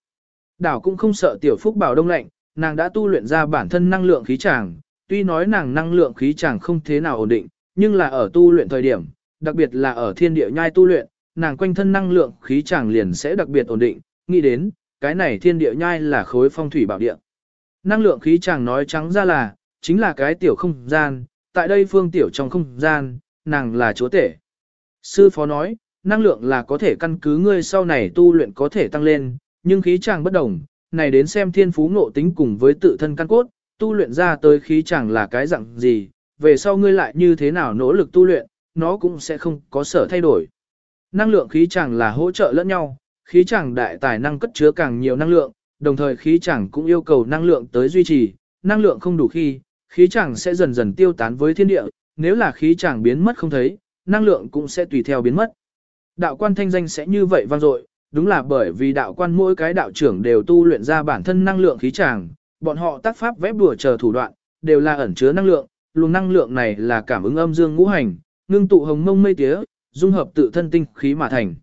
Speaker 1: Đảo cũng không sợ tiểu phúc bảo đông lạnh, nàng đã tu luyện ra bản thân năng lượng khí tràng, tuy nói nàng năng lượng khí tràng không thế nào ổn định, nhưng là ở tu luyện thời điểm, đặc biệt là ở thiên địa nhai tu luyện, nàng quanh thân năng lượng khí chàng liền sẽ đặc biệt ổn định, nghĩ đến, cái này thiên địa nhai là khối phong thủy bảo địa. Năng lượng khí chàng nói trắng ra là, chính là cái tiểu không gian, tại đây phương tiểu trong không gian, nàng là chúa tể. Sư phó nói, năng lượng là có thể căn cứ ngươi sau này tu luyện có thể tăng lên, nhưng khí chàng bất đồng, này đến xem thiên phú ngộ tính cùng với tự thân căn cốt, tu luyện ra tới khí chàng là cái dạng gì, về sau ngươi lại như thế nào nỗ lực tu luyện, nó cũng sẽ không có sở thay đổi. Năng lượng khí chẳng là hỗ trợ lẫn nhau, khí chẳng đại tài năng cất chứa càng nhiều năng lượng, đồng thời khí chẳng cũng yêu cầu năng lượng tới duy trì, năng lượng không đủ khi, khí chẳng sẽ dần dần tiêu tán với thiên địa, nếu là khí chẳng biến mất không thấy, năng lượng cũng sẽ tùy theo biến mất. Đạo quan thanh danh sẽ như vậy vang dội, đúng là bởi vì đạo quan mỗi cái đạo trưởng đều tu luyện ra bản thân năng lượng khí chẳng, bọn họ tác pháp vẽ bùa chờ thủ đoạn, đều là ẩn chứa năng lượng, luồng năng lượng này là cảm ứng âm dương ngũ hành, ngưng tụ hồng mông mây tía, dung hợp tự thân tinh khí mà thành.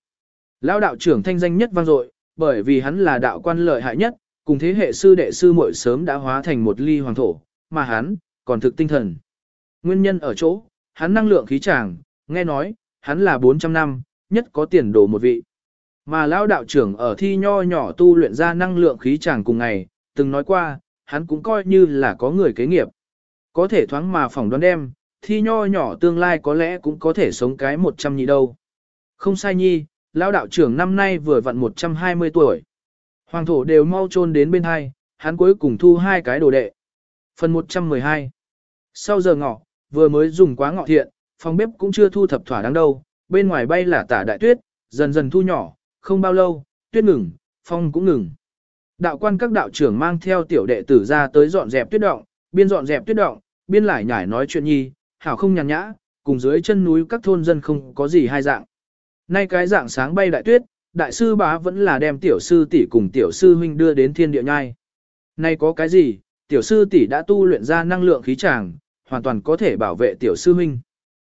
Speaker 1: Lão đạo trưởng thanh danh nhất vang dội, bởi vì hắn là đạo quan lợi hại nhất, cùng thế hệ sư đệ sư muội sớm đã hóa thành một ly hoàng thổ, mà hắn còn thực tinh thần. Nguyên nhân ở chỗ, hắn năng lượng khí tràng, nghe nói, hắn là 400 năm, nhất có tiền đồ một vị. Mà lão đạo trưởng ở thi nho nhỏ tu luyện ra năng lượng khí chàng cùng ngày, từng nói qua, hắn cũng coi như là có người kế nghiệp. Có thể thoáng mà phỏng đoán đem, thi nho nhỏ tương lai có lẽ cũng có thể sống cái 100 nhị đâu. Không sai nhi, lão đạo trưởng năm nay vừa vặn 120 tuổi. Hoàng thổ đều mau chôn đến bên hai, hắn cuối cùng thu hai cái đồ đệ. Phần 112 Sau giờ ngọ, vừa mới dùng quá ngọ thiện, phòng bếp cũng chưa thu thập thỏa đáng đâu, bên ngoài bay là tả đại tuyết, dần dần thu nhỏ, không bao lâu, tuyết ngừng, phong cũng ngừng. Đạo quan các đạo trưởng mang theo tiểu đệ tử ra tới dọn dẹp tuyết động, biên dọn dẹp tuyết động, biên lại nhải nói chuyện nhi, hảo không nhàn nhã, cùng dưới chân núi các thôn dân không có gì hai dạng. Nay cái dạng sáng bay đại tuyết, đại sư bá vẫn là đem tiểu sư tỷ cùng tiểu sư huynh đưa đến thiên địa nhai. Nay có cái gì, tiểu sư tỷ đã tu luyện ra năng lượng khí tràng, hoàn toàn có thể bảo vệ tiểu sư huynh.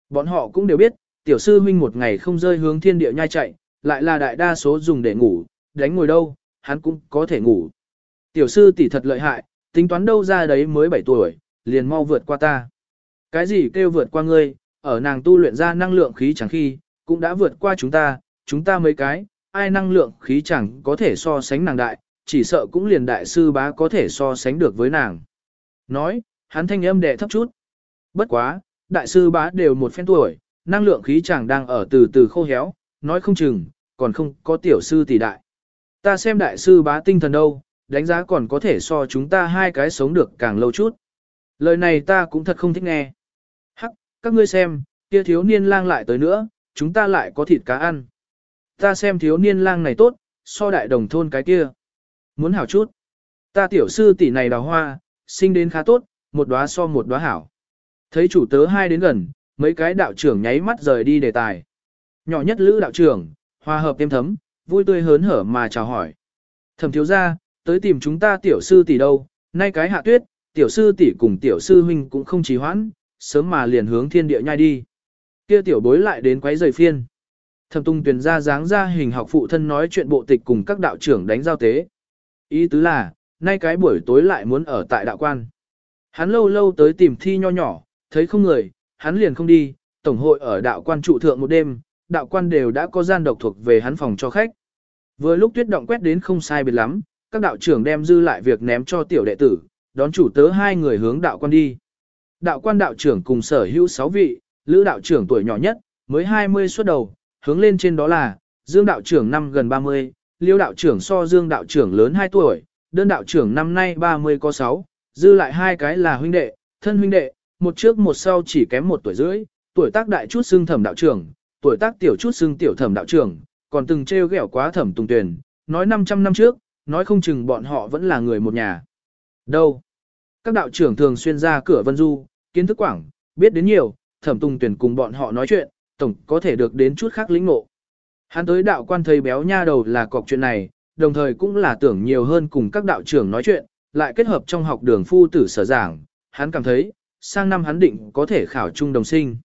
Speaker 1: Bọn họ cũng đều biết, tiểu sư huynh một ngày không rơi hướng thiên địa nhai chạy, lại là đại đa số dùng để ngủ, đánh ngồi đâu, hắn cũng có thể ngủ. Tiểu sư tỷ thật lợi hại, tính toán đâu ra đấy mới 7 tuổi, liền mau vượt qua ta. Cái gì kêu vượt qua ngươi, ở nàng tu luyện ra năng lượng khí chẳng khi, cũng đã vượt qua chúng ta, chúng ta mấy cái, ai năng lượng khí chẳng có thể so sánh nàng đại, chỉ sợ cũng liền đại sư bá có thể so sánh được với nàng. Nói, hắn thanh âm đệ thấp chút. Bất quá, đại sư bá đều một phen tuổi, năng lượng khí chẳng đang ở từ từ khô héo, nói không chừng, còn không có tiểu sư tỷ đại. Ta xem đại sư bá tinh thần đâu, đánh giá còn có thể so chúng ta hai cái sống được càng lâu chút. Lời này ta cũng thật không thích nghe. Các ngươi xem, kia thiếu niên lang lại tới nữa, chúng ta lại có thịt cá ăn. Ta xem thiếu niên lang này tốt, so đại đồng thôn cái kia. Muốn hảo chút. Ta tiểu sư tỷ này đào hoa, sinh đến khá tốt, một đóa so một đóa hảo. Thấy chủ tớ hai đến gần, mấy cái đạo trưởng nháy mắt rời đi đề tài. Nhỏ nhất lữ đạo trưởng, hòa hợp tiêm thấm, vui tươi hớn hở mà chào hỏi. Thẩm thiếu gia, tới tìm chúng ta tiểu sư tỷ đâu, nay cái hạ tuyết, tiểu sư tỷ cùng tiểu sư huynh cũng không trì hoãn, sớm mà liền hướng thiên địa nhai đi. Kia tiểu bối lại đến quấy rầy phiên. Thẩm tung tuyển ra dáng ra hình học phụ thân nói chuyện bộ tịch cùng các đạo trưởng đánh giao tế. Ý tứ là, nay cái buổi tối lại muốn ở tại đạo quan. Hắn lâu lâu tới tìm thi nho nhỏ, thấy không người, hắn liền không đi, tổng hội ở đạo quan trụ thượng một đêm, đạo quan đều đã có gian độc thuộc về hắn phòng cho khách. Vừa lúc tuyết động quét đến không sai biệt lắm, các đạo trưởng đem dư lại việc ném cho tiểu đệ tử, đón chủ tớ hai người hướng đạo quan đi. Đạo quan đạo trưởng cùng sở hữu 6 vị, lữ đạo trưởng tuổi nhỏ nhất, mới 20 xuất đầu, hướng lên trên đó là, dương đạo trưởng năm gần 30, liêu đạo trưởng so dương đạo trưởng lớn 2 tuổi, đơn đạo trưởng năm nay 30 có 6, dư lại hai cái là huynh đệ, thân huynh đệ, một trước một sau chỉ kém một tuổi rưỡi, tuổi tác đại chút xưng thẩm đạo trưởng, tuổi tác tiểu chút xưng tiểu thẩm đạo trưởng, còn từng trêu ghẹo quá thẩm tùng tuyển, nói 500 năm trước, nói không chừng bọn họ vẫn là người một nhà. Đâu? Các đạo trưởng thường xuyên ra cửa vân du, kiến thức quảng, biết đến nhiều, thẩm tùng tuyển cùng bọn họ nói chuyện, tổng có thể được đến chút khác lĩnh ngộ. Hắn tới đạo quan thầy béo nha đầu là cọc chuyện này, đồng thời cũng là tưởng nhiều hơn cùng các đạo trưởng nói chuyện, lại kết hợp trong học đường phu tử sở giảng, hắn cảm thấy, sang năm hắn định có thể khảo trung đồng sinh.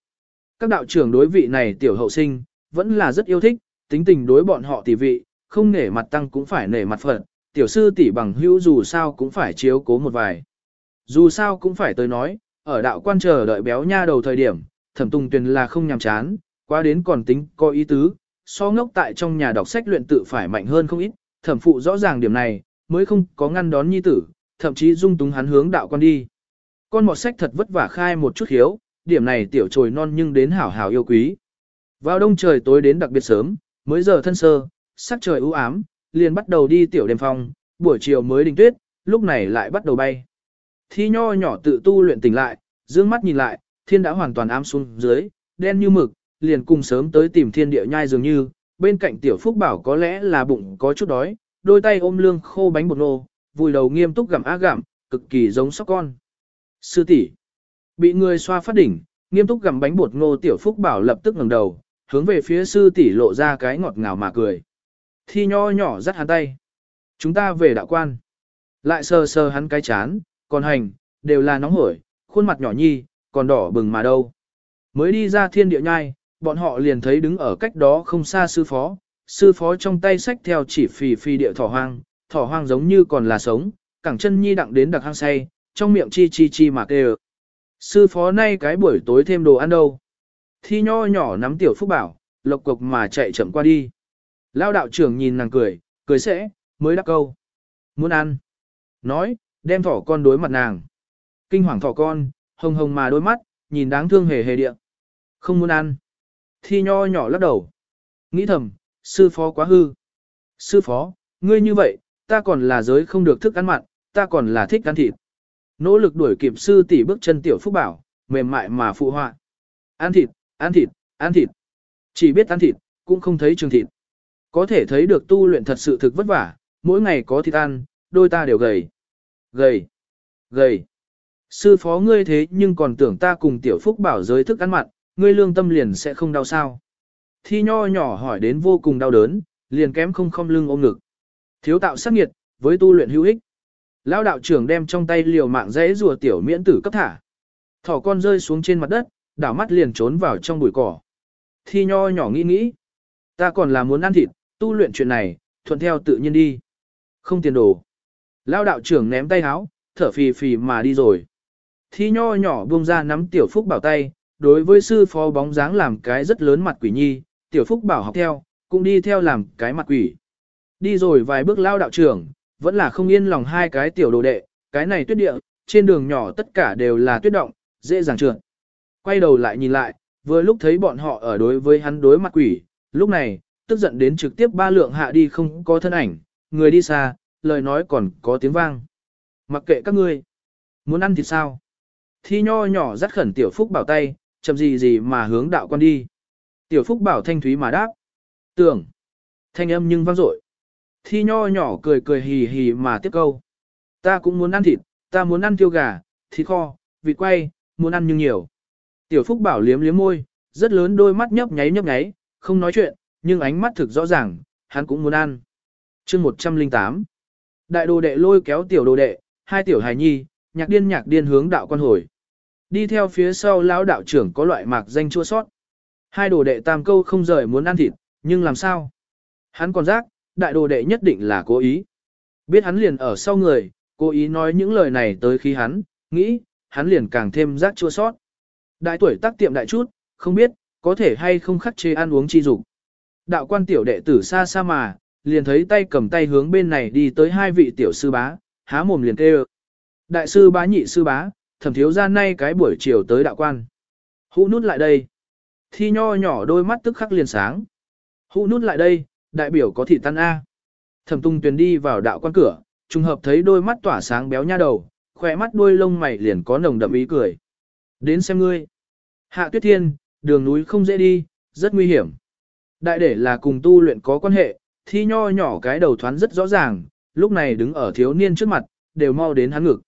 Speaker 1: Các đạo trưởng đối vị này tiểu hậu sinh, vẫn là rất yêu thích, tính tình đối bọn họ tỷ vị, không nể mặt tăng cũng phải nể mặt phật, tiểu sư tỷ bằng hữu dù sao cũng phải chiếu cố một vài. Dù sao cũng phải tới nói, ở đạo quan chờ đợi béo nha đầu thời điểm, thẩm tùng tuyền là không nhàm chán, qua đến còn tính có ý tứ, so ngốc tại trong nhà đọc sách luyện tự phải mạnh hơn không ít, thẩm phụ rõ ràng điểm này, mới không có ngăn đón nhi tử, thậm chí dung túng hắn hướng đạo quan đi. Con mọt sách thật vất vả khai một chút hiếu, điểm này tiểu trồi non nhưng đến hảo hảo yêu quý. Vào đông trời tối đến đặc biệt sớm, mới giờ thân sơ, sắc trời u ám, liền bắt đầu đi tiểu đêm phong, buổi chiều mới đình tuyết, lúc này lại bắt đầu bay. Thi nho nhỏ tự tu luyện tỉnh lại, dương mắt nhìn lại, thiên đã hoàn toàn ám xuống dưới, đen như mực, liền cùng sớm tới tìm thiên địa nhai dường như, bên cạnh tiểu phúc bảo có lẽ là bụng có chút đói, đôi tay ôm lương khô bánh bột nô, vùi đầu nghiêm túc gặm á gặm, cực kỳ giống sóc con. Sư tỷ bị người xoa phát đỉnh, nghiêm túc gặm bánh bột ngô tiểu phúc bảo lập tức ngẩng đầu, hướng về phía sư tỷ lộ ra cái ngọt ngào mà cười. Thi nho nhỏ dắt hắn tay. Chúng ta về đạo quan. Lại sờ sờ hắn cái chán, còn hành, đều là nóng hổi, khuôn mặt nhỏ nhi, còn đỏ bừng mà đâu. Mới đi ra thiên địa nhai, bọn họ liền thấy đứng ở cách đó không xa sư phó. Sư phó trong tay sách theo chỉ phì phì địa thỏ hoang, thỏ hoang giống như còn là sống, cẳng chân nhi đặng đến đặc hang say, trong miệng chi chi chi mà kêu. Sư phó nay cái buổi tối thêm đồ ăn đâu. Thi nho nhỏ nắm tiểu phúc bảo, lộc cục mà chạy chậm qua đi. Lao đạo trưởng nhìn nàng cười, cười sẽ, mới đáp câu. Muốn ăn. Nói, đem thỏ con đối mặt nàng. Kinh hoàng thỏ con, hồng hồng mà đôi mắt, nhìn đáng thương hề hề địa. Không muốn ăn. Thi nho nhỏ lắc đầu. Nghĩ thầm, sư phó quá hư. Sư phó, ngươi như vậy, ta còn là giới không được thức ăn mặn, ta còn là thích ăn thịt. Nỗ lực đuổi kịp sư tỷ bước chân tiểu phúc bảo, mềm mại mà phụ họa. Ăn thịt, ăn thịt, ăn thịt. Chỉ biết ăn thịt, cũng không thấy trường thịt. Có thể thấy được tu luyện thật sự thực vất vả, mỗi ngày có thịt ăn, đôi ta đều gầy. Gầy, gầy. Sư phó ngươi thế nhưng còn tưởng ta cùng tiểu phúc bảo giới thức ăn mặn, ngươi lương tâm liền sẽ không đau sao. Thi nho nhỏ hỏi đến vô cùng đau đớn, liền kém không không lưng ôm ngực. Thiếu tạo sát nghiệt, với tu luyện hữu ích. Lão đạo trưởng đem trong tay liều mạng rẽ rùa tiểu miễn tử cấp thả. Thỏ con rơi xuống trên mặt đất, đảo mắt liền trốn vào trong bụi cỏ. Thi nho nhỏ nghĩ nghĩ. Ta còn là muốn ăn thịt, tu luyện chuyện này, thuận theo tự nhiên đi. Không tiền đồ. Lão đạo trưởng ném tay háo, thở phì phì mà đi rồi. Thi nho nhỏ buông ra nắm tiểu phúc bảo tay, đối với sư phó bóng dáng làm cái rất lớn mặt quỷ nhi, tiểu phúc bảo học theo, cũng đi theo làm cái mặt quỷ. Đi rồi vài bước lao đạo trưởng, vẫn là không yên lòng hai cái tiểu đồ đệ, cái này tuyết địa, trên đường nhỏ tất cả đều là tuyết động, dễ dàng trượt. Quay đầu lại nhìn lại, vừa lúc thấy bọn họ ở đối với hắn đối mặt quỷ, lúc này, tức giận đến trực tiếp ba lượng hạ đi không có thân ảnh, người đi xa, lời nói còn có tiếng vang. Mặc kệ các ngươi, muốn ăn thì sao? Thi nho nhỏ dắt khẩn tiểu phúc bảo tay, chậm gì gì mà hướng đạo quan đi. Tiểu phúc bảo thanh thúy mà đáp. Tưởng. Thanh âm nhưng vang dội. Thi nho nhỏ cười cười hì hì mà tiếp câu. Ta cũng muốn ăn thịt, ta muốn ăn tiêu gà, thịt kho, vịt quay, muốn ăn nhưng nhiều. Tiểu phúc bảo liếm liếm môi, rất lớn đôi mắt nhấp nháy nhấp nháy, không nói chuyện, nhưng ánh mắt thực rõ ràng, hắn cũng muốn ăn. chương 108 Đại đồ đệ lôi kéo tiểu đồ đệ, hai tiểu hài nhi, nhạc điên nhạc điên hướng đạo quan hồi. Đi theo phía sau lão đạo trưởng có loại mạc danh chua sót. Hai đồ đệ tam câu không rời muốn ăn thịt, nhưng làm sao? Hắn còn giác, đại đồ đệ nhất định là cố ý. Biết hắn liền ở sau người, cố ý nói những lời này tới khi hắn, nghĩ, hắn liền càng thêm giác chua sót. Đại tuổi tác tiệm đại chút, không biết, có thể hay không khắc chế ăn uống chi dục. Đạo quan tiểu đệ tử xa xa mà, liền thấy tay cầm tay hướng bên này đi tới hai vị tiểu sư bá, há mồm liền kêu. Đại sư bá nhị sư bá, thẩm thiếu ra nay cái buổi chiều tới đạo quan. Hũ nút lại đây. Thi nho nhỏ đôi mắt tức khắc liền sáng. Hũ nút lại đây, đại biểu có thị tan A. Thẩm tung tuyền đi vào đạo quan cửa, trùng hợp thấy đôi mắt tỏa sáng béo nha đầu, khỏe mắt đôi lông mày liền có nồng đậm ý cười. Đến xem ngươi. Hạ tuyết thiên, đường núi không dễ đi, rất nguy hiểm. Đại để là cùng tu luyện có quan hệ, thi nho nhỏ cái đầu thoáng rất rõ ràng, lúc này đứng ở thiếu niên trước mặt, đều mau đến hắn ngực.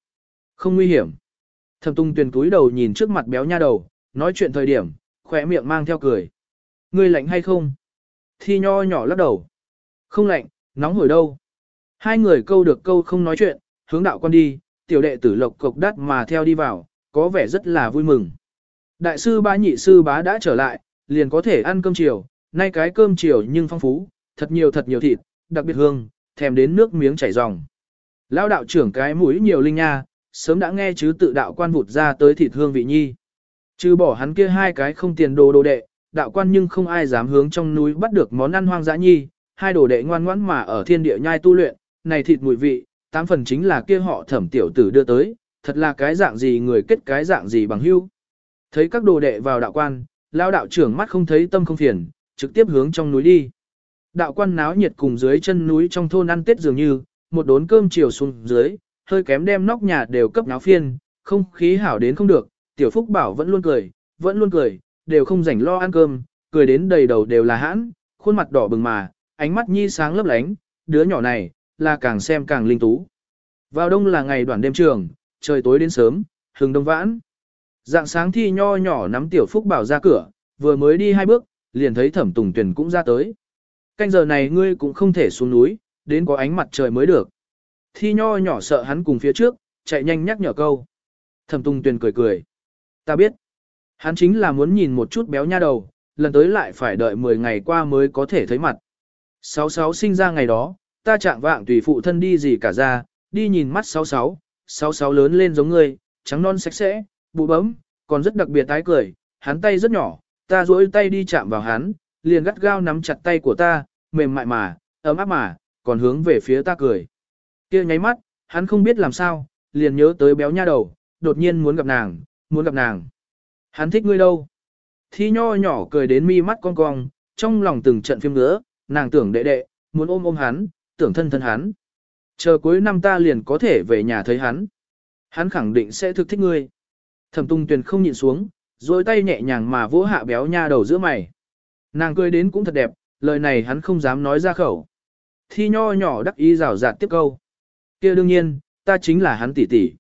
Speaker 1: Không nguy hiểm. Thẩm tung tuyền túi đầu nhìn trước mặt béo nha đầu, nói chuyện thời điểm, khỏe miệng mang theo cười. Ngươi lạnh hay không? Thi nho nhỏ lắc đầu. Không lạnh, nóng hổi đâu. Hai người câu được câu không nói chuyện, hướng đạo quan đi, tiểu đệ tử lộc cộc đắt mà theo đi vào, có vẻ rất là vui mừng. Đại sư bá nhị sư bá đã trở lại, liền có thể ăn cơm chiều, nay cái cơm chiều nhưng phong phú, thật nhiều thật nhiều thịt, đặc biệt hương, thèm đến nước miếng chảy ròng. Lão đạo trưởng cái mũi nhiều linh nha, sớm đã nghe chứ tự đạo quan vụt ra tới thịt hương vị nhi. Chứ bỏ hắn kia hai cái không tiền đồ đồ đệ, đạo quan nhưng không ai dám hướng trong núi bắt được món ăn hoang dã nhi, hai đồ đệ ngoan ngoãn mà ở thiên địa nhai tu luyện, này thịt mùi vị, tám phần chính là kia họ thẩm tiểu tử đưa tới, thật là cái dạng gì người kết cái dạng gì bằng hưu. Thấy các đồ đệ vào đạo quan, lao đạo trưởng mắt không thấy tâm không phiền, trực tiếp hướng trong núi đi. Đạo quan náo nhiệt cùng dưới chân núi trong thôn ăn tết dường như, một đốn cơm chiều xuống dưới, hơi kém đem nóc nhà đều cấp náo phiên, không khí hảo đến không được, tiểu phúc bảo vẫn luôn cười, vẫn luôn cười, đều không rảnh lo ăn cơm, cười đến đầy đầu đều là hãn, khuôn mặt đỏ bừng mà, ánh mắt nhi sáng lấp lánh, đứa nhỏ này, là càng xem càng linh tú. Vào đông là ngày đoạn đêm trường, trời tối đến sớm, hừng đông vãn. Dạng sáng thi nho nhỏ nắm tiểu phúc bảo ra cửa, vừa mới đi hai bước, liền thấy thẩm tùng tuyển cũng ra tới. Canh giờ này ngươi cũng không thể xuống núi, đến có ánh mặt trời mới được. Thi nho nhỏ sợ hắn cùng phía trước, chạy nhanh nhắc nhở câu. Thẩm tung tuyền cười cười. Ta biết. Hắn chính là muốn nhìn một chút béo nha đầu, lần tới lại phải đợi 10 ngày qua mới có thể thấy mặt. Sáu sáu sinh ra ngày đó, ta chạm vạng tùy phụ thân đi gì cả ra, đi nhìn mắt sáu sáu, sáu sáu lớn lên giống ngươi, trắng non sạch sẽ, bụ bấm, còn rất đặc biệt tái cười, hắn tay rất nhỏ, ta duỗi tay đi chạm vào hắn, liền gắt gao nắm chặt tay của ta, mềm mại mà, ấm áp mà, còn hướng về phía ta cười. kia nháy mắt, hắn không biết làm sao, liền nhớ tới béo nha đầu, đột nhiên muốn gặp nàng, muốn gặp nàng. Hắn thích ngươi đâu? Thi nho nhỏ cười đến mi mắt cong cong, trong lòng từng trận phim nữa, nàng tưởng đệ đệ, muốn ôm ôm hắn, tưởng thân thân hắn. Chờ cuối năm ta liền có thể về nhà thấy hắn. Hắn khẳng định sẽ thực thích ngươi. Thẩm tung tuyền không nhịn xuống, rồi tay nhẹ nhàng mà vỗ hạ béo nha đầu giữa mày. Nàng cười đến cũng thật đẹp, lời này hắn không dám nói ra khẩu. Thi nho nhỏ đắc ý rào rạt tiếp câu. kia đương nhiên, ta chính là hắn tỷ tỷ.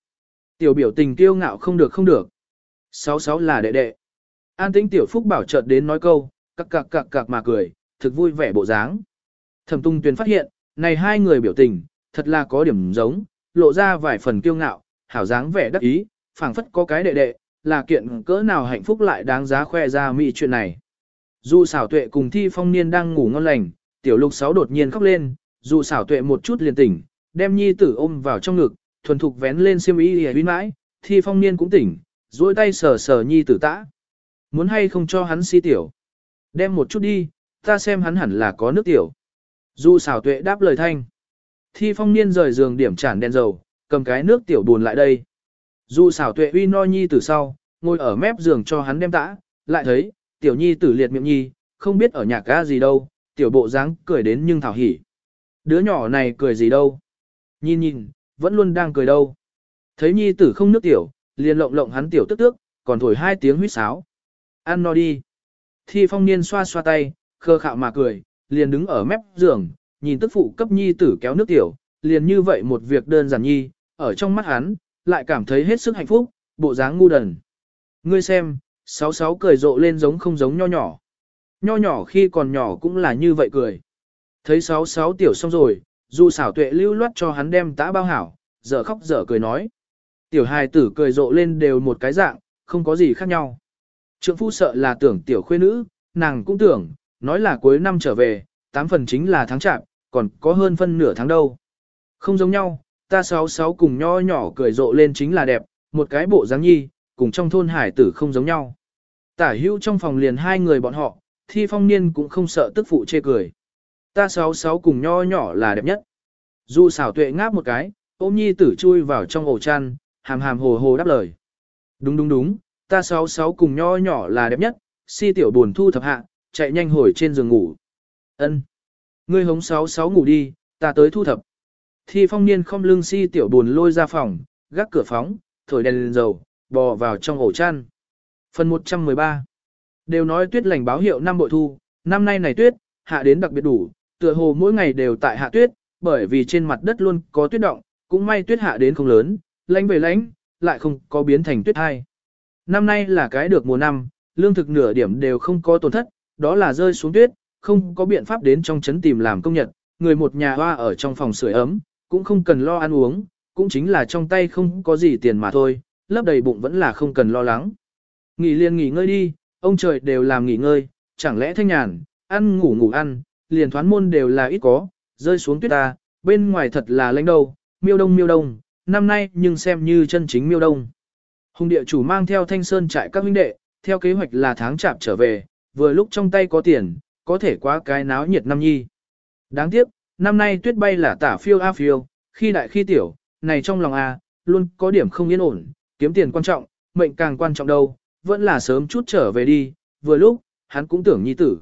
Speaker 1: Tiểu biểu tình kiêu ngạo không được không được. Sáu sáu là đệ đệ. An tĩnh tiểu phúc bảo chợt đến nói câu, cặc cặc cặc cặc mà cười, thực vui vẻ bộ dáng. Thẩm tung tuyền phát hiện, này hai người biểu tình, thật là có điểm giống, lộ ra vài phần kiêu ngạo, hảo dáng vẻ đắc ý, phảng phất có cái đệ đệ, là kiện cỡ nào hạnh phúc lại đáng giá khoe ra mỹ chuyện này. Dù xảo tuệ cùng thi phong niên đang ngủ ngon lành, tiểu lục sáu đột nhiên khóc lên, dù xảo tuệ một chút liền tỉnh, đem nhi tử ôm vào trong ngực, thuần thục vén lên xiêm y hề huyên mãi, thi phong niên cũng tỉnh, duỗi tay sờ sờ nhi tử tã. Muốn hay không cho hắn si tiểu. Đem một chút đi, ta xem hắn hẳn là có nước tiểu. Dù xảo tuệ đáp lời thanh. Thi phong niên rời giường điểm chản đèn dầu, cầm cái nước tiểu buồn lại đây. Dù xảo tuệ uy no nhi tử sau, ngồi ở mép giường cho hắn đem tã, lại thấy, tiểu nhi tử liệt miệng nhi, không biết ở nhà ca gì đâu, tiểu bộ dáng cười đến nhưng thảo hỉ. Đứa nhỏ này cười gì đâu. Nhìn nhìn, vẫn luôn đang cười đâu. Thấy nhi tử không nước tiểu, liền lộng lộng hắn tiểu tức tước, còn thổi hai tiếng huýt sáo. Ăn no đi. Thi phong niên xoa xoa tay, khơ khạo mà cười, liền đứng ở mép giường, nhìn tức phụ cấp nhi tử kéo nước tiểu, liền như vậy một việc đơn giản nhi, ở trong mắt hắn, lại cảm thấy hết sức hạnh phúc, bộ dáng ngu đần. Ngươi xem, sáu sáu cười rộ lên giống không giống nho nhỏ. Nho nhỏ khi còn nhỏ cũng là như vậy cười. Thấy sáu sáu tiểu xong rồi, dù xảo tuệ lưu loát cho hắn đem tã bao hảo, dở khóc dở cười nói. Tiểu hài tử cười rộ lên đều một cái dạng, không có gì khác nhau. Trượng phu sợ là tưởng tiểu khuê nữ, nàng cũng tưởng, nói là cuối năm trở về, tám phần chính là tháng chạp, còn có hơn phân nửa tháng đâu. Không giống nhau, ta sáu sáu cùng nho nhỏ cười rộ lên chính là đẹp, một cái bộ dáng nhi, cùng trong thôn hải tử không giống nhau. Tả hữu trong phòng liền hai người bọn họ, thi phong niên cũng không sợ tức phụ chê cười. Ta sáu sáu cùng nho nhỏ là đẹp nhất. Dù xảo tuệ ngáp một cái, ôm nhi tử chui vào trong ổ chăn, hàm hàm hồ hồ đáp lời. Đúng đúng đúng, ta sáu sáu cùng nho nhỏ là đẹp nhất, si tiểu buồn thu thập hạ, chạy nhanh hồi trên giường ngủ. Ân, Ngươi hống sáu sáu ngủ đi, ta tới thu thập. Thi phong niên không lưng si tiểu buồn lôi ra phòng, gác cửa phóng, thổi đèn lên dầu, bò vào trong ổ chăn. Phần 113 Đều nói tuyết lành báo hiệu năm bội thu, năm nay này tuyết, hạ đến đặc biệt đủ, tựa hồ mỗi ngày đều tại hạ tuyết, bởi vì trên mặt đất luôn có tuyết động, cũng may tuyết hạ đến không lớn, lánh về lánh, lại không có biến thành tuyết hai. Năm nay là cái được mùa năm, lương thực nửa điểm đều không có tổn thất, đó là rơi xuống tuyết, không có biện pháp đến trong trấn tìm làm công nhật, người một nhà hoa ở trong phòng sưởi ấm, cũng không cần lo ăn uống, cũng chính là trong tay không có gì tiền mà thôi, lấp đầy bụng vẫn là không cần lo lắng. Nghỉ liền nghỉ ngơi đi, ông trời đều làm nghỉ ngơi, chẳng lẽ thanh nhàn, ăn ngủ ngủ ăn, liền thoán môn đều là ít có, rơi xuống tuyết ta, bên ngoài thật là lãnh đâu, miêu đông miêu đông, năm nay nhưng xem như chân chính miêu đông. Hùng địa chủ mang theo thanh sơn trại các huynh đệ, theo kế hoạch là tháng chạp trở về, vừa lúc trong tay có tiền, có thể quá cái náo nhiệt năm nhi. Đáng tiếc, năm nay tuyết bay là tả phiêu a phiêu, khi đại khi tiểu, này trong lòng a, luôn có điểm không yên ổn, kiếm tiền quan trọng, mệnh càng quan trọng đâu, vẫn là sớm chút trở về đi, vừa lúc, hắn cũng tưởng nhi tử.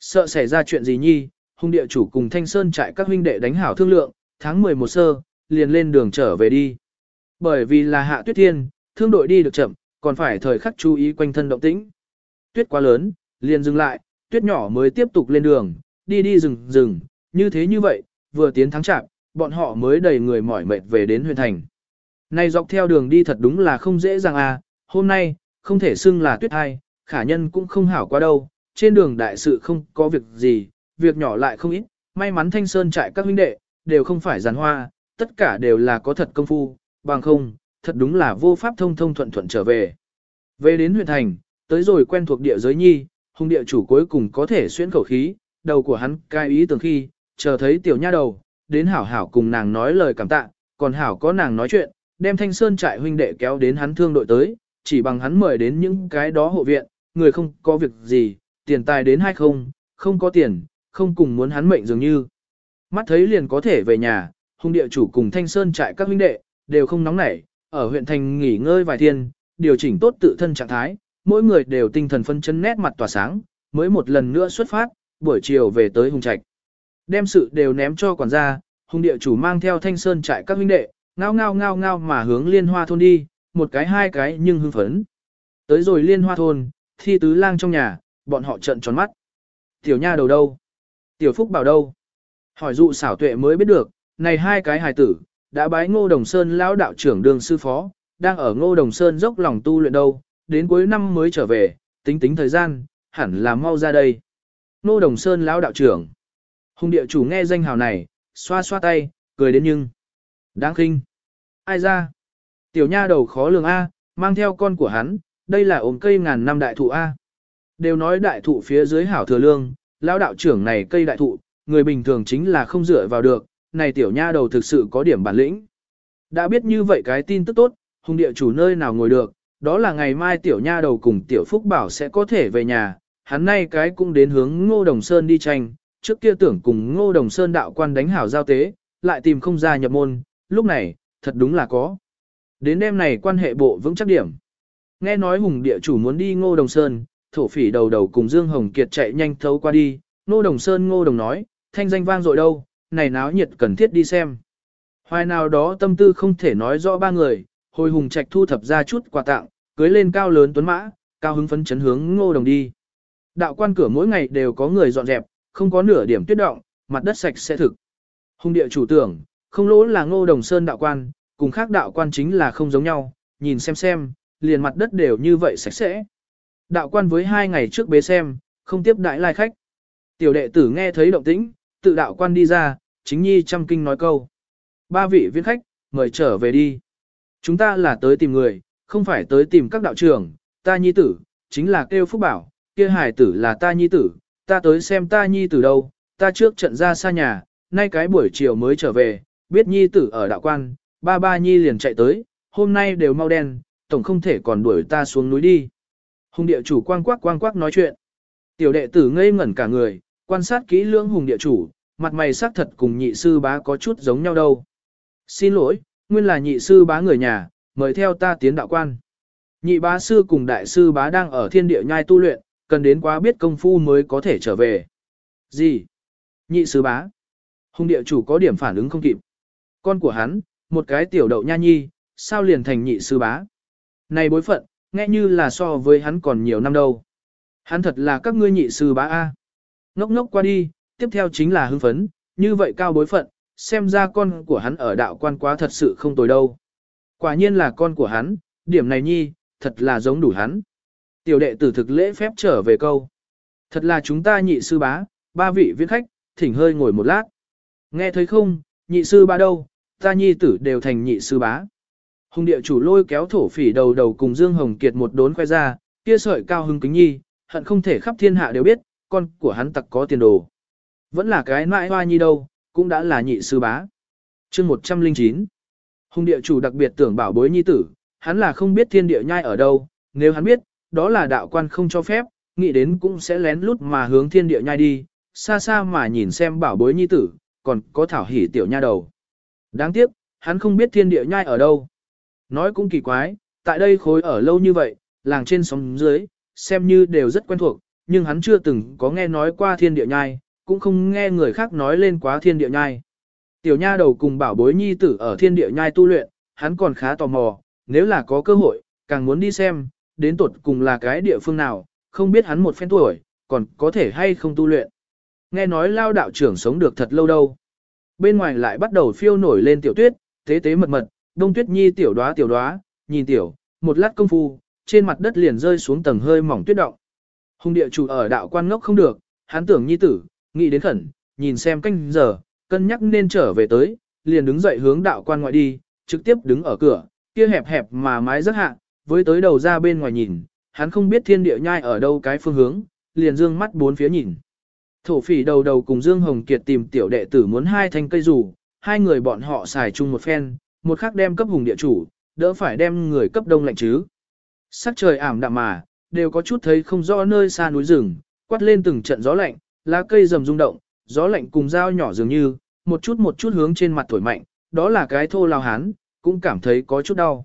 Speaker 1: Sợ xảy ra chuyện gì nhi, hung địa chủ cùng thanh sơn trại các huynh đệ đánh hảo thương lượng, tháng 11 sơ, liền lên đường trở về đi. Bởi vì là hạ tuyết thiên, thương đội đi được chậm, còn phải thời khắc chú ý quanh thân động tĩnh. Tuyết quá lớn, liền dừng lại, tuyết nhỏ mới tiếp tục lên đường, đi đi rừng rừng, như thế như vậy, vừa tiến thắng chạm, bọn họ mới đầy người mỏi mệt về đến huyền thành. Này dọc theo đường đi thật đúng là không dễ dàng à, hôm nay, không thể xưng là tuyết hai, khả nhân cũng không hảo quá đâu, trên đường đại sự không có việc gì, việc nhỏ lại không ít, may mắn thanh sơn trại các huynh đệ, đều không phải giàn hoa, tất cả đều là có thật công phu, bằng không, thật đúng là vô pháp thông thông thuận thuận trở về. Về đến huyện thành, tới rồi quen thuộc địa giới nhi, hung địa chủ cuối cùng có thể xuyên khẩu khí, đầu của hắn cai ý tưởng khi, chờ thấy tiểu nha đầu, đến hảo hảo cùng nàng nói lời cảm tạ, còn hảo có nàng nói chuyện, đem thanh sơn trại huynh đệ kéo đến hắn thương đội tới, chỉ bằng hắn mời đến những cái đó hộ viện, người không có việc gì, tiền tài đến hay không, không có tiền, không cùng muốn hắn mệnh dường như. Mắt thấy liền có thể về nhà, hung địa chủ cùng thanh sơn trại các huynh đệ, đều không nóng nảy, ở huyện thành nghỉ ngơi vài thiên, điều chỉnh tốt tự thân trạng thái, mỗi người đều tinh thần phân chân nét mặt tỏa sáng, mới một lần nữa xuất phát, buổi chiều về tới hung trạch. Đem sự đều ném cho quản gia, hung địa chủ mang theo thanh sơn trại các huynh đệ, ngao ngao ngao ngao mà hướng liên hoa thôn đi, một cái hai cái nhưng hưng phấn. Tới rồi liên hoa thôn, thi tứ lang trong nhà, bọn họ trợn tròn mắt. Tiểu nha đầu đâu? Tiểu phúc bảo đâu? Hỏi dụ xảo tuệ mới biết được, này hai cái hài tử, đã bái ngô đồng sơn lão đạo trưởng đường sư phó, đang ở ngô đồng sơn dốc lòng tu luyện đâu, đến cuối năm mới trở về, tính tính thời gian, hẳn là mau ra đây. Ngô đồng sơn lão đạo trưởng. Hùng địa chủ nghe danh hào này, xoa xoa tay, cười đến nhưng. Đáng khinh. Ai ra? Tiểu nha đầu khó lường A, mang theo con của hắn, đây là ôm cây ngàn năm đại thụ A. Đều nói đại thụ phía dưới hảo thừa lương, lão đạo trưởng này cây đại thụ, người bình thường chính là không dựa vào được, này tiểu nha đầu thực sự có điểm bản lĩnh. Đã biết như vậy cái tin tức tốt, hùng địa chủ nơi nào ngồi được, đó là ngày mai tiểu nha đầu cùng tiểu phúc bảo sẽ có thể về nhà, hắn nay cái cũng đến hướng ngô đồng sơn đi tranh, trước kia tưởng cùng ngô đồng sơn đạo quan đánh hảo giao tế, lại tìm không ra nhập môn, lúc này, thật đúng là có. Đến đêm này quan hệ bộ vững chắc điểm. Nghe nói hùng địa chủ muốn đi ngô đồng sơn, thổ phỉ đầu đầu cùng Dương Hồng Kiệt chạy nhanh thấu qua đi, ngô đồng sơn ngô đồng nói, thanh danh vang dội đâu, này náo nhiệt cần thiết đi xem. Hoài nào đó tâm tư không thể nói rõ ba người, hồi hùng trạch thu thập ra chút quà tặng, cưới lên cao lớn tuấn mã, cao hứng phấn chấn hướng ngô đồng đi. Đạo quan cửa mỗi ngày đều có người dọn dẹp, không có nửa điểm tuyết động, mặt đất sạch sẽ thực. Hùng địa chủ tưởng, không lỗ là ngô đồng sơn đạo quan, cùng khác đạo quan chính là không giống nhau, nhìn xem xem, liền mặt đất đều như vậy sạch sẽ. Đạo quan với hai ngày trước bế xem, không tiếp đại lai khách. Tiểu đệ tử nghe thấy động tĩnh, tự đạo quan đi ra, chính nhi chăm kinh nói câu. Ba vị viên khách, mời trở về đi. Chúng ta là tới tìm người, không phải tới tìm các đạo trưởng, ta nhi tử, chính là kêu phúc bảo, kia hải tử là ta nhi tử, ta tới xem ta nhi tử đâu, ta trước trận ra xa nhà, nay cái buổi chiều mới trở về, biết nhi tử ở đạo quan, ba ba nhi liền chạy tới, hôm nay đều mau đen, tổng không thể còn đuổi ta xuống núi đi. Hùng địa chủ quang quắc quang quắc nói chuyện. Tiểu đệ tử ngây ngẩn cả người, quan sát kỹ lưỡng hùng địa chủ, mặt mày sắc thật cùng nhị sư bá có chút giống nhau đâu. Xin lỗi, nguyên là nhị sư bá người nhà, mời theo ta tiến đạo quan. Nhị bá sư cùng đại sư bá đang ở thiên địa nhai tu luyện, cần đến quá biết công phu mới có thể trở về. Gì? Nhị sư bá. Hùng địa chủ có điểm phản ứng không kịp. Con của hắn, một cái tiểu đậu nha nhi, sao liền thành nhị sư bá? Này bối phận, nghe như là so với hắn còn nhiều năm đâu. Hắn thật là các ngươi nhị sư bá A. Ngốc ngốc qua đi, tiếp theo chính là hưng phấn, như vậy cao bối phận, xem ra con của hắn ở đạo quan quá thật sự không tồi đâu. Quả nhiên là con của hắn, điểm này nhi, thật là giống đủ hắn. Tiểu đệ tử thực lễ phép trở về câu. Thật là chúng ta nhị sư bá, ba vị viễn khách, thỉnh hơi ngồi một lát. Nghe thấy không, nhị sư bá đâu, ta nhi tử đều thành nhị sư bá. Hùng địa chủ lôi kéo thổ phỉ đầu đầu cùng Dương Hồng Kiệt một đốn khoe ra, kia sợi cao hưng kính nhi, hận không thể khắp thiên hạ đều biết, con của hắn tặc có tiền đồ. Vẫn là cái mãi hoa nhi đâu, cũng đã là nhị sư bá. chương 109 Hùng địa chủ đặc biệt tưởng bảo bối nhi tử, hắn là không biết thiên địa nhai ở đâu, nếu hắn biết, đó là đạo quan không cho phép, nghĩ đến cũng sẽ lén lút mà hướng thiên địa nhai đi, xa xa mà nhìn xem bảo bối nhi tử, còn có thảo hỉ tiểu nha đầu. Đáng tiếc, hắn không biết thiên địa nhai ở đâu. Nói cũng kỳ quái, tại đây khối ở lâu như vậy, làng trên sóng dưới, xem như đều rất quen thuộc, nhưng hắn chưa từng có nghe nói qua thiên địa nhai, cũng không nghe người khác nói lên quá thiên địa nhai. Tiểu nha đầu cùng bảo bối nhi tử ở thiên địa nhai tu luyện, hắn còn khá tò mò, nếu là có cơ hội, càng muốn đi xem, đến tuột cùng là cái địa phương nào, không biết hắn một phen tuổi, còn có thể hay không tu luyện. Nghe nói lao đạo trưởng sống được thật lâu đâu. Bên ngoài lại bắt đầu phiêu nổi lên tiểu tuyết, tế tế mật mật, đông tuyết nhi tiểu đóa tiểu đóa, nhìn tiểu, một lát công phu, trên mặt đất liền rơi xuống tầng hơi mỏng tuyết động. Hùng địa chủ ở đạo quan ngốc không được, hắn tưởng nhi tử, nghĩ đến khẩn, nhìn xem canh giờ, cân nhắc nên trở về tới, liền đứng dậy hướng đạo quan ngoại đi, trực tiếp đứng ở cửa, kia hẹp hẹp mà mái rất hạ, với tới đầu ra bên ngoài nhìn, hắn không biết thiên địa nhai ở đâu cái phương hướng, liền dương mắt bốn phía nhìn. Thổ phỉ đầu đầu cùng Dương Hồng Kiệt tìm tiểu đệ tử muốn hai thanh cây rủ, hai người bọn họ xài chung một phen, một khắc đem cấp hùng địa chủ, đỡ phải đem người cấp đông lạnh chứ. Sắc trời ảm đạm mà, đều có chút thấy không rõ nơi xa núi rừng, quát lên từng trận gió lạnh, lá cây rầm rung động, gió lạnh cùng dao nhỏ dường như, một chút một chút hướng trên mặt thổi mạnh, đó là cái thô lao hán, cũng cảm thấy có chút đau.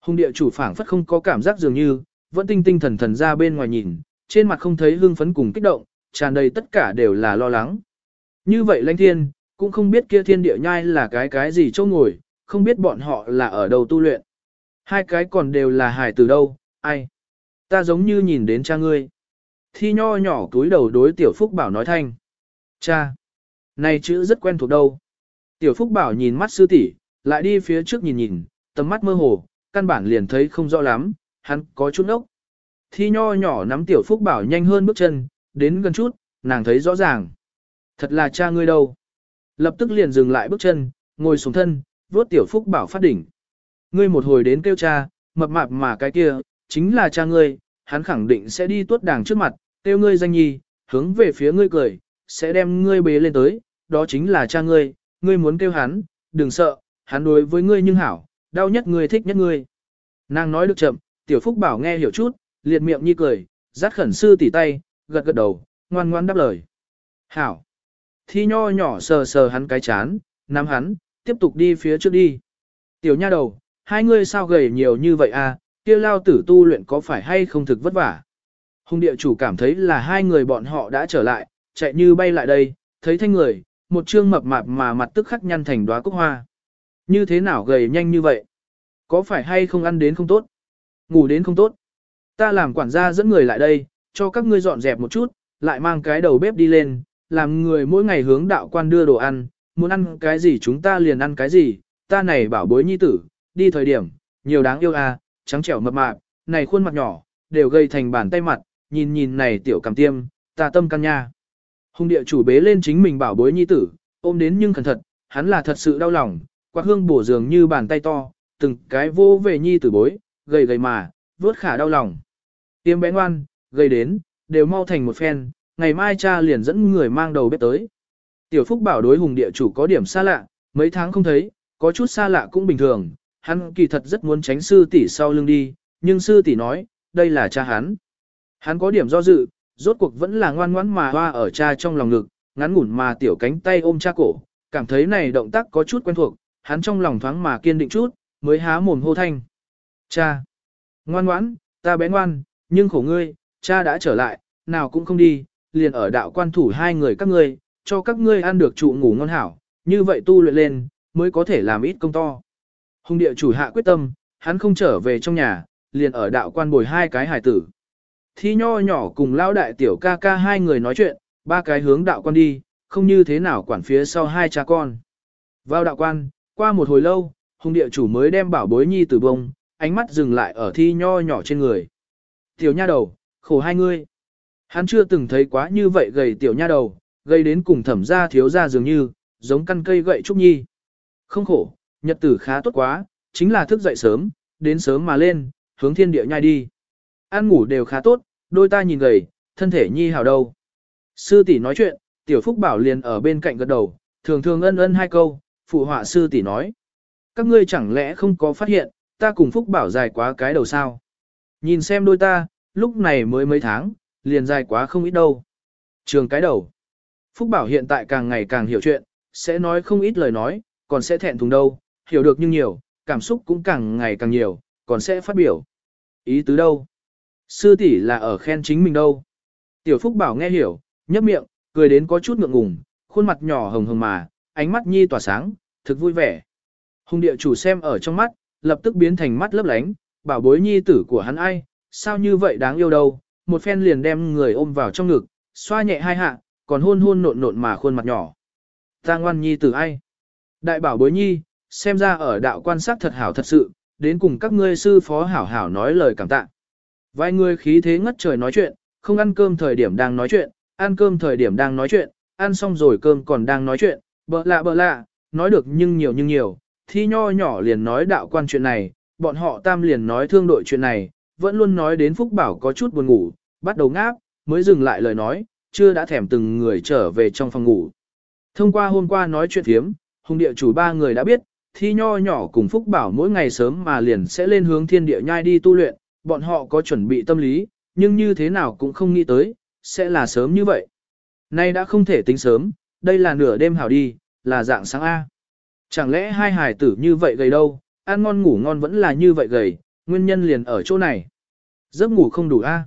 Speaker 1: Hùng địa chủ phảng phất không có cảm giác dường như, vẫn tinh tinh thần thần ra bên ngoài nhìn, trên mặt không thấy hương phấn cùng kích động, tràn đầy tất cả đều là lo lắng. Như vậy lãnh thiên, cũng không biết kia thiên địa nhai là cái cái gì chỗ ngồi, không biết bọn họ là ở đâu tu luyện. Hai cái còn đều là hài từ đâu, ai? Ta giống như nhìn đến cha ngươi. Thi nho nhỏ túi đầu đối tiểu phúc bảo nói thanh. Cha! Này chữ rất quen thuộc đâu. Tiểu phúc bảo nhìn mắt sư tỷ, lại đi phía trước nhìn nhìn, tầm mắt mơ hồ, căn bản liền thấy không rõ lắm, hắn có chút ốc. Thi nho nhỏ nắm tiểu phúc bảo nhanh hơn bước chân, đến gần chút, nàng thấy rõ ràng. Thật là cha ngươi đâu. Lập tức liền dừng lại bước chân, ngồi xuống thân, vuốt tiểu phúc bảo phát đỉnh. Ngươi một hồi đến kêu cha, mập mạp mà cái kia, chính là cha ngươi, hắn khẳng định sẽ đi tuốt đàng trước mặt, kêu ngươi danh nhi, hướng về phía ngươi cười, sẽ đem ngươi bế lên tới, đó chính là cha ngươi, ngươi muốn kêu hắn, đừng sợ, hắn đối với ngươi nhưng hảo, đau nhất ngươi thích nhất ngươi. Nàng nói được chậm, tiểu phúc bảo nghe hiểu chút, liệt miệng nhi cười, dắt khẩn sư tỉ tay, gật gật đầu, ngoan ngoan đáp lời. Hảo. Thi nho nhỏ sờ sờ hắn cái chán, nắm hắn, tiếp tục đi phía trước đi. Tiểu nha đầu, hai ngươi sao gầy nhiều như vậy à, kia lao tử tu luyện có phải hay không thực vất vả. Hùng địa chủ cảm thấy là hai người bọn họ đã trở lại, chạy như bay lại đây, thấy thanh người, một trương mập mạp mà mặt tức khắc nhăn thành đóa cúc hoa. Như thế nào gầy nhanh như vậy? Có phải hay không ăn đến không tốt? Ngủ đến không tốt? Ta làm quản gia dẫn người lại đây, cho các ngươi dọn dẹp một chút, lại mang cái đầu bếp đi lên, làm người mỗi ngày hướng đạo quan đưa đồ ăn, muốn ăn cái gì chúng ta liền ăn cái gì, ta này bảo bối nhi tử, đi thời điểm, nhiều đáng yêu à, trắng trẻo mập mạp, này khuôn mặt nhỏ, đều gây thành bàn tay mặt, nhìn nhìn này tiểu cảm tiêm, ta tâm căn nha. Hùng địa chủ bế lên chính mình bảo bối nhi tử, ôm đến nhưng cẩn thận, hắn là thật sự đau lòng, quạt hương bổ dường như bàn tay to, từng cái vô về nhi tử bối, gầy gầy mà, vớt khả đau lòng. Tiêm bé ngoan, gây đến, đều mau thành một phen, ngày mai cha liền dẫn người mang đầu bếp tới. Tiểu Phúc bảo đối hùng địa chủ có điểm xa lạ, mấy tháng không thấy, có chút xa lạ cũng bình thường, hắn kỳ thật rất muốn tránh sư tỷ sau lưng đi, nhưng sư tỷ nói, đây là cha hắn. Hắn có điểm do dự, rốt cuộc vẫn là ngoan ngoãn mà hoa ở cha trong lòng ngực, ngắn ngủn mà tiểu cánh tay ôm cha cổ, cảm thấy này động tác có chút quen thuộc, hắn trong lòng thoáng mà kiên định chút, mới há mồm hô thanh. Cha! Ngoan ngoãn, ta bé ngoan, nhưng khổ ngươi, cha đã trở lại, nào cũng không đi, liền ở đạo quan thủ hai người các ngươi, cho các ngươi ăn được trụ ngủ ngon hảo, như vậy tu luyện lên, mới có thể làm ít công to. Hùng địa chủ hạ quyết tâm, hắn không trở về trong nhà, liền ở đạo quan bồi hai cái hải tử. Thi nho nhỏ cùng lao đại tiểu ca ca hai người nói chuyện, ba cái hướng đạo quan đi, không như thế nào quản phía sau hai cha con. Vào đạo quan, qua một hồi lâu, hùng địa chủ mới đem bảo bối nhi tử bông, ánh mắt dừng lại ở thi nho nhỏ trên người. Tiểu nha đầu, khổ hai ngươi. Hắn chưa từng thấy quá như vậy gầy tiểu nha đầu, gây đến cùng thẩm gia thiếu gia dường như, giống căn cây gậy trúc nhi. Không khổ, nhật tử khá tốt quá, chính là thức dậy sớm, đến sớm mà lên, hướng thiên địa nhai đi. Ăn ngủ đều khá tốt, đôi ta nhìn gầy, thân thể nhi hào đâu. Sư tỷ nói chuyện, tiểu phúc bảo liền ở bên cạnh gật đầu, thường thường ân ân hai câu, phụ họa sư tỷ nói. Các ngươi chẳng lẽ không có phát hiện, ta cùng phúc bảo dài quá cái đầu sao. Nhìn xem đôi ta, lúc này mới mấy tháng, liền dài quá không ít đâu. Trường cái đầu. Phúc Bảo hiện tại càng ngày càng hiểu chuyện, sẽ nói không ít lời nói, còn sẽ thẹn thùng đâu, hiểu được nhưng nhiều, cảm xúc cũng càng ngày càng nhiều, còn sẽ phát biểu. Ý tứ đâu? Sư tỷ là ở khen chính mình đâu? Tiểu Phúc Bảo nghe hiểu, nhấp miệng, cười đến có chút ngượng ngùng, khuôn mặt nhỏ hồng hồng mà, ánh mắt nhi tỏa sáng, thực vui vẻ. Hùng địa chủ xem ở trong mắt, lập tức biến thành mắt lấp lánh, bảo bối nhi tử của hắn ai, sao như vậy đáng yêu đâu, một phen liền đem người ôm vào trong ngực, xoa nhẹ hai hạ, còn hôn hôn nộn nộn mà khuôn mặt nhỏ. Ta ngoan nhi từ ai? Đại bảo bối nhi, xem ra ở đạo quan sát thật hảo thật sự, đến cùng các ngươi sư phó hảo hảo nói lời cảm tạ. Vài người khí thế ngất trời nói chuyện, không ăn cơm thời điểm đang nói chuyện, ăn cơm thời điểm đang nói chuyện, ăn xong rồi cơm còn đang nói chuyện, bợ lạ bợ lạ, nói được nhưng nhiều nhưng nhiều, thi nho nhỏ liền nói đạo quan chuyện này, bọn họ tam liền nói thương đội chuyện này, vẫn luôn nói đến Phúc Bảo có chút buồn ngủ, bắt đầu ngáp, mới dừng lại lời nói, chưa đã thèm từng người trở về trong phòng ngủ. Thông qua hôm qua nói chuyện thiếm, hùng địa chủ ba người đã biết, thi nho nhỏ cùng Phúc Bảo mỗi ngày sớm mà liền sẽ lên hướng thiên địa nhai đi tu luyện, bọn họ có chuẩn bị tâm lý, nhưng như thế nào cũng không nghĩ tới, sẽ là sớm như vậy. Nay đã không thể tính sớm, đây là nửa đêm hảo đi, là dạng sáng A. Chẳng lẽ hai hài tử như vậy gầy đâu, ăn ngon ngủ ngon vẫn là như vậy gầy, nguyên nhân liền ở chỗ này. Giấc ngủ không đủ A. À?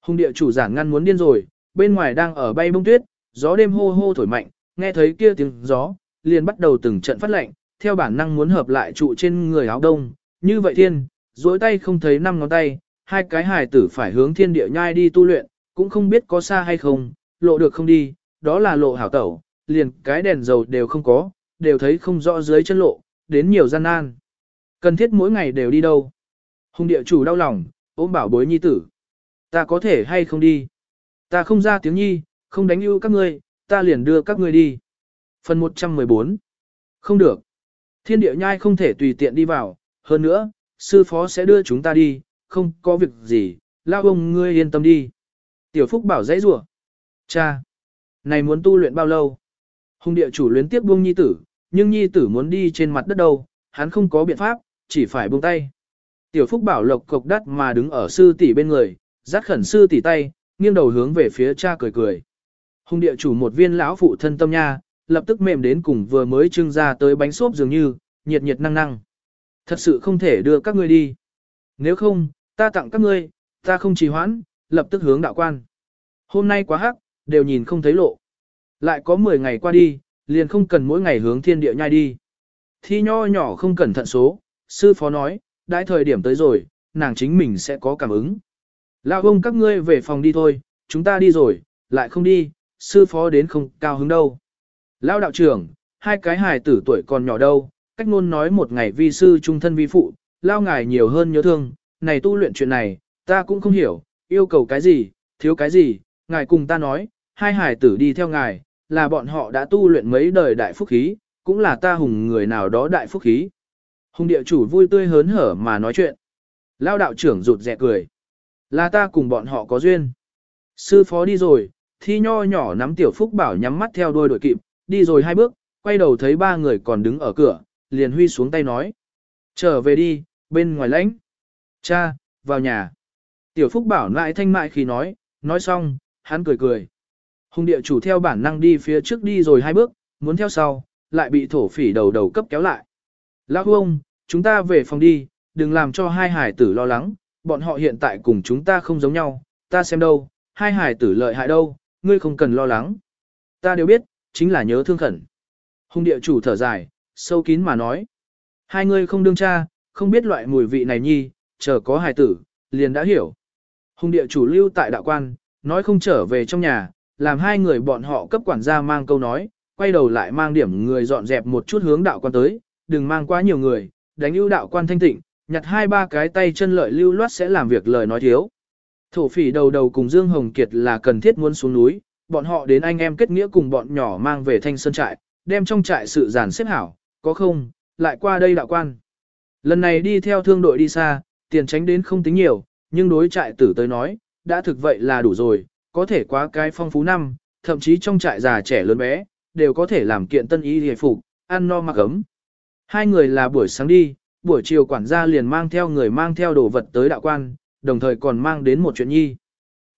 Speaker 1: Hùng địa chủ giản ngăn muốn điên rồi, bên ngoài đang ở bay bông tuyết, gió đêm hô hô thổi mạnh, nghe thấy kia tiếng gió, liền bắt đầu từng trận phát lạnh, theo bản năng muốn hợp lại trụ trên người áo đông, như vậy thiên, duỗi tay không thấy năm ngón tay, hai cái hài tử phải hướng thiên địa nhai đi tu luyện, cũng không biết có xa hay không, lộ được không đi, đó là lộ hảo tẩu, liền cái đèn dầu đều không có, đều thấy không rõ dưới chân lộ, đến nhiều gian nan. Cần thiết mỗi ngày đều đi đâu. Hùng địa chủ đau lòng, ôm bảo bối nhi tử. Ta có thể hay không đi. Ta không ra tiếng nhi, không đánh ưu các ngươi, ta liền đưa các ngươi đi. Phần 114 Không được. Thiên địa nhai không thể tùy tiện đi vào, hơn nữa, sư phó sẽ đưa chúng ta đi, không có việc gì, lao ông ngươi yên tâm đi. Tiểu Phúc bảo dãy rủa Cha! Này muốn tu luyện bao lâu? Hùng địa chủ luyến tiếp buông nhi tử, nhưng nhi tử muốn đi trên mặt đất đâu, hắn không có biện pháp, chỉ phải buông tay. Tiểu Phúc bảo lộc cộc đắt mà đứng ở sư tỷ bên người, dắt khẩn sư tỷ tay, nghiêng đầu hướng về phía cha cười cười. Hùng địa chủ một viên lão phụ thân tâm nha, lập tức mềm đến cùng vừa mới trưng ra tới bánh xốp dường như, nhiệt nhiệt năng năng. Thật sự không thể đưa các ngươi đi. Nếu không, ta tặng các ngươi, ta không trì hoãn, lập tức hướng đạo quan. Hôm nay quá hắc, đều nhìn không thấy lộ. Lại có 10 ngày qua đi, liền không cần mỗi ngày hướng thiên địa nhai đi. Thi nho nhỏ không cẩn thận số, sư phó nói, đãi thời điểm tới rồi, nàng chính mình sẽ có cảm ứng. Lão ông các ngươi về phòng đi thôi, chúng ta đi rồi, lại không đi, sư phó đến không cao hứng đâu. Lão đạo trưởng, hai cái hài tử tuổi còn nhỏ đâu, cách ngôn nói một ngày vi sư trung thân vi phụ, lao ngài nhiều hơn nhớ thương, này tu luyện chuyện này, ta cũng không hiểu, yêu cầu cái gì, thiếu cái gì, ngài cùng ta nói, hai hài tử đi theo ngài, là bọn họ đã tu luyện mấy đời đại phúc khí, cũng là ta hùng người nào đó đại phúc khí. Hùng địa chủ vui tươi hớn hở mà nói chuyện. Lao đạo trưởng rụt rẹ cười. Là ta cùng bọn họ có duyên. Sư phó đi rồi, thi nho nhỏ nắm tiểu phúc bảo nhắm mắt theo đuôi đội kịp, đi rồi hai bước, quay đầu thấy ba người còn đứng ở cửa, liền huy xuống tay nói. Trở về đi, bên ngoài lãnh. Cha, vào nhà. Tiểu phúc bảo lại thanh mại khi nói, nói xong, hắn cười cười. Hùng địa chủ theo bản năng đi phía trước đi rồi hai bước, muốn theo sau, lại bị thổ phỉ đầu đầu cấp kéo lại. Lão ông, chúng ta về phòng đi, đừng làm cho hai hải tử lo lắng, bọn họ hiện tại cùng chúng ta không giống nhau, ta xem đâu, hai hải tử lợi hại đâu, ngươi không cần lo lắng. Ta đều biết, chính là nhớ thương khẩn. Hùng địa chủ thở dài, sâu kín mà nói. Hai ngươi không đương cha, không biết loại mùi vị này nhi, chờ có hài tử, liền đã hiểu. Hùng địa chủ lưu tại đạo quan, nói không trở về trong nhà, làm hai người bọn họ cấp quản gia mang câu nói, quay đầu lại mang điểm người dọn dẹp một chút hướng đạo quan tới, đừng mang quá nhiều người, đánh ưu đạo quan thanh tịnh, nhặt hai ba cái tay chân lợi lưu loát sẽ làm việc lời nói thiếu. Thổ phỉ đầu đầu cùng Dương Hồng Kiệt là cần thiết muốn xuống núi, bọn họ đến anh em kết nghĩa cùng bọn nhỏ mang về thanh sơn trại, đem trong trại sự giản xếp hảo, có không, lại qua đây đạo quan. Lần này đi theo thương đội đi xa, tiền tránh đến không tính nhiều, nhưng đối trại tử tới nói, đã thực vậy là đủ rồi, có thể quá cái phong phú năm, thậm chí trong trại già trẻ lớn bé, đều có thể làm kiện tân y hề phục, ăn no mặc ấm. Hai người là buổi sáng đi, buổi chiều quản gia liền mang theo người mang theo đồ vật tới đạo quan, đồng thời còn mang đến một chuyện nhi.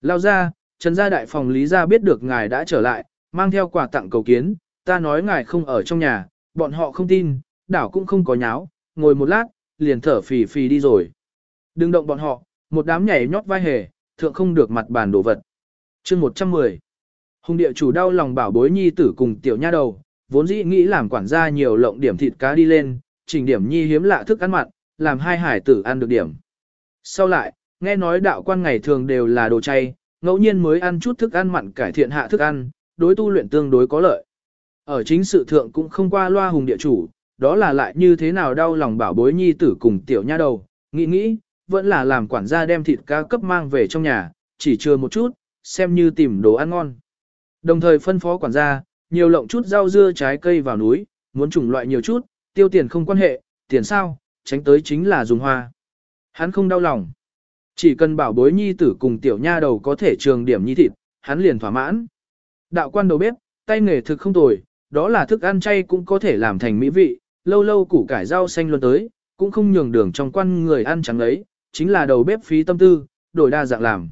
Speaker 1: Lao ra, Trần gia đại phòng lý gia biết được ngài đã trở lại, mang theo quà tặng cầu kiến, ta nói ngài không ở trong nhà, bọn họ không tin, đảo cũng không có nháo, ngồi một lát, liền thở phì phì đi rồi. Đừng động bọn họ, một đám nhảy nhót vai hề, thượng không được mặt bàn đồ vật. chương 110 Hùng địa chủ đau lòng bảo bối nhi tử cùng tiểu nha đầu, vốn dĩ nghĩ làm quản gia nhiều lộng điểm thịt cá đi lên, trình điểm nhi hiếm lạ thức ăn mặn, làm hai hải tử ăn được điểm. Sau lại, nghe nói đạo quan ngày thường đều là đồ chay, ngẫu nhiên mới ăn chút thức ăn mặn cải thiện hạ thức ăn, đối tu luyện tương đối có lợi. Ở chính sự thượng cũng không qua loa hùng địa chủ, đó là lại như thế nào đau lòng bảo bối nhi tử cùng tiểu nha đầu, nghĩ nghĩ, vẫn là làm quản gia đem thịt cá cấp mang về trong nhà, chỉ chừa một chút, xem như tìm đồ ăn ngon. Đồng thời phân phó quản gia, nhiều lộng chút rau dưa trái cây vào núi, muốn chủng loại nhiều chút, tiêu tiền không quan hệ, tiền sao, tránh tới chính là dùng hoa. Hắn không đau lòng. Chỉ cần bảo bối nhi tử cùng tiểu nha đầu có thể trường điểm nhi thịt, hắn liền thỏa mãn. Đạo quan đầu bếp, tay nghề thực không tồi, đó là thức ăn chay cũng có thể làm thành mỹ vị, lâu lâu củ cải rau xanh luôn tới, cũng không nhường đường trong quan người ăn trắng lấy, chính là đầu bếp phí tâm tư, đổi đa dạng làm.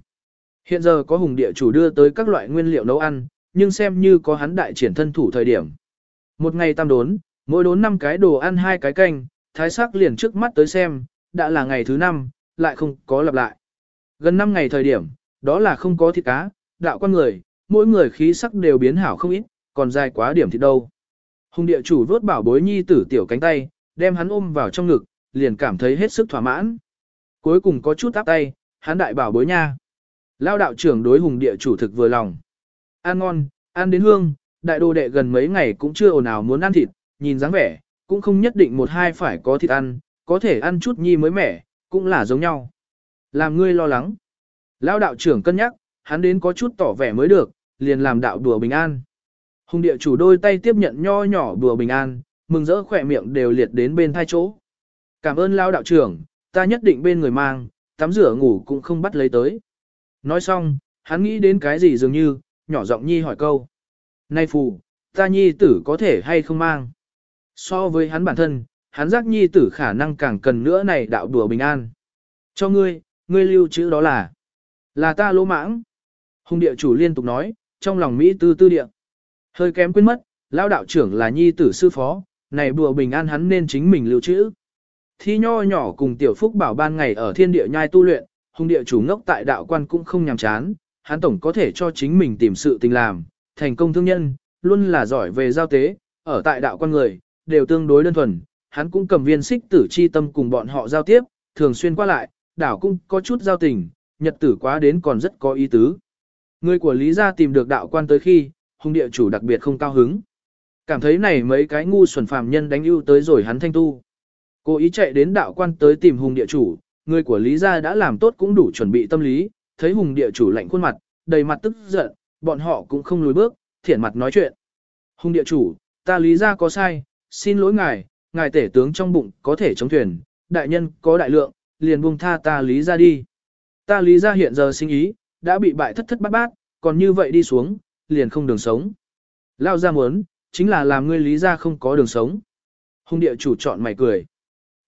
Speaker 1: Hiện giờ có hùng địa chủ đưa tới các loại nguyên liệu nấu ăn, nhưng xem như có hắn đại triển thân thủ thời điểm. Một ngày tam đốn, mỗi đốn năm cái đồ ăn hai cái canh, thái sắc liền trước mắt tới xem, đã là ngày thứ năm, lại không có lặp lại. Gần 5 ngày thời điểm, đó là không có thịt cá, đạo con người, mỗi người khí sắc đều biến hảo không ít, còn dài quá điểm thì đâu. Hùng địa chủ vớt bảo bối nhi tử tiểu cánh tay, đem hắn ôm vào trong ngực, liền cảm thấy hết sức thỏa mãn. Cuối cùng có chút áp tay, hắn đại bảo bối nha. Lao đạo trưởng đối hùng địa chủ thực vừa lòng. Ăn ngon, ăn đến hương, đại đô đệ gần mấy ngày cũng chưa ồn ào muốn ăn thịt, nhìn dáng vẻ, cũng không nhất định một hai phải có thịt ăn, có thể ăn chút nhi mới mẻ, cũng là giống nhau. Làm ngươi lo lắng. Lao đạo trưởng cân nhắc, hắn đến có chút tỏ vẻ mới được, liền làm đạo đùa bình an. Hùng địa chủ đôi tay tiếp nhận nho nhỏ đùa bình an, mừng rỡ khỏe miệng đều liệt đến bên thai chỗ. Cảm ơn lao đạo trưởng, ta nhất định bên người mang, tắm rửa ngủ cũng không bắt lấy tới. Nói xong, hắn nghĩ đến cái gì dường như, nhỏ giọng nhi hỏi câu. nay phù, ta nhi tử có thể hay không mang? So với hắn bản thân, hắn giác nhi tử khả năng càng cần nữa này đạo đùa bình an. Cho ngươi, ngươi lưu chữ đó là, là ta lỗ mãng. Hùng địa chủ liên tục nói, trong lòng Mỹ tư tư địa. Hơi kém quên mất, lão đạo trưởng là nhi tử sư phó, này đùa bình an hắn nên chính mình lưu trữ. Thi nho nhỏ cùng tiểu phúc bảo ban ngày ở thiên địa nhai tu luyện, hùng địa chủ ngốc tại đạo quan cũng không nhàm chán, hắn tổng có thể cho chính mình tìm sự tình làm, thành công thương nhân, luôn là giỏi về giao tế, ở tại đạo quan người, đều tương đối đơn thuần, hắn cũng cầm viên xích tử chi tâm cùng bọn họ giao tiếp, thường xuyên qua lại, đảo cũng có chút giao tình, nhật tử quá đến còn rất có ý tứ. Người của Lý gia tìm được đạo quan tới khi, hùng địa chủ đặc biệt không cao hứng. Cảm thấy này mấy cái ngu xuẩn phàm nhân đánh ưu tới rồi hắn thanh tu. Cô ý chạy đến đạo quan tới tìm hùng địa chủ, người của Lý gia đã làm tốt cũng đủ chuẩn bị tâm lý, thấy hùng địa chủ lạnh khuôn mặt, đầy mặt tức giận, bọn họ cũng không lùi bước, thiện mặt nói chuyện. Hùng địa chủ, ta Lý gia có sai, xin lỗi ngài, ngài tể tướng trong bụng có thể chống thuyền, đại nhân có đại lượng, liền buông tha ta Lý gia đi. Ta Lý gia hiện giờ sinh ý, đã bị bại thất thất bát bát, còn như vậy đi xuống, liền không đường sống. Lao ra muốn, chính là làm ngươi Lý gia không có đường sống. Hùng địa chủ chọn mày cười.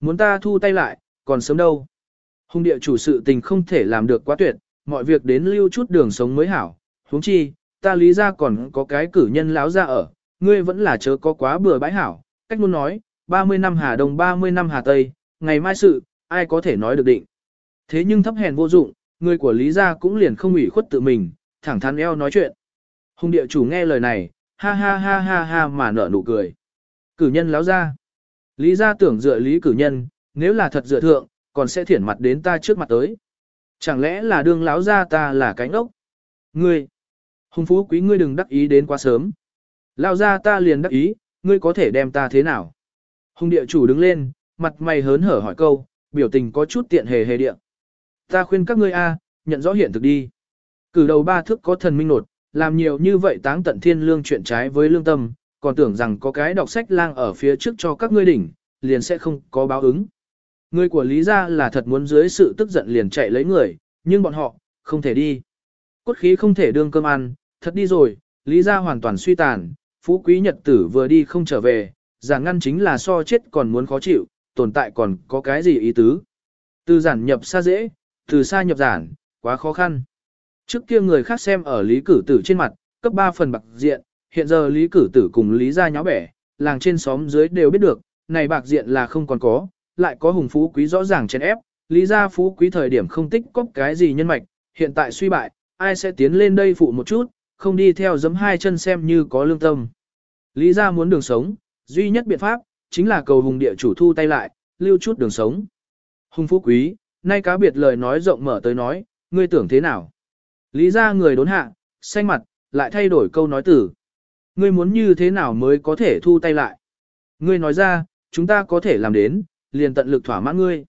Speaker 1: Muốn ta thu tay lại, còn sớm đâu. Hùng địa chủ sự tình không thể làm được quá tuyệt, mọi việc đến lưu chút đường sống mới hảo. huống chi, ta lý ra còn có cái cử nhân láo ra ở, ngươi vẫn là chớ có quá bừa bãi hảo. Cách luôn nói, 30 năm Hà Đông 30 năm Hà Tây, ngày mai sự, ai có thể nói được định. Thế nhưng thấp hèn vô dụng, người của Lý gia cũng liền không ủy khuất tự mình, thẳng thắn eo nói chuyện. Hùng địa chủ nghe lời này, ha ha ha ha ha mà nở nụ cười. Cử nhân láo ra. Lý gia tưởng dựa lý cử nhân, nếu là thật dựa thượng, còn sẽ thiển mặt đến ta trước mặt tới. Chẳng lẽ là đương láo ra ta là cánh ngốc? Ngươi, hùng phú quý ngươi đừng đắc ý đến quá sớm. Lao ra ta liền đắc ý, ngươi có thể đem ta thế nào? Hùng địa chủ đứng lên, mặt mày hớn hở hỏi câu, biểu tình có chút tiện hề hề địa. Ta khuyên các ngươi a, nhận rõ hiện thực đi. Cử đầu ba thước có thần minh nột, làm nhiều như vậy táng tận thiên lương chuyện trái với lương tâm, còn tưởng rằng có cái đọc sách lang ở phía trước cho các ngươi đỉnh, liền sẽ không có báo ứng. Người của Lý gia là thật muốn dưới sự tức giận liền chạy lấy người, nhưng bọn họ, không thể đi. Cốt khí không thể đương cơm ăn, thật đi rồi, Lý gia hoàn toàn suy tàn, phú quý nhật tử vừa đi không trở về, giản ngăn chính là so chết còn muốn khó chịu, tồn tại còn có cái gì ý tứ. Từ giản nhập xa dễ, từ xa nhập giản, quá khó khăn. Trước kia người khác xem ở lý cử tử trên mặt, cấp 3 phần bạc diện, hiện giờ lý cử tử cùng lý gia nháo bẻ, làng trên xóm dưới đều biết được, này bạc diện là không còn có, lại có hùng phú quý rõ ràng chèn ép, lý gia phú quý thời điểm không tích cóp cái gì nhân mạch, hiện tại suy bại, ai sẽ tiến lên đây phụ một chút, không đi theo giấm hai chân xem như có lương tâm. Lý gia muốn đường sống, duy nhất biện pháp, chính là cầu hùng địa chủ thu tay lại, lưu chút đường sống. Hùng phú quý, nay cá biệt lời nói rộng mở tới nói, ngươi tưởng thế nào? Lý gia người đốn hạ, xanh mặt, lại thay đổi câu nói từ. Ngươi muốn như thế nào mới có thể thu tay lại? Ngươi nói ra, chúng ta có thể làm đến, liền tận lực thỏa mãn ngươi.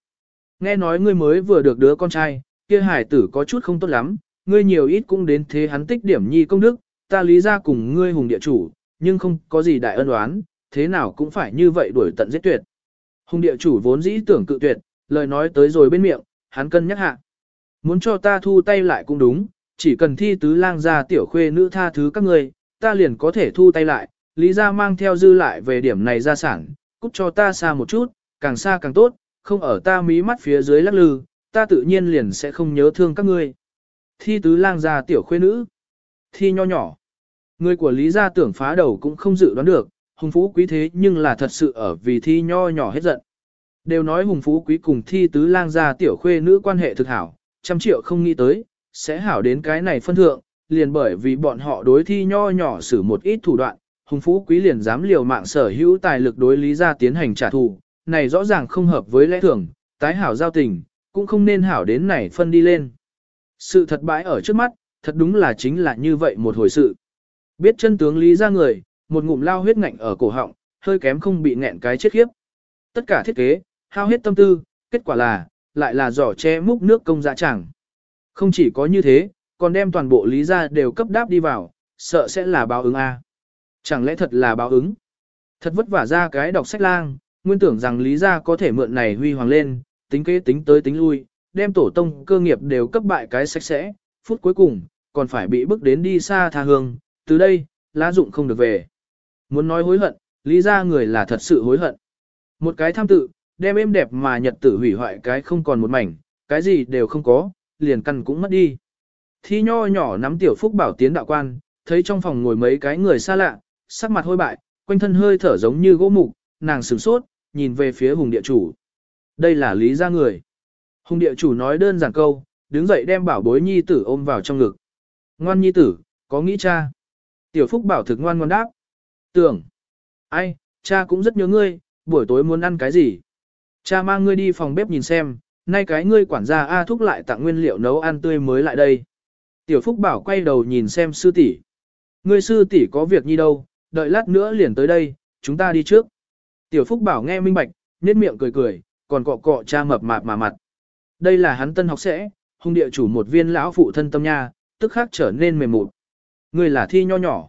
Speaker 1: Nghe nói ngươi mới vừa được đứa con trai, kia hải tử có chút không tốt lắm, ngươi nhiều ít cũng đến thế hắn tích điểm nhi công đức, ta lý ra cùng ngươi hùng địa chủ, nhưng không có gì đại ân oán, thế nào cũng phải như vậy đuổi tận giết tuyệt. Hùng địa chủ vốn dĩ tưởng cự tuyệt, lời nói tới rồi bên miệng, hắn cân nhắc hạ. Muốn cho ta thu tay lại cũng đúng, chỉ cần thi tứ lang ra tiểu khuê nữ tha thứ các ngươi, ta liền có thể thu tay lại, lý ra mang theo dư lại về điểm này ra sản, cút cho ta xa một chút, càng xa càng tốt, không ở ta mí mắt phía dưới lắc lư, ta tự nhiên liền sẽ không nhớ thương các ngươi. Thi tứ lang gia tiểu khuê nữ, thi nho nhỏ. Người của Lý gia tưởng phá đầu cũng không dự đoán được, hùng phú quý thế nhưng là thật sự ở vì thi nho nhỏ hết giận. Đều nói hùng phú quý cùng thi tứ lang gia tiểu khuê nữ quan hệ thực hảo, trăm triệu không nghĩ tới, sẽ hảo đến cái này phân thượng, liền bởi vì bọn họ đối thi nho nhỏ xử một ít thủ đoạn, hùng phú quý liền dám liều mạng sở hữu tài lực đối lý gia tiến hành trả thù, này rõ ràng không hợp với lẽ thường, tái hảo giao tình, cũng không nên hảo đến này phân đi lên. Sự thật bãi ở trước mắt, thật đúng là chính là như vậy một hồi sự. Biết chân tướng lý ra người, một ngụm lao huyết ngạnh ở cổ họng, hơi kém không bị nghẹn cái chết khiếp. Tất cả thiết kế, hao hết tâm tư, kết quả là, lại là giỏ che múc nước công dạ chẳng. Không chỉ có như thế, còn đem toàn bộ lý ra đều cấp đáp đi vào, sợ sẽ là báo ứng A. Chẳng lẽ thật là báo ứng? Thật vất vả ra cái đọc sách lang, nguyên tưởng rằng lý Gia có thể mượn này huy hoàng lên, tính kế tính tới tính lui, đem tổ tông cơ nghiệp đều cấp bại cái sạch sẽ, phút cuối cùng, còn phải bị bức đến đi xa tha hương, từ đây, lá dụng không được về. Muốn nói hối hận, lý Gia người là thật sự hối hận. Một cái tham tự, đem êm đẹp mà nhật tử hủy hoại cái không còn một mảnh, cái gì đều không có, liền căn cũng mất đi. Thi nho nhỏ nắm tiểu phúc bảo tiến đạo quan, thấy trong phòng ngồi mấy cái người xa lạ, sắc mặt hôi bại, quanh thân hơi thở giống như gỗ mục, nàng sửng sốt, nhìn về phía hùng địa chủ. Đây là lý gia người. Hùng địa chủ nói đơn giản câu, đứng dậy đem bảo bối nhi tử ôm vào trong ngực. Ngoan nhi tử, có nghĩ cha? Tiểu phúc bảo thực ngoan ngoan đáp. Tưởng. Ai, cha cũng rất nhớ ngươi, buổi tối muốn ăn cái gì? Cha mang ngươi đi phòng bếp nhìn xem, nay cái ngươi quản gia A thúc lại tặng nguyên liệu nấu ăn tươi mới lại đây. Tiểu phúc bảo quay đầu nhìn xem sư tỷ. Ngươi sư tỷ có việc nhi đâu, đợi lát nữa liền tới đây, chúng ta đi trước. Tiểu phúc bảo nghe minh bạch, nhếch miệng cười cười, còn cọ cọ cha mập mạp mà mặt. Đây là hắn tân học sẽ, hung địa chủ một viên lão phụ thân tâm nha, tức khắc trở nên mềm mụn. Ngươi là thi nho nhỏ.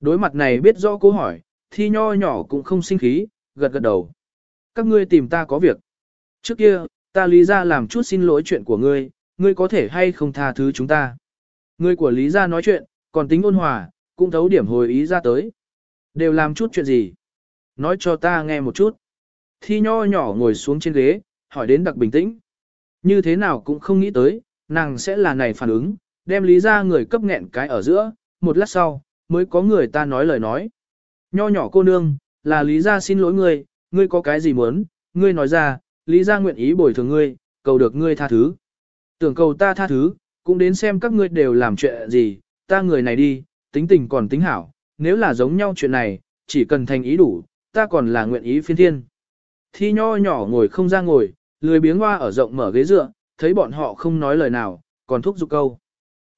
Speaker 1: Đối mặt này biết rõ câu hỏi, thi nho nhỏ cũng không sinh khí, gật gật đầu. Các ngươi tìm ta có việc. Trước kia, ta lý ra làm chút xin lỗi chuyện của ngươi, ngươi có thể hay không tha thứ chúng ta. Ngươi của lý ra nói chuyện, còn tính ôn hòa, cũng thấu điểm hồi ý ra tới. Đều làm chút chuyện gì? Nói cho ta nghe một chút. Thi nho nhỏ ngồi xuống trên ghế, hỏi đến đặc bình tĩnh. Như thế nào cũng không nghĩ tới, nàng sẽ là này phản ứng, đem lý ra người cấp nghẹn cái ở giữa, một lát sau, mới có người ta nói lời nói. Nho nhỏ cô nương, là lý ra xin lỗi ngươi, ngươi có cái gì muốn, ngươi nói ra, lý ra nguyện ý bồi thường ngươi, cầu được ngươi tha thứ. Tưởng cầu ta tha thứ, cũng đến xem các ngươi đều làm chuyện gì, ta người này đi, tính tình còn tính hảo, nếu là giống nhau chuyện này, chỉ cần thành ý đủ, ta còn là nguyện ý phiên thiên. Thi nho nhỏ ngồi không ra ngồi, lười biếng hoa ở rộng mở ghế dựa, thấy bọn họ không nói lời nào, còn thúc giục câu.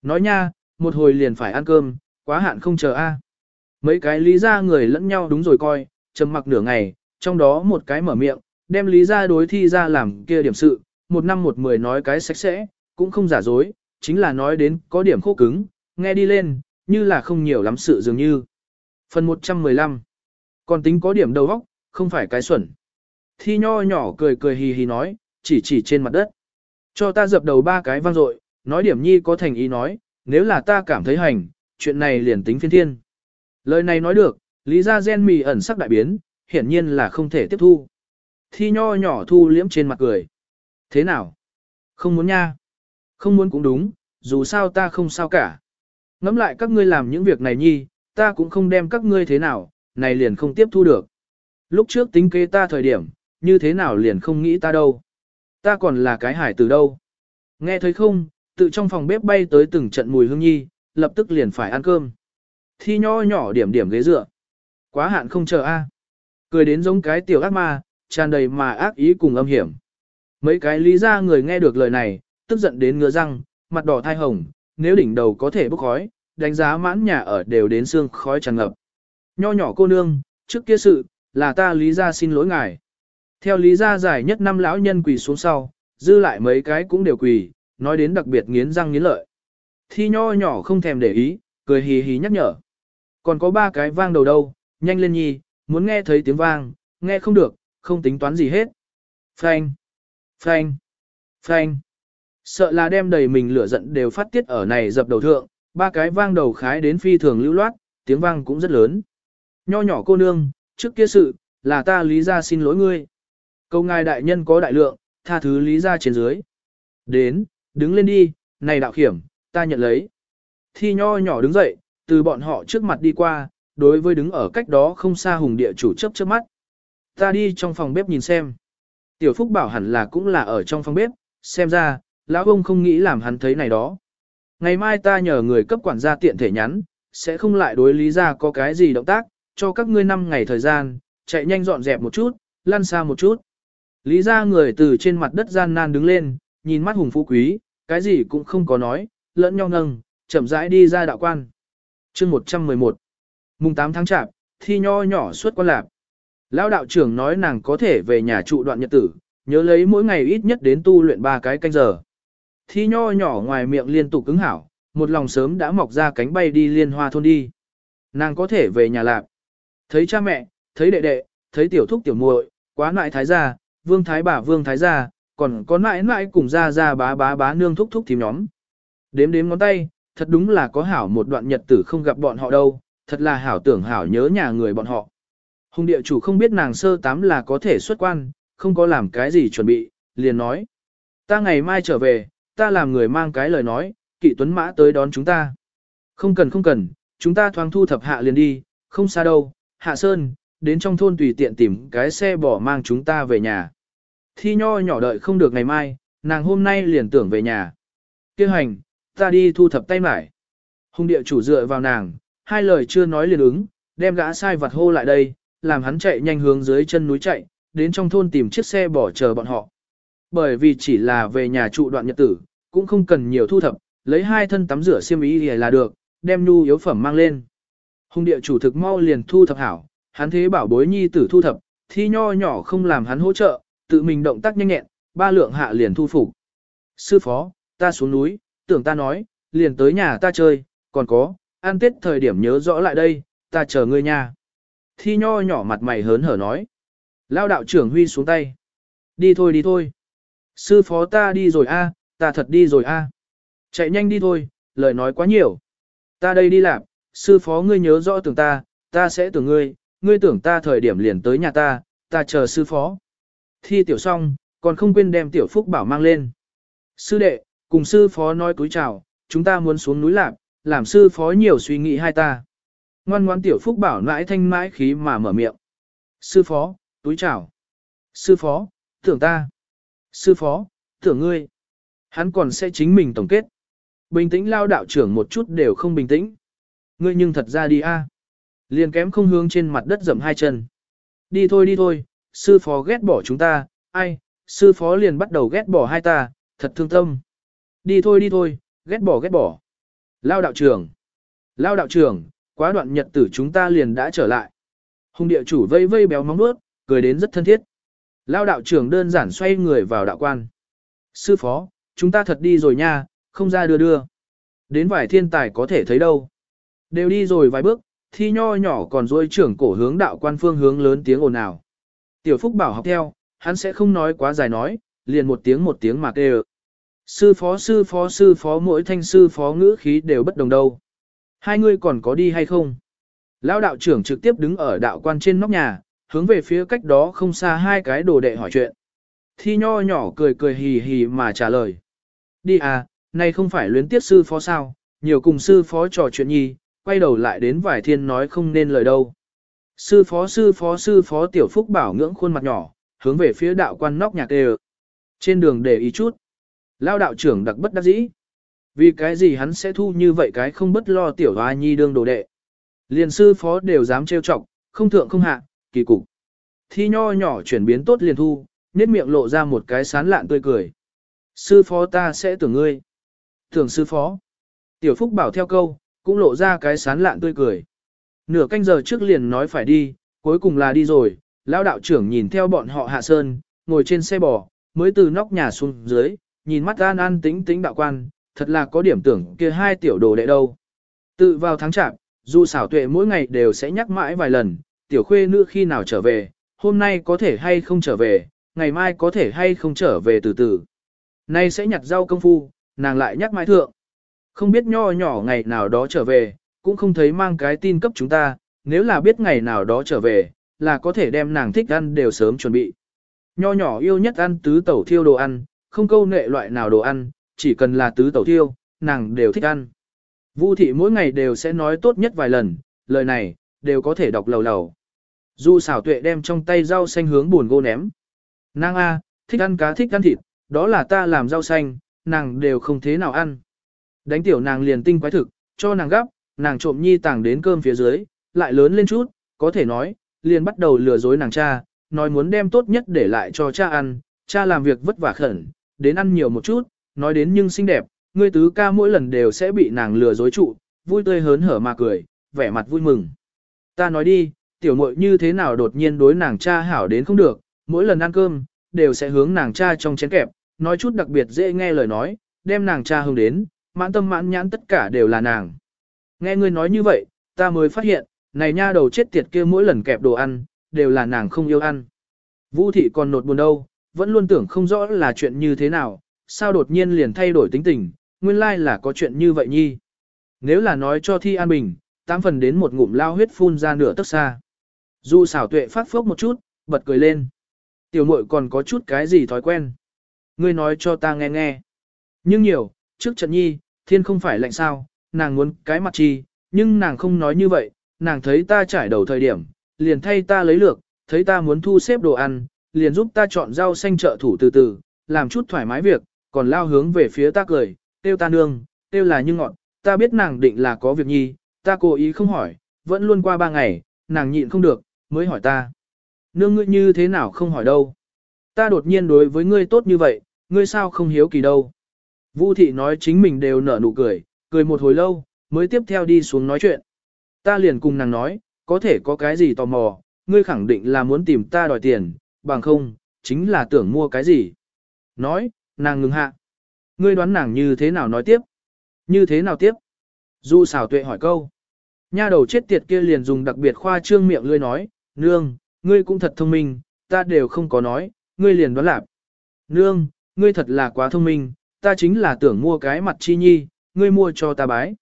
Speaker 1: Nói nha, một hồi liền phải ăn cơm, quá hạn không chờ a. Mấy cái lý ra người lẫn nhau đúng rồi coi, trầm mặc nửa ngày, trong đó một cái mở miệng, đem lý ra đối thi ra làm kia điểm sự, một năm một mười nói cái sạch sẽ, cũng không giả dối, chính là nói đến có điểm khô cứng, nghe đi lên, như là không nhiều lắm sự dường như. Phần 115 còn tính có điểm đầu óc, không phải cái xuẩn. Thi nho nhỏ cười cười hì hì nói, chỉ chỉ trên mặt đất. Cho ta dập đầu ba cái vang dội, nói điểm nhi có thành ý nói, nếu là ta cảm thấy hành, chuyện này liền tính phiên thiên. Lời này nói được, lý ra gen mì ẩn sắc đại biến, hiển nhiên là không thể tiếp thu. Thi nho nhỏ thu liễm trên mặt cười. Thế nào? Không muốn nha. Không muốn cũng đúng, dù sao ta không sao cả. Ngắm lại các ngươi làm những việc này nhi, ta cũng không đem các ngươi thế nào, này liền không tiếp thu được. Lúc trước tính kế ta thời điểm, như thế nào liền không nghĩ ta đâu. Ta còn là cái hải từ đâu. Nghe thấy không, tự trong phòng bếp bay tới từng trận mùi hương nhi, lập tức liền phải ăn cơm. Thi nho nhỏ điểm điểm ghế dựa. Quá hạn không chờ a. Cười đến giống cái tiểu ác ma, tràn đầy mà ác ý cùng âm hiểm. Mấy cái lý ra người nghe được lời này, tức giận đến ngứa răng, mặt đỏ thai hồng, nếu đỉnh đầu có thể bốc khói, đánh giá mãn nhà ở đều đến xương khói tràn ngập. Nho nhỏ cô nương, trước kia sự, là ta lý ra xin lỗi ngài. Theo lý ra giải nhất năm lão nhân quỳ xuống sau, dư lại mấy cái cũng đều quỳ, nói đến đặc biệt nghiến răng nghiến lợi. Thi nho nhỏ không thèm để ý, cười hì hì nhắc nhở. Còn có ba cái vang đầu đâu, nhanh lên nhi, muốn nghe thấy tiếng vang, nghe không được, không tính toán gì hết. Phanh, phanh, phanh. Sợ là đem đầy mình lửa giận đều phát tiết ở này dập đầu thượng, ba cái vang đầu khái đến phi thường lưu loát, tiếng vang cũng rất lớn. Nho nhỏ cô nương, trước kia sự, là ta lý ra xin lỗi ngươi. Câu ngài đại nhân có đại lượng, tha thứ lý ra trên dưới. Đến, đứng lên đi, này đạo khiểm, ta nhận lấy. Thi nho nhỏ đứng dậy, từ bọn họ trước mặt đi qua, đối với đứng ở cách đó không xa hùng địa chủ chấp chớp mắt. Ta đi trong phòng bếp nhìn xem. Tiểu Phúc bảo hẳn là cũng là ở trong phòng bếp, xem ra, lão ông không nghĩ làm hắn thấy này đó. Ngày mai ta nhờ người cấp quản gia tiện thể nhắn, sẽ không lại đối lý ra có cái gì động tác, cho các ngươi năm ngày thời gian, chạy nhanh dọn dẹp một chút, lăn xa một chút. Lý ra người từ trên mặt đất gian nan đứng lên, nhìn mắt hùng phú quý, cái gì cũng không có nói, lẫn nhau nâng, chậm rãi đi ra đạo quan. chương 111 Mùng 8 tháng chạp, thi nho nhỏ suốt quan lạp. Lão đạo trưởng nói nàng có thể về nhà trụ đoạn nhật tử, nhớ lấy mỗi ngày ít nhất đến tu luyện ba cái canh giờ. Thi nho nhỏ ngoài miệng liên tục cứng hảo, một lòng sớm đã mọc ra cánh bay đi liên hoa thôn đi. Nàng có thể về nhà lạp. Thấy cha mẹ, thấy đệ đệ, thấy tiểu thúc tiểu muội, quá nại thái gia, vương thái bà vương thái gia, còn có nại nại cùng ra ra bá bá bá nương thúc thúc thím nhóm. Đếm đếm ngón tay, thật đúng là có hảo một đoạn nhật tử không gặp bọn họ đâu, thật là hảo tưởng hảo nhớ nhà người bọn họ. Hùng địa chủ không biết nàng sơ tám là có thể xuất quan, không có làm cái gì chuẩn bị, liền nói. Ta ngày mai trở về, ta làm người mang cái lời nói, kỵ tuấn mã tới đón chúng ta. Không cần không cần, chúng ta thoáng thu thập hạ liền đi, không xa đâu, hạ sơn, đến trong thôn tùy tiện tìm cái xe bỏ mang chúng ta về nhà. Thi nho nhỏ đợi không được ngày mai, nàng hôm nay liền tưởng về nhà. Kêu hành, ta đi thu thập tay mải. Hùng địa chủ dựa vào nàng, hai lời chưa nói liền ứng, đem gã sai vặt hô lại đây, làm hắn chạy nhanh hướng dưới chân núi chạy, đến trong thôn tìm chiếc xe bỏ chờ bọn họ. Bởi vì chỉ là về nhà trụ đoạn nhật tử, cũng không cần nhiều thu thập, lấy hai thân tắm rửa xiêm y là được, đem nhu yếu phẩm mang lên. Hùng địa chủ thực mau liền thu thập hảo, hắn thế bảo bối nhi tử thu thập, thi nho nhỏ không làm hắn hỗ trợ, tự mình động tác nhanh nhẹn, ba lượng hạ liền thu phục. Sư phó, ta xuống núi, tưởng ta nói, liền tới nhà ta chơi, còn có, ăn tết thời điểm nhớ rõ lại đây, ta chờ ngươi nha. Thi nho nhỏ mặt mày hớn hở nói. Lao đạo trưởng huy xuống tay. Đi thôi đi thôi. Sư phó ta đi rồi a, ta thật đi rồi a. Chạy nhanh đi thôi, lời nói quá nhiều. Ta đây đi làm, sư phó ngươi nhớ rõ tưởng ta, ta sẽ tưởng ngươi, ngươi tưởng ta thời điểm liền tới nhà ta, ta chờ sư phó. Thi tiểu xong, còn không quên đem tiểu phúc bảo mang lên. Sư đệ, cùng sư phó nói túi chào, chúng ta muốn xuống núi lạc, làm sư phó nhiều suy nghĩ hai ta. Ngoan ngoan tiểu phúc bảo mãi thanh mãi khí mà mở miệng. Sư phó, túi chào. Sư phó, tưởng ta. Sư phó, tưởng ngươi. Hắn còn sẽ chính mình tổng kết. Bình tĩnh lao đạo trưởng một chút đều không bình tĩnh. Ngươi nhưng thật ra đi a. Liền kém không hướng trên mặt đất dầm hai chân. Đi thôi đi thôi, sư phó ghét bỏ chúng ta, ai, sư phó liền bắt đầu ghét bỏ hai ta, thật thương tâm. Đi thôi đi thôi, ghét bỏ ghét bỏ. Lao đạo trưởng. Lao đạo trưởng, quá đoạn nhật tử chúng ta liền đã trở lại. Hùng địa chủ vây vây béo móng nuốt, cười đến rất thân thiết. Lao đạo trưởng đơn giản xoay người vào đạo quan. Sư phó, chúng ta thật đi rồi nha, không ra đưa đưa. Đến vài thiên tài có thể thấy đâu. Đều đi rồi vài bước, thi nho nhỏ còn dôi trưởng cổ hướng đạo quan phương hướng lớn tiếng ồn ào. Tiểu Phúc bảo học theo, hắn sẽ không nói quá dài nói, liền một tiếng một tiếng mà kêu. Sư phó sư phó sư phó mỗi thanh sư phó ngữ khí đều bất đồng đâu. Hai người còn có đi hay không? Lão đạo trưởng trực tiếp đứng ở đạo quan trên nóc nhà, hướng về phía cách đó không xa hai cái đồ đệ hỏi chuyện. Thi nho nhỏ cười cười hì hì mà trả lời. Đi à, nay không phải luyến tiếp sư phó sao, nhiều cùng sư phó trò chuyện nhi, quay đầu lại đến vài thiên nói không nên lời đâu. Sư phó sư phó sư phó tiểu phúc bảo ngưỡng khuôn mặt nhỏ, hướng về phía đạo quan nóc nhà đều. Trên đường để ý chút. Lao đạo trưởng đặc bất đắc dĩ. Vì cái gì hắn sẽ thu như vậy cái không bất lo tiểu hoa nhi đương đồ đệ. Liền sư phó đều dám trêu chọc, không thượng không hạ, kỳ cục. Thi nho nhỏ chuyển biến tốt liền thu, nét miệng lộ ra một cái sán lạn tươi cười. Sư phó ta sẽ tưởng ngươi. Tưởng sư phó. Tiểu Phúc bảo theo câu, cũng lộ ra cái sán lạn tươi cười. Nửa canh giờ trước liền nói phải đi, cuối cùng là đi rồi, lão đạo trưởng nhìn theo bọn họ hạ sơn, ngồi trên xe bò, mới từ nóc nhà xuống dưới, nhìn mắt an an tính tính đạo quan, thật là có điểm tưởng kia hai tiểu đồ đệ đâu. Tự vào tháng chạp, dù xảo tuệ mỗi ngày đều sẽ nhắc mãi vài lần, tiểu khuê nữ khi nào trở về, hôm nay có thể hay không trở về, ngày mai có thể hay không trở về từ từ. Nay sẽ nhặt rau công phu, nàng lại nhắc mãi thượng. Không biết nho nhỏ ngày nào đó trở về, cũng không thấy mang cái tin cấp chúng ta, nếu là biết ngày nào đó trở về, là có thể đem nàng thích ăn đều sớm chuẩn bị. Nho nhỏ yêu nhất ăn tứ tẩu thiêu đồ ăn, không câu nệ loại nào đồ ăn, chỉ cần là tứ tẩu thiêu, nàng đều thích ăn. Vu thị mỗi ngày đều sẽ nói tốt nhất vài lần, lời này, đều có thể đọc lầu lầu. Du xảo tuệ đem trong tay rau xanh hướng buồn gô ném. Nàng A, thích ăn cá thích ăn thịt, đó là ta làm rau xanh, nàng đều không thế nào ăn. Đánh tiểu nàng liền tinh quái thực, cho nàng gấp, nàng trộm nhi tàng đến cơm phía dưới, lại lớn lên chút, có thể nói, liền bắt đầu lừa dối nàng cha, nói muốn đem tốt nhất để lại cho cha ăn, cha làm việc vất vả khẩn, đến ăn nhiều một chút, nói đến nhưng xinh đẹp, ngươi tứ ca mỗi lần đều sẽ bị nàng lừa dối trụ, vui tươi hớn hở mà cười, vẻ mặt vui mừng. Ta nói đi, tiểu muội như thế nào đột nhiên đối nàng cha hảo đến không được, mỗi lần ăn cơm, đều sẽ hướng nàng cha trong chén kẹp, nói chút đặc biệt dễ nghe lời nói, đem nàng cha hướng đến, mãn tâm mãn nhãn tất cả đều là nàng. Nghe ngươi nói như vậy, ta mới phát hiện, này nha đầu chết tiệt kia mỗi lần kẹp đồ ăn, đều là nàng không yêu ăn. Vũ thị còn nột buồn đâu, vẫn luôn tưởng không rõ là chuyện như thế nào, sao đột nhiên liền thay đổi tính tình, nguyên lai là có chuyện như vậy nhi. Nếu là nói cho Thi An Bình, tám phần đến một ngụm lao huyết phun ra nửa tấc xa. Du xảo tuệ phát phốc một chút, bật cười lên. Tiểu muội còn có chút cái gì thói quen. Ngươi nói cho ta nghe nghe. Nhưng nhiều, trước trận nhi, thiên không phải lạnh sao, nàng muốn cái mặt chi, nhưng nàng không nói như vậy, nàng thấy ta trải đầu thời điểm, liền thay ta lấy lược, thấy ta muốn thu xếp đồ ăn, liền giúp ta chọn rau xanh trợ thủ từ từ, làm chút thoải mái việc, còn lao hướng về phía ta cười, tiêu ta nương, tiêu là như ngọn, ta biết nàng định là có việc nhi, ta cố ý không hỏi, vẫn luôn qua ba ngày, nàng nhịn không được, mới hỏi ta. Nương ngươi như thế nào không hỏi đâu. Ta đột nhiên đối với ngươi tốt như vậy, ngươi sao không hiếu kỳ đâu. Vu thị nói chính mình đều nở nụ cười, cười một hồi lâu, mới tiếp theo đi xuống nói chuyện. Ta liền cùng nàng nói, có thể có cái gì tò mò, ngươi khẳng định là muốn tìm ta đòi tiền, bằng không, chính là tưởng mua cái gì. Nói, nàng ngừng hạ. Ngươi đoán nàng như thế nào nói tiếp? Như thế nào tiếp? Du xảo tuệ hỏi câu. Nha đầu chết tiệt kia liền dùng đặc biệt khoa trương miệng lươi nói, nương, ngươi cũng thật thông minh, ta đều không có nói, ngươi liền đoán lạp. Nương, ngươi thật là quá thông minh, ta chính là tưởng mua cái mặt chi nhi, ngươi mua cho ta bái.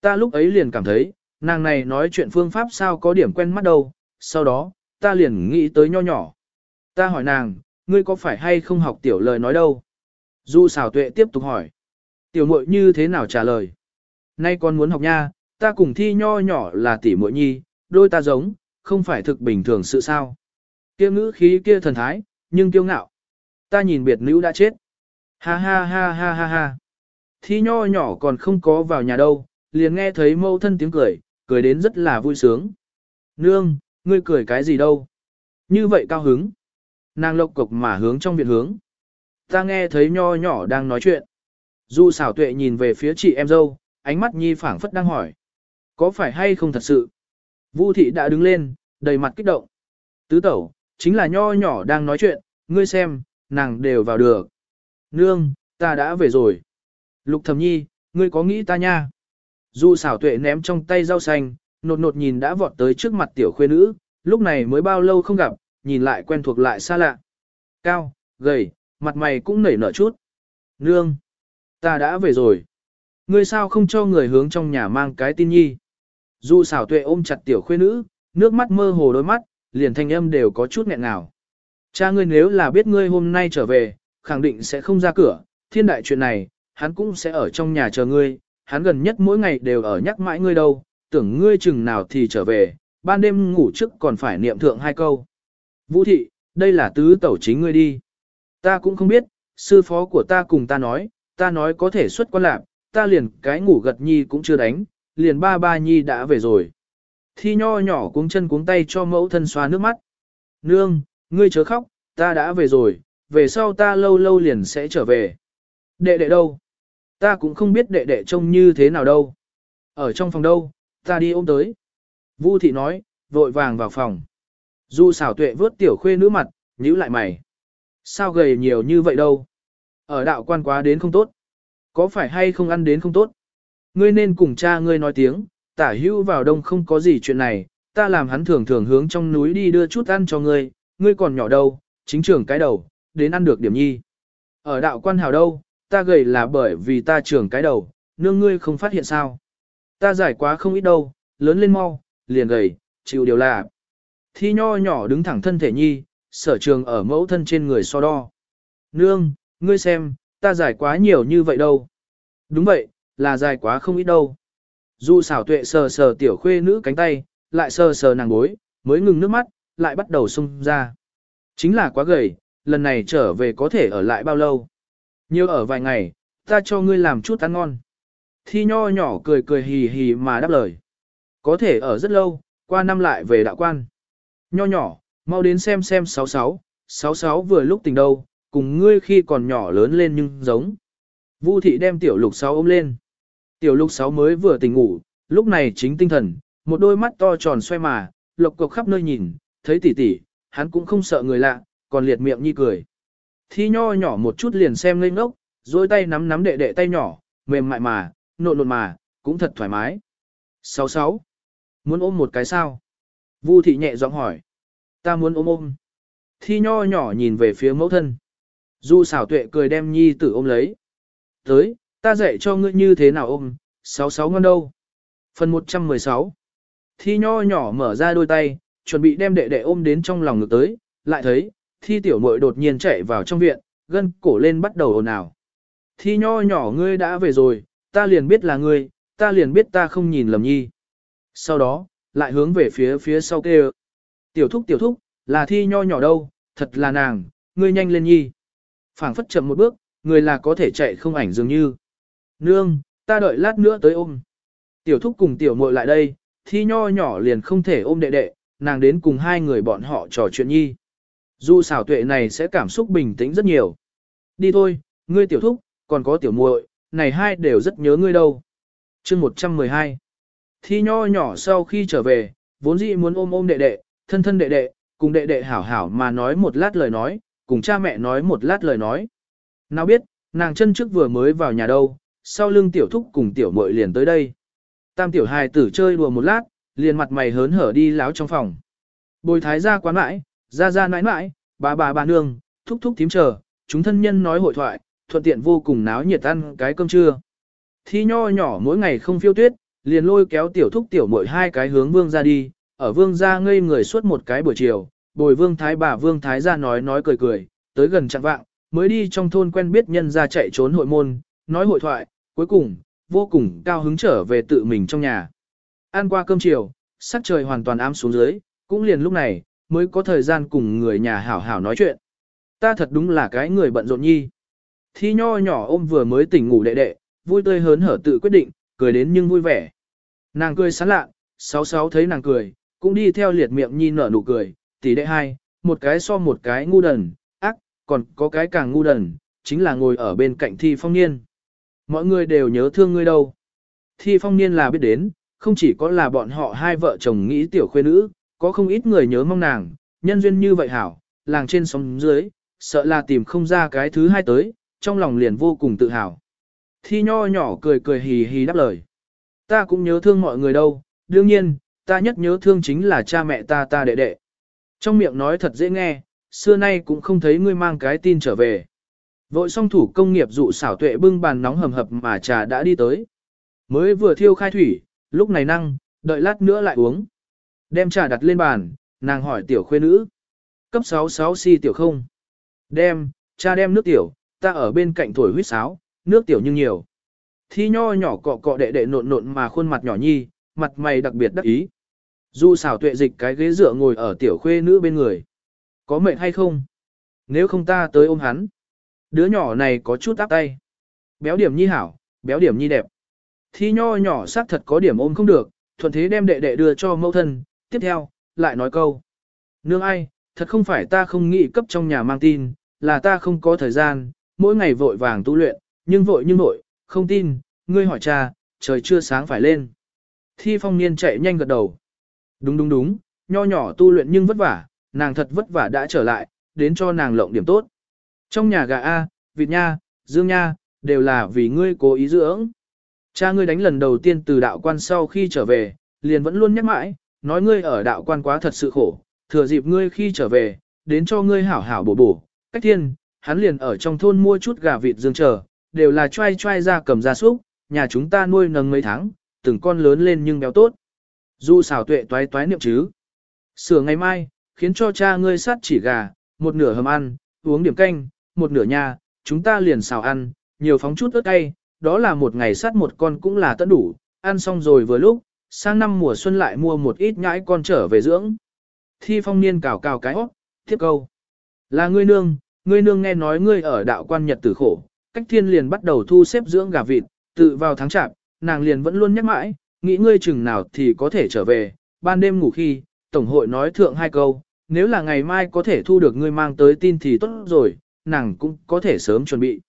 Speaker 1: Ta lúc ấy liền cảm thấy, nàng này nói chuyện phương pháp sao có điểm quen mắt đâu, sau đó, ta liền nghĩ tới nho nhỏ. Ta hỏi nàng, ngươi có phải hay không học tiểu lời nói đâu? Du xảo tuệ tiếp tục hỏi. Tiểu muội như thế nào trả lời? Nay con muốn học nha, ta cùng thi nho nhỏ là tỷ muội nhi, đôi ta giống, không phải thực bình thường sự sao. Kia ngữ khí kia thần thái, nhưng kiêu ngạo. Ta nhìn biệt nữ đã chết. Ha ha ha ha ha ha. Thi nho nhỏ còn không có vào nhà đâu, liền nghe thấy mâu thân tiếng cười, cười đến rất là vui sướng. Nương, ngươi cười cái gì đâu? Như vậy cao hứng. Nàng lộc cục mà hướng trong viện hướng. Ta nghe thấy nho nhỏ đang nói chuyện. Du xảo tuệ nhìn về phía chị em dâu, ánh mắt nhi phảng phất đang hỏi. Có phải hay không thật sự? Vu thị đã đứng lên, đầy mặt kích động. Tứ tẩu, chính là nho nhỏ đang nói chuyện, ngươi xem, nàng đều vào được. Nương, ta đã về rồi. Lục thầm nhi, ngươi có nghĩ ta nha? Du xảo tuệ ném trong tay rau xanh, nột nột nhìn đã vọt tới trước mặt tiểu khuê nữ, lúc này mới bao lâu không gặp, nhìn lại quen thuộc lại xa lạ. Cao, gầy, mặt mày cũng nảy nở chút. Nương, ta đã về rồi. Ngươi sao không cho người hướng trong nhà mang cái tin nhi? Du xảo tuệ ôm chặt tiểu khuê nữ, nước mắt mơ hồ đôi mắt, liền thanh âm đều có chút nghẹn ngào. Cha ngươi nếu là biết ngươi hôm nay trở về, khẳng định sẽ không ra cửa, thiên đại chuyện này, hắn cũng sẽ ở trong nhà chờ ngươi, hắn gần nhất mỗi ngày đều ở nhắc mãi ngươi đâu, tưởng ngươi chừng nào thì trở về, ban đêm ngủ trước còn phải niệm thượng hai câu. Vũ thị, đây là tứ tẩu chính ngươi đi. Ta cũng không biết, sư phó của ta cùng ta nói, ta nói có thể xuất quan lạc, ta liền cái ngủ gật nhi cũng chưa đánh, liền ba ba nhi đã về rồi. Thi nho nhỏ cuống chân cuống tay cho mẫu thân xoa nước mắt. Nương, ngươi chớ khóc, ta đã về rồi, về sau ta lâu lâu liền sẽ trở về. Đệ đệ đâu? Ta cũng không biết đệ đệ trông như thế nào đâu. Ở trong phòng đâu, ta đi ôm tới. Vu thị nói, vội vàng vào phòng. Du xảo tuệ vớt tiểu khuê nữ mặt, nhíu lại mày. Sao gầy nhiều như vậy đâu? Ở đạo quan quá đến không tốt. Có phải hay không ăn đến không tốt? Ngươi nên cùng cha ngươi nói tiếng, tả hưu vào đông không có gì chuyện này, ta làm hắn thường thường hướng trong núi đi đưa chút ăn cho ngươi, ngươi còn nhỏ đâu, chính trưởng cái đầu, đến ăn được điểm nhi. Ở đạo quan hào đâu, ta gầy là bởi vì ta trưởng cái đầu, nương ngươi không phát hiện sao. Ta giải quá không ít đâu, lớn lên mau, liền gầy, chịu điều là. Thi nho nhỏ đứng thẳng thân thể nhi, sở trường ở mẫu thân trên người so đo. Nương, ngươi xem, ta giải quá nhiều như vậy đâu. Đúng vậy, là dài quá không ít đâu. Dù xảo tuệ sờ sờ tiểu khuê nữ cánh tay, lại sờ sờ nàng bối, mới ngừng nước mắt, lại bắt đầu sung ra. Chính là quá gầy, lần này trở về có thể ở lại bao lâu. Nhiều ở vài ngày, ta cho ngươi làm chút ăn ngon. Thi nho nhỏ cười cười hì hì mà đáp lời. Có thể ở rất lâu, qua năm lại về đạo quan. Nho nhỏ, mau đến xem xem 66, 66 vừa lúc tình đâu, cùng ngươi khi còn nhỏ lớn lên nhưng giống. Vu thị đem tiểu lục sáu ôm lên. Tiểu lục sáu mới vừa tỉnh ngủ, lúc này chính tinh thần, một đôi mắt to tròn xoay mà, lộc cộc khắp nơi nhìn, thấy tỷ tỷ, hắn cũng không sợ người lạ, còn liệt miệng nhi cười. Thi nho nhỏ một chút liền xem ngây ngốc, dôi tay nắm nắm đệ đệ tay nhỏ, mềm mại mà, nộn nộn mà, cũng thật thoải mái. Sáu sáu. Muốn ôm một cái sao? Vu thị nhẹ giọng hỏi. Ta muốn ôm ôm. Thi nho nhỏ nhìn về phía mẫu thân. Du xảo tuệ cười đem nhi tử ôm lấy. Tới, ta dạy cho ngươi như thế nào ôm, sáu sáu ngon đâu. Phần 116 Thi nho nhỏ mở ra đôi tay, chuẩn bị đem đệ đệ ôm đến trong lòng ngực tới, lại thấy, thi tiểu muội đột nhiên chạy vào trong viện, gân cổ lên bắt đầu ồn ào. Thi nho nhỏ ngươi đã về rồi, ta liền biết là ngươi, ta liền biết ta không nhìn lầm nhi. Sau đó, lại hướng về phía phía sau kêu. Tiểu thúc tiểu thúc, là thi nho nhỏ đâu, thật là nàng, ngươi nhanh lên nhi. phảng phất chậm một bước, người là có thể chạy không ảnh dường như. Nương, ta đợi lát nữa tới ôm. Tiểu thúc cùng tiểu muội lại đây, thi nho nhỏ liền không thể ôm đệ đệ, nàng đến cùng hai người bọn họ trò chuyện nhi. Dù xảo tuệ này sẽ cảm xúc bình tĩnh rất nhiều. Đi thôi, ngươi tiểu thúc, còn có tiểu muội, này hai đều rất nhớ ngươi đâu. chương 112 Thi nho nhỏ sau khi trở về, vốn dĩ muốn ôm ôm đệ đệ, thân thân đệ đệ, cùng đệ đệ hảo hảo mà nói một lát lời nói, cùng cha mẹ nói một lát lời nói. Nào biết, nàng chân trước vừa mới vào nhà đâu, sau lưng tiểu thúc cùng tiểu muội liền tới đây. Tam tiểu hài tử chơi đùa một lát, liền mặt mày hớn hở đi láo trong phòng. Bồi thái ra quán mãi, ra ra nãi nãi, bà bà bà nương, thúc thúc thím chờ, chúng thân nhân nói hội thoại, thuận tiện vô cùng náo nhiệt ăn cái cơm trưa. Thi nho nhỏ mỗi ngày không phiêu tuyết, liền lôi kéo tiểu thúc tiểu muội hai cái hướng vương ra đi, ở vương ra ngây người suốt một cái buổi chiều, bồi vương thái bà vương thái ra nói nói cười cười, tới gần chặng vạng, mới đi trong thôn quen biết nhân ra chạy trốn hội môn, nói hội thoại, cuối cùng, vô cùng cao hứng trở về tự mình trong nhà. Ăn qua cơm chiều, sắc trời hoàn toàn ám xuống dưới, cũng liền lúc này, mới có thời gian cùng người nhà hảo hảo nói chuyện. Ta thật đúng là cái người bận rộn nhi. Thi nho nhỏ ôm vừa mới tỉnh ngủ đệ đệ, vui tươi hớn hở tự quyết định, cười đến nhưng vui vẻ. Nàng cười sán lạ, sáu sáu thấy nàng cười, cũng đi theo liệt miệng nhi nở nụ cười, tỷ đệ hai, một cái so một cái ngu đần, ác, còn có cái càng ngu đần, chính là ngồi ở bên cạnh thi phong niên. Mọi người đều nhớ thương ngươi đâu. Thi phong niên là biết đến, không chỉ có là bọn họ hai vợ chồng nghĩ tiểu khuê nữ, có không ít người nhớ mong nàng, nhân duyên như vậy hảo, làng trên sóng dưới, sợ là tìm không ra cái thứ hai tới, trong lòng liền vô cùng tự hào. Thi nho nhỏ cười cười hì hì đáp lời. Ta cũng nhớ thương mọi người đâu, đương nhiên, ta nhất nhớ thương chính là cha mẹ ta ta đệ đệ. Trong miệng nói thật dễ nghe, xưa nay cũng không thấy ngươi mang cái tin trở về. Vội song thủ công nghiệp dụ xảo tuệ bưng bàn nóng hầm hập mà trà đã đi tới. Mới vừa thiêu khai thủy, lúc này năng, đợi lát nữa lại uống. Đem trà đặt lên bàn, nàng hỏi tiểu khuê nữ. Cấp 66 si tiểu không? Đem, cha đem nước tiểu, ta ở bên cạnh thổi huyết sáo, nước tiểu nhưng nhiều. Thi nho nhỏ cọ cọ đệ đệ nộn nộn mà khuôn mặt nhỏ nhi, mặt mày đặc biệt đắc ý. Du xảo tuệ dịch cái ghế dựa ngồi ở tiểu khuê nữ bên người. Có mệnh hay không? Nếu không ta tới ôm hắn. Đứa nhỏ này có chút áp tay. Béo điểm nhi hảo, béo điểm nhi đẹp. Thi nho nhỏ xác thật có điểm ôm không được, thuận thế đem đệ đệ đưa cho mẫu thân, tiếp theo, lại nói câu. Nương ai, thật không phải ta không nghĩ cấp trong nhà mang tin, là ta không có thời gian, mỗi ngày vội vàng tu luyện, nhưng vội nhưng vội, không tin, ngươi hỏi cha, trời chưa sáng phải lên. Thi phong niên chạy nhanh gật đầu. Đúng đúng đúng, nho nhỏ tu luyện nhưng vất vả, nàng thật vất vả đã trở lại, đến cho nàng lộng điểm tốt. Trong nhà gà A, vịt nha, dương nha, đều là vì ngươi cố ý dưỡng. Cha ngươi đánh lần đầu tiên từ đạo quan sau khi trở về, liền vẫn luôn nhắc mãi, nói ngươi ở đạo quan quá thật sự khổ, thừa dịp ngươi khi trở về, đến cho ngươi hảo hảo bổ bổ. Cách thiên, hắn liền ở trong thôn mua chút gà vịt dương chờ, đều là trai trai ra cầm ra súc, nhà chúng ta nuôi nâng mấy tháng, từng con lớn lên nhưng béo tốt. Du xảo tuệ toái toái niệm chứ. Sửa ngày mai, khiến cho cha ngươi sát chỉ gà, một nửa hầm ăn, uống điểm canh, một nửa nha, chúng ta liền xào ăn, nhiều phóng chút ớt cay, đó là một ngày sát một con cũng là tất đủ, ăn xong rồi vừa lúc, sang năm mùa xuân lại mua một ít nhãi con trở về dưỡng. Thi phong niên cào cào cái hót, tiếp câu. Là ngươi nương, ngươi nương nghe nói ngươi ở đạo quan nhật tử khổ, cách thiên liền bắt đầu thu xếp dưỡng gà vịt, tự vào tháng chạp, nàng liền vẫn luôn nhắc mãi, nghĩ ngươi chừng nào thì có thể trở về, ban đêm ngủ khi, tổng hội nói thượng hai câu, nếu là ngày mai có thể thu được ngươi mang tới tin thì tốt rồi, nàng cũng có thể sớm chuẩn bị.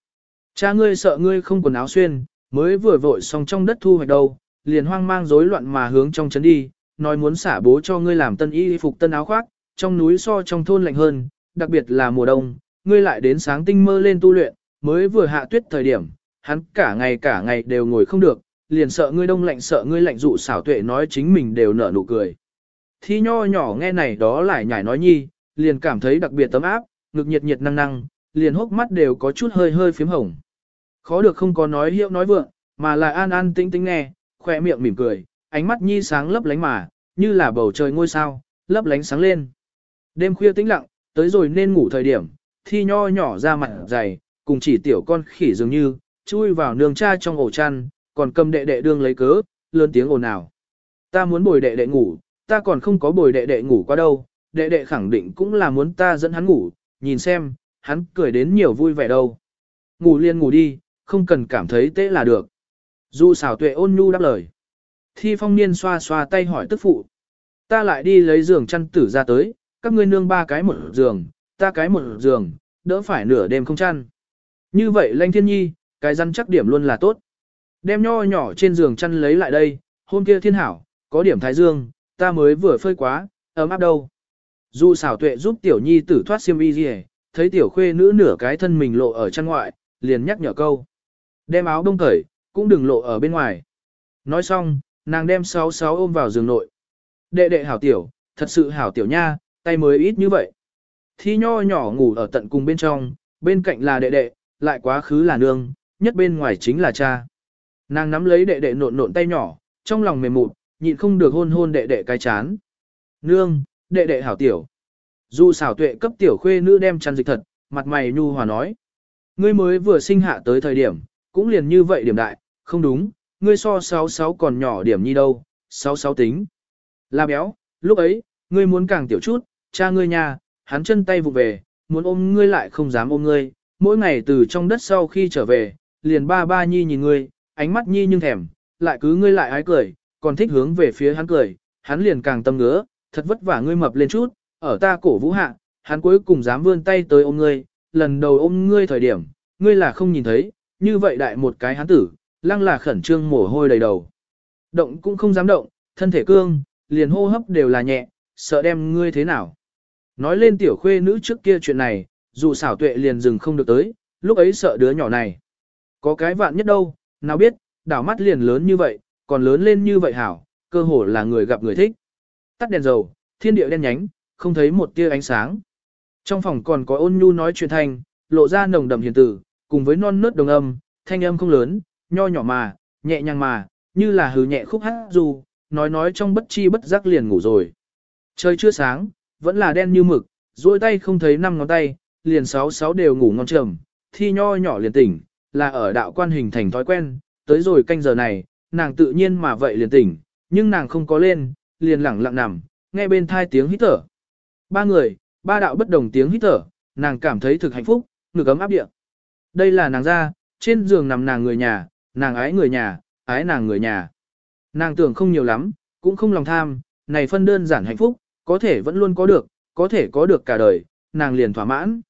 Speaker 1: Cha ngươi sợ ngươi không quần áo xuyên, mới vừa vội xong trong đất thu hoạch đâu, liền hoang mang rối loạn mà hướng trong trấn đi, nói muốn xả bố cho ngươi làm tân y phục tân áo khoác, trong núi so trong thôn lạnh hơn, đặc biệt là mùa đông, ngươi lại đến sáng tinh mơ lên tu luyện, mới vừa hạ tuyết thời điểm, hắn cả ngày cả ngày đều ngồi không được, liền sợ ngươi đông lạnh sợ ngươi lạnh dụ xảo tuệ nói chính mình đều nở nụ cười. Thi nho nhỏ nghe này đó lại nhảy nói nhi, liền cảm thấy đặc biệt tấm áp, ngực nhiệt nhiệt năng năng, liền hốc mắt đều có chút hơi hơi phím hồng. Khó được không có nói hiệu nói vượng, mà là an an tĩnh tĩnh nghe, khoe miệng mỉm cười, ánh mắt nhi sáng lấp lánh mà, như là bầu trời ngôi sao, lấp lánh sáng lên. Đêm khuya tĩnh lặng, tới rồi nên ngủ thời điểm, thi nho nhỏ ra mặt dày, cùng chỉ tiểu con khỉ dường như, chui vào nương cha trong ổ chăn, còn cầm đệ đệ đương lấy cớ, lớn tiếng ồn ào. Ta muốn bồi đệ đệ ngủ, ta còn không có bồi đệ đệ ngủ qua đâu, đệ đệ khẳng định cũng là muốn ta dẫn hắn ngủ, nhìn xem, hắn cười đến nhiều vui vẻ đâu. Ngủ liền ngủ đi, không cần cảm thấy tệ là được. Dù xảo tuệ ôn nhu đáp lời. Thi phong niên xoa xoa tay hỏi tức phụ. Ta lại đi lấy giường chăn tử ra tới, các ngươi nương ba cái một giường, ta cái một giường, đỡ phải nửa đêm không chăn. Như vậy lanh thiên nhi, cái răn chắc điểm luôn là tốt. Đem nho nhỏ trên giường chăn lấy lại đây, hôm kia thiên hảo, có điểm thái dương, ta mới vừa phơi quá, ấm áp đâu. Dù xảo tuệ giúp tiểu nhi tử thoát xiêm y gì thấy tiểu khuê nữ nửa cái thân mình lộ ở chăn ngoại, liền nhắc nhở câu. Đem áo đông cởi, cũng đừng lộ ở bên ngoài. Nói xong, nàng đem sáu sáu ôm vào giường nội. Đệ đệ hảo tiểu, thật sự hảo tiểu nha, tay mới ít như vậy. Thi nho nhỏ ngủ ở tận cùng bên trong, bên cạnh là đệ đệ, lại quá khứ là nương, nhất bên ngoài chính là cha. Nàng nắm lấy đệ đệ nộn nộn tay nhỏ, trong lòng mềm mụt, nhịn không được hôn hôn đệ đệ cái chán. Nương, đệ đệ hảo tiểu. Dù xảo tuệ cấp tiểu khuê nữ đem chăn dịch thật, mặt mày nhu hòa nói. Ngươi mới vừa sinh hạ tới thời điểm, cũng liền như vậy điểm đại, không đúng, ngươi so 66 còn nhỏ điểm nhi đâu, 66 tính. Là béo, lúc ấy, ngươi muốn càng tiểu chút, cha ngươi nhà, hắn chân tay vụ về, muốn ôm ngươi lại không dám ôm ngươi, mỗi ngày từ trong đất sau khi trở về, liền ba ba nhi nhìn ngươi, ánh mắt nhi nhưng thèm, lại cứ ngươi lại ái cười, còn thích hướng về phía hắn cười, hắn liền càng tâm ngứa, thật vất vả ngươi mập lên chút, ở ta cổ vũ hạ, hắn cuối cùng dám vươn tay tới ôm ngươi, lần đầu ôm ngươi thời điểm, ngươi là không nhìn thấy, như vậy đại một cái hắn tử, lăng là khẩn trương mồ hôi đầy đầu. Động cũng không dám động, thân thể cương, liền hô hấp đều là nhẹ, sợ đem ngươi thế nào. Nói lên tiểu khuê nữ trước kia chuyện này, dù xảo tuệ liền dừng không được tới, lúc ấy sợ đứa nhỏ này. Có cái vạn nhất đâu, nào biết, đảo mắt liền lớn như vậy, còn lớn lên như vậy hảo, cơ hồ là người gặp người thích. Tắt đèn dầu, thiên địa đen nhánh, không thấy một tia ánh sáng. Trong phòng còn có ôn nhu nói chuyện thanh, lộ ra nồng đậm hiền tử, cùng với non nớt đồng âm, thanh âm không lớn, nho nhỏ mà, nhẹ nhàng mà, như là hừ nhẹ khúc hát dù, nói nói trong bất chi bất giác liền ngủ rồi. Trời chưa sáng, vẫn là đen như mực, duỗi tay không thấy năm ngón tay, liền sáu sáu đều ngủ ngon trầm, thi nho nhỏ liền tỉnh, là ở đạo quan hình thành thói quen, tới rồi canh giờ này, nàng tự nhiên mà vậy liền tỉnh, nhưng nàng không có lên, liền lẳng lặng nằm, nghe bên thai tiếng hít thở. Ba người, ba đạo bất đồng tiếng hít thở, nàng cảm thấy thực hạnh phúc, ngực ấm áp địa. Đây là nàng ra, trên giường nằm nàng người nhà, nàng ái người nhà, ái nàng người nhà. Nàng tưởng không nhiều lắm, cũng không lòng tham, này phân đơn giản hạnh phúc, có thể vẫn luôn có được, có thể có được cả đời, nàng liền thỏa mãn.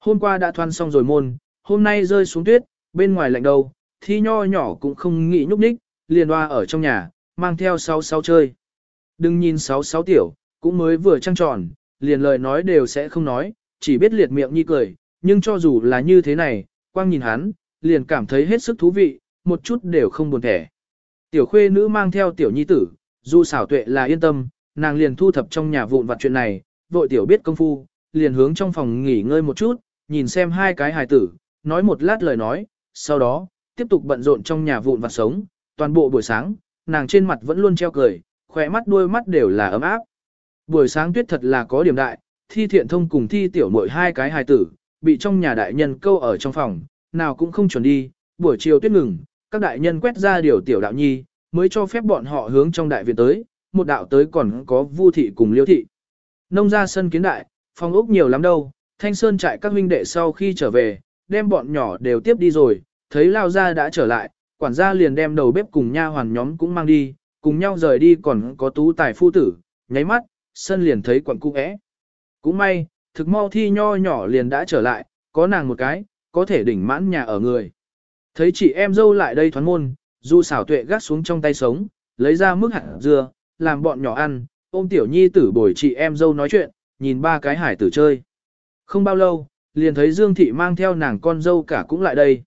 Speaker 1: Hôm qua đã thoan xong rồi môn, hôm nay rơi xuống tuyết, bên ngoài lạnh đâu, thi nho nhỏ cũng không nghĩ nhúc nhích, liền hoa ở trong nhà, mang theo sáu sáu chơi. Đừng nhìn sáu sáu tiểu, cũng mới vừa trăng tròn, liền lời nói đều sẽ không nói, chỉ biết liệt miệng nhi cười, nhưng cho dù là như thế này, quang nhìn hắn, liền cảm thấy hết sức thú vị, một chút đều không buồn thẻ. Tiểu khuê nữ mang theo tiểu nhi tử, dù xảo tuệ là yên tâm, nàng liền thu thập trong nhà vụn vặt chuyện này, vội tiểu biết công phu, liền hướng trong phòng nghỉ ngơi một chút, nhìn xem hai cái hài tử, nói một lát lời nói, sau đó, tiếp tục bận rộn trong nhà vụn vặt sống, toàn bộ buổi sáng, nàng trên mặt vẫn luôn treo cười, khỏe mắt đôi mắt đều là ấm áp. Buổi sáng tuyết thật là có điểm đại, thi thiện thông cùng thi tiểu mội hai cái hài tử, bị trong nhà đại nhân câu ở trong phòng, nào cũng không chuẩn đi, buổi chiều tuyết ngừng, các đại nhân quét ra điều tiểu đạo nhi, mới cho phép bọn họ hướng trong đại viện tới, một đạo tới còn có Vu thị cùng Liêu thị. Nông ra sân kiến đại, phòng ốc nhiều lắm đâu, Thanh Sơn trại các huynh đệ sau khi trở về, đem bọn nhỏ đều tiếp đi rồi, thấy lao gia đã trở lại, quản gia liền đem đầu bếp cùng nha hoàn nhóm cũng mang đi, cùng nhau rời đi còn có tú tài phu tử, nháy mắt, sân liền thấy quận cung ẽ. Cũng may, thực mau thi nho nhỏ liền đã trở lại, có nàng một cái, có thể đỉnh mãn nhà ở người. Thấy chị em dâu lại đây thoán môn, du xảo tuệ gắt xuống trong tay sống, lấy ra mức hạt dưa, làm bọn nhỏ ăn, ôm tiểu nhi tử bồi chị em dâu nói chuyện, nhìn ba cái hải tử chơi. Không bao lâu, liền thấy Dương Thị mang theo nàng con dâu cả cũng lại đây.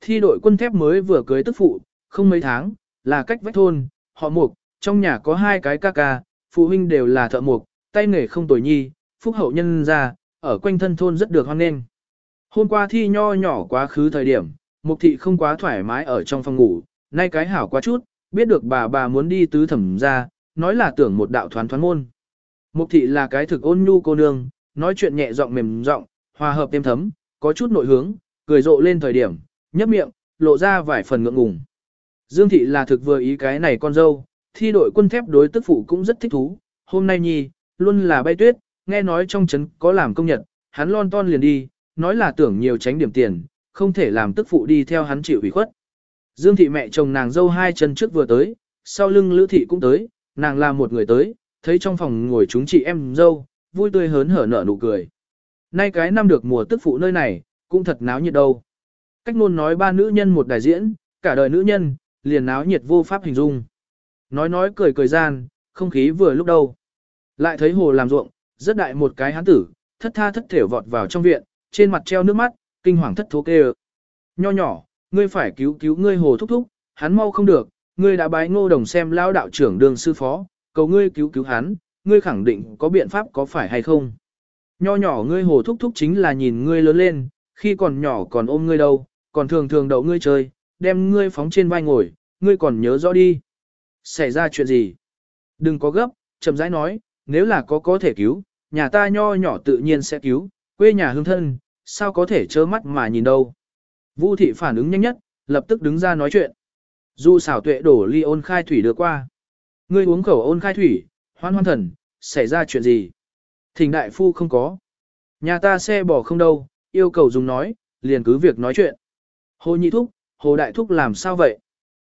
Speaker 1: Thi đội quân thép mới vừa cưới tức phụ, không mấy tháng, là cách vách thôn, họ mục, trong nhà có hai cái ca ca, phụ huynh đều là thợ mục, tay nghề không tồi nhi, phúc hậu nhân ra, ở quanh thân thôn rất được hoan nghênh. Hôm qua thi nho nhỏ quá khứ thời điểm, mục thị không quá thoải mái ở trong phòng ngủ, nay cái hảo quá chút, biết được bà bà muốn đi tứ thẩm ra, nói là tưởng một đạo thoán thoán môn. Mục thị là cái thực ôn nhu cô nương, nói chuyện nhẹ giọng mềm giọng, hòa hợp êm thấm, có chút nội hướng, cười rộ lên thời điểm, nhấp miệng, lộ ra vài phần ngượng ngùng. Dương thị là thực vừa ý cái này con dâu, thi đội quân thép đối tức phụ cũng rất thích thú, hôm nay nhi, luôn là bay tuyết, nghe nói trong trấn có làm công nhật, hắn lon ton liền đi, nói là tưởng nhiều tránh điểm tiền, không thể làm tức phụ đi theo hắn chịu ủy khuất. Dương thị mẹ chồng nàng dâu hai chân trước vừa tới, sau lưng lữ thị cũng tới, nàng là một người tới, thấy trong phòng ngồi chúng chị em dâu, vui tươi hớn hở nở nụ cười. Nay cái năm được mùa tức phụ nơi này, cũng thật náo nhiệt đâu. Cách luôn nói ba nữ nhân một đại diễn, cả đời nữ nhân, liền náo nhiệt vô pháp hình dung. Nói nói cười cười gian, không khí vừa lúc đâu. Lại thấy hồ làm ruộng, rất đại một cái hán tử, thất tha thất thểu vọt vào trong viện, trên mặt treo nước mắt, kinh hoàng thất thố kêu. Nho nhỏ, ngươi phải cứu cứu ngươi hồ thúc thúc, hắn mau không được, ngươi đã bái ngô đồng xem lao đạo trưởng đường sư phó, cầu ngươi cứu cứu hắn, ngươi khẳng định có biện pháp có phải hay không. Nho nhỏ ngươi hồ thúc thúc chính là nhìn ngươi lớn lên, khi còn nhỏ còn ôm ngươi đâu, còn thường thường đậu ngươi chơi, đem ngươi phóng trên vai ngồi, ngươi còn nhớ rõ đi. Xảy ra chuyện gì? Đừng có gấp, chậm rãi nói, nếu là có có thể cứu, nhà ta nho nhỏ tự nhiên sẽ cứu, quê nhà hương thân, sao có thể trơ mắt mà nhìn đâu. Vu thị phản ứng nhanh nhất, lập tức đứng ra nói chuyện. Du xảo tuệ đổ ly ôn khai thủy đưa qua. Ngươi uống khẩu ôn khai thủy, hoan hoan thần, xảy ra chuyện gì? Thỉnh đại phu không có. Nhà ta xe bỏ không đâu, yêu cầu dùng nói, liền cứ việc nói chuyện. Hồ nhị thúc, hồ đại thúc làm sao vậy?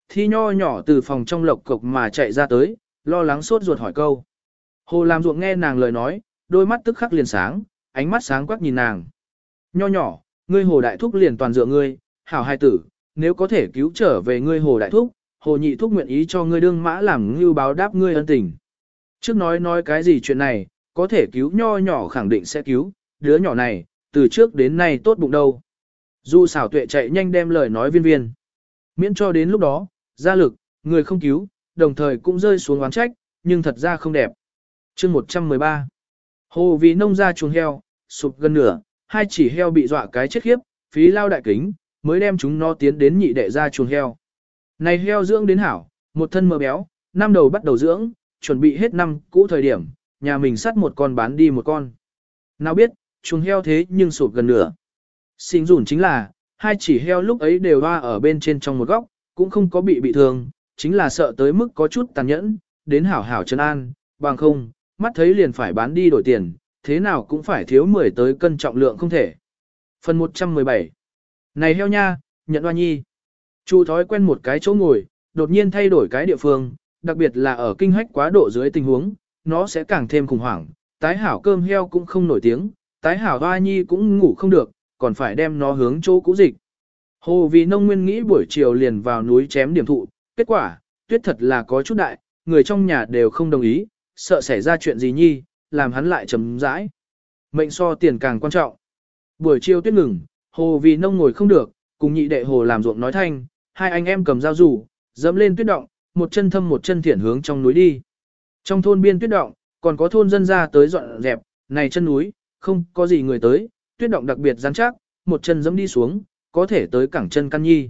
Speaker 1: Thi nho nhỏ từ phòng trong lộc cộc mà chạy ra tới, lo lắng sốt ruột hỏi câu. Hồ làm ruộng nghe nàng lời nói, đôi mắt tức khắc liền sáng, ánh mắt sáng quắc nhìn nàng. Nho nhỏ, ngươi hồ đại thúc liền toàn dựa ngươi, hảo hai tử, nếu có thể cứu trở về ngươi hồ đại thúc, hồ nhị thúc nguyện ý cho ngươi đương mã làm ngưu báo đáp ngươi ân tình. Trước nói nói cái gì chuyện này, có thể cứu nho nhỏ khẳng định sẽ cứu, đứa nhỏ này, từ trước đến nay tốt bụng đâu. Du xảo tuệ chạy nhanh đem lời nói viên viên. Miễn cho đến lúc đó, gia lực, người không cứu, đồng thời cũng rơi xuống oán trách, nhưng thật ra không đẹp. chương 113 Hồ vì nông ra chuồng heo, sụp gần nửa, hai chỉ heo bị dọa cái chết khiếp, phí lao đại kính, mới đem chúng nó tiến đến nhị đệ ra chuồng heo. Này heo dưỡng đến hảo, một thân mờ béo, năm đầu bắt đầu dưỡng, chuẩn bị hết năm cũ thời điểm, nhà mình sắt một con bán đi một con. Nào biết, chuồng heo thế nhưng sụp gần nửa. Xin rủn chính là, hai chỉ heo lúc ấy đều hoa ở bên trên trong một góc, cũng không có bị bị thương, chính là sợ tới mức có chút tàn nhẫn, đến hảo hảo chân an, bằng không, mắt thấy liền phải bán đi đổi tiền, thế nào cũng phải thiếu 10 tới cân trọng lượng không thể. Phần 117 Này heo nha, nhận hoa nhi. Chu thói quen một cái chỗ ngồi, đột nhiên thay đổi cái địa phương, đặc biệt là ở kinh hách quá độ dưới tình huống, nó sẽ càng thêm khủng hoảng, tái hảo cơm heo cũng không nổi tiếng, tái hảo hoa nhi cũng ngủ không được, còn phải đem nó hướng chỗ cũ dịch. Hồ vì nông nguyên nghĩ buổi chiều liền vào núi chém điểm thụ, kết quả, tuyết thật là có chút đại, người trong nhà đều không đồng ý, sợ xảy ra chuyện gì nhi, làm hắn lại chấm rãi. Mệnh so tiền càng quan trọng. Buổi chiều tuyết ngừng, hồ vì nông ngồi không được, cùng nhị đệ hồ làm ruộng nói thanh, hai anh em cầm dao rủ, dẫm lên tuyết động, một chân thâm một chân thiển hướng trong núi đi. Trong thôn biên tuyết động, còn có thôn dân ra tới dọn dẹp, này chân núi, không có gì người tới, tuyết động đặc biệt rắn chắc, một chân dẫm đi xuống, có thể tới cẳng chân căn nhi.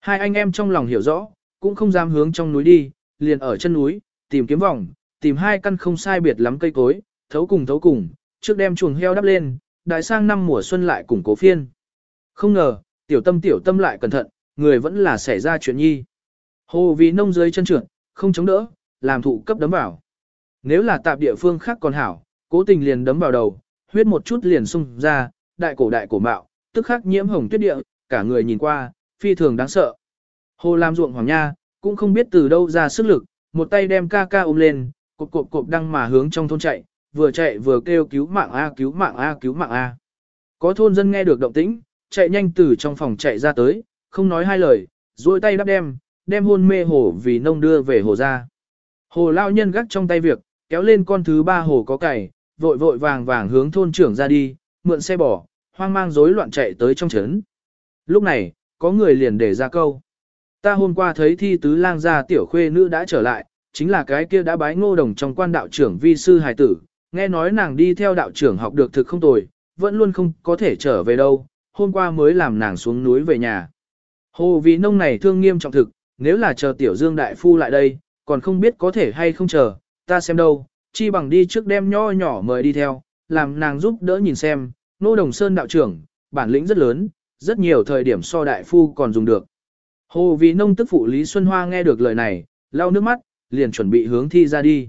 Speaker 1: Hai anh em trong lòng hiểu rõ, cũng không dám hướng trong núi đi, liền ở chân núi, tìm kiếm vòng, tìm hai căn không sai biệt lắm cây cối, thấu cùng thấu cùng, trước đem chuồng heo đắp lên, đại sang năm mùa xuân lại cùng cố phiên. Không ngờ, tiểu tâm tiểu tâm lại cẩn thận, người vẫn là xảy ra chuyện nhi. Hồ vì nông dưới chân trượt, không chống đỡ, làm thụ cấp đấm vào. Nếu là tạp địa phương khác còn hảo, cố tình liền đấm vào đầu, huyết một chút liền sung ra, đại cổ đại cổ mạo, tức khắc nhiễm hồng tuyết địa, cả người nhìn qua, phi thường đáng sợ. Hồ làm ruộng hoàng nha, cũng không biết từ đâu ra sức lực, một tay đem ca ca ôm lên, cộp cộp cộp đăng mà hướng trong thôn chạy, vừa chạy vừa kêu cứu mạng A cứu mạng A cứu mạng A. Có thôn dân nghe được động tĩnh, chạy nhanh từ trong phòng chạy ra tới, không nói hai lời, duỗi tay đắp đem, đem hôn mê hồ vì nông đưa về hồ ra. Hồ lao nhân gắt trong tay việc, kéo lên con thứ ba hồ có cày, vội vội vàng vàng hướng thôn trưởng ra đi, mượn xe bò, hoang mang rối loạn chạy tới trong trấn. Lúc này, có người liền để ra câu. Ta hôm qua thấy thi tứ lang gia tiểu khuê nữ đã trở lại, chính là cái kia đã bái ngô đồng trong quan đạo trưởng vi sư hài tử, nghe nói nàng đi theo đạo trưởng học được thực không tồi, vẫn luôn không có thể trở về đâu, hôm qua mới làm nàng xuống núi về nhà. Hồ vì nông này thương nghiêm trọng thực, nếu là chờ tiểu dương đại phu lại đây, còn không biết có thể hay không chờ, ta xem đâu, chi bằng đi trước đem nho nhỏ mời đi theo, làm nàng giúp đỡ nhìn xem, nô đồng sơn đạo trưởng, bản lĩnh rất lớn, rất nhiều thời điểm so đại phu còn dùng được. Hồ vì nông tức phụ Lý Xuân Hoa nghe được lời này, lau nước mắt, liền chuẩn bị hướng thi ra đi.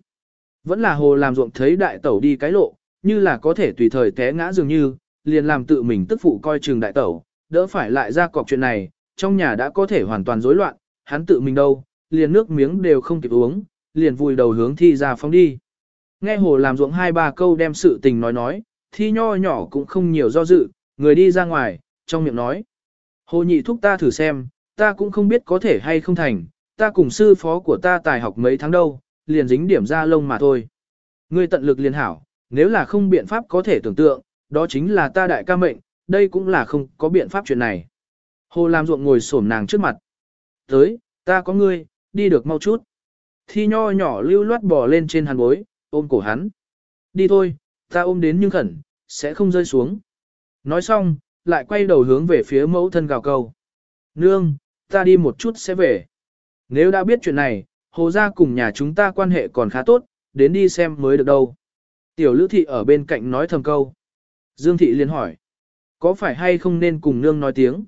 Speaker 1: Vẫn là hồ làm ruộng thấy đại tẩu đi cái lộ, như là có thể tùy thời té ngã dường như, liền làm tự mình tức phụ coi chừng đại tẩu, đỡ phải lại ra cọc chuyện này, trong nhà đã có thể hoàn toàn rối loạn, hắn tự mình đâu, liền nước miếng đều không kịp uống, liền vùi đầu hướng thi ra phóng đi. Nghe hồ làm ruộng hai ba câu đem sự tình nói nói, thi nho nhỏ cũng không nhiều do dự, người đi ra ngoài, trong miệng nói. Hồ nhị thúc ta thử xem, ta cũng không biết có thể hay không thành, ta cùng sư phó của ta tài học mấy tháng đâu, liền dính điểm ra lông mà thôi. Ngươi tận lực liền hảo, nếu là không biện pháp có thể tưởng tượng, đó chính là ta đại ca mệnh, đây cũng là không có biện pháp chuyện này. Hồ Lam ruộng ngồi xổm nàng trước mặt. Tới, ta có ngươi, đi được mau chút. Thi nho nhỏ lưu loát bò lên trên hàn bối, ôm cổ hắn. Đi thôi, ta ôm đến nhưng khẩn, sẽ không rơi xuống. Nói xong, lại quay đầu hướng về phía mẫu thân gào cầu. Nương, ta đi một chút sẽ về. Nếu đã biết chuyện này, hồ gia cùng nhà chúng ta quan hệ còn khá tốt, đến đi xem mới được đâu. Tiểu lữ thị ở bên cạnh nói thầm câu. Dương thị liền hỏi. Có phải hay không nên cùng nương nói tiếng?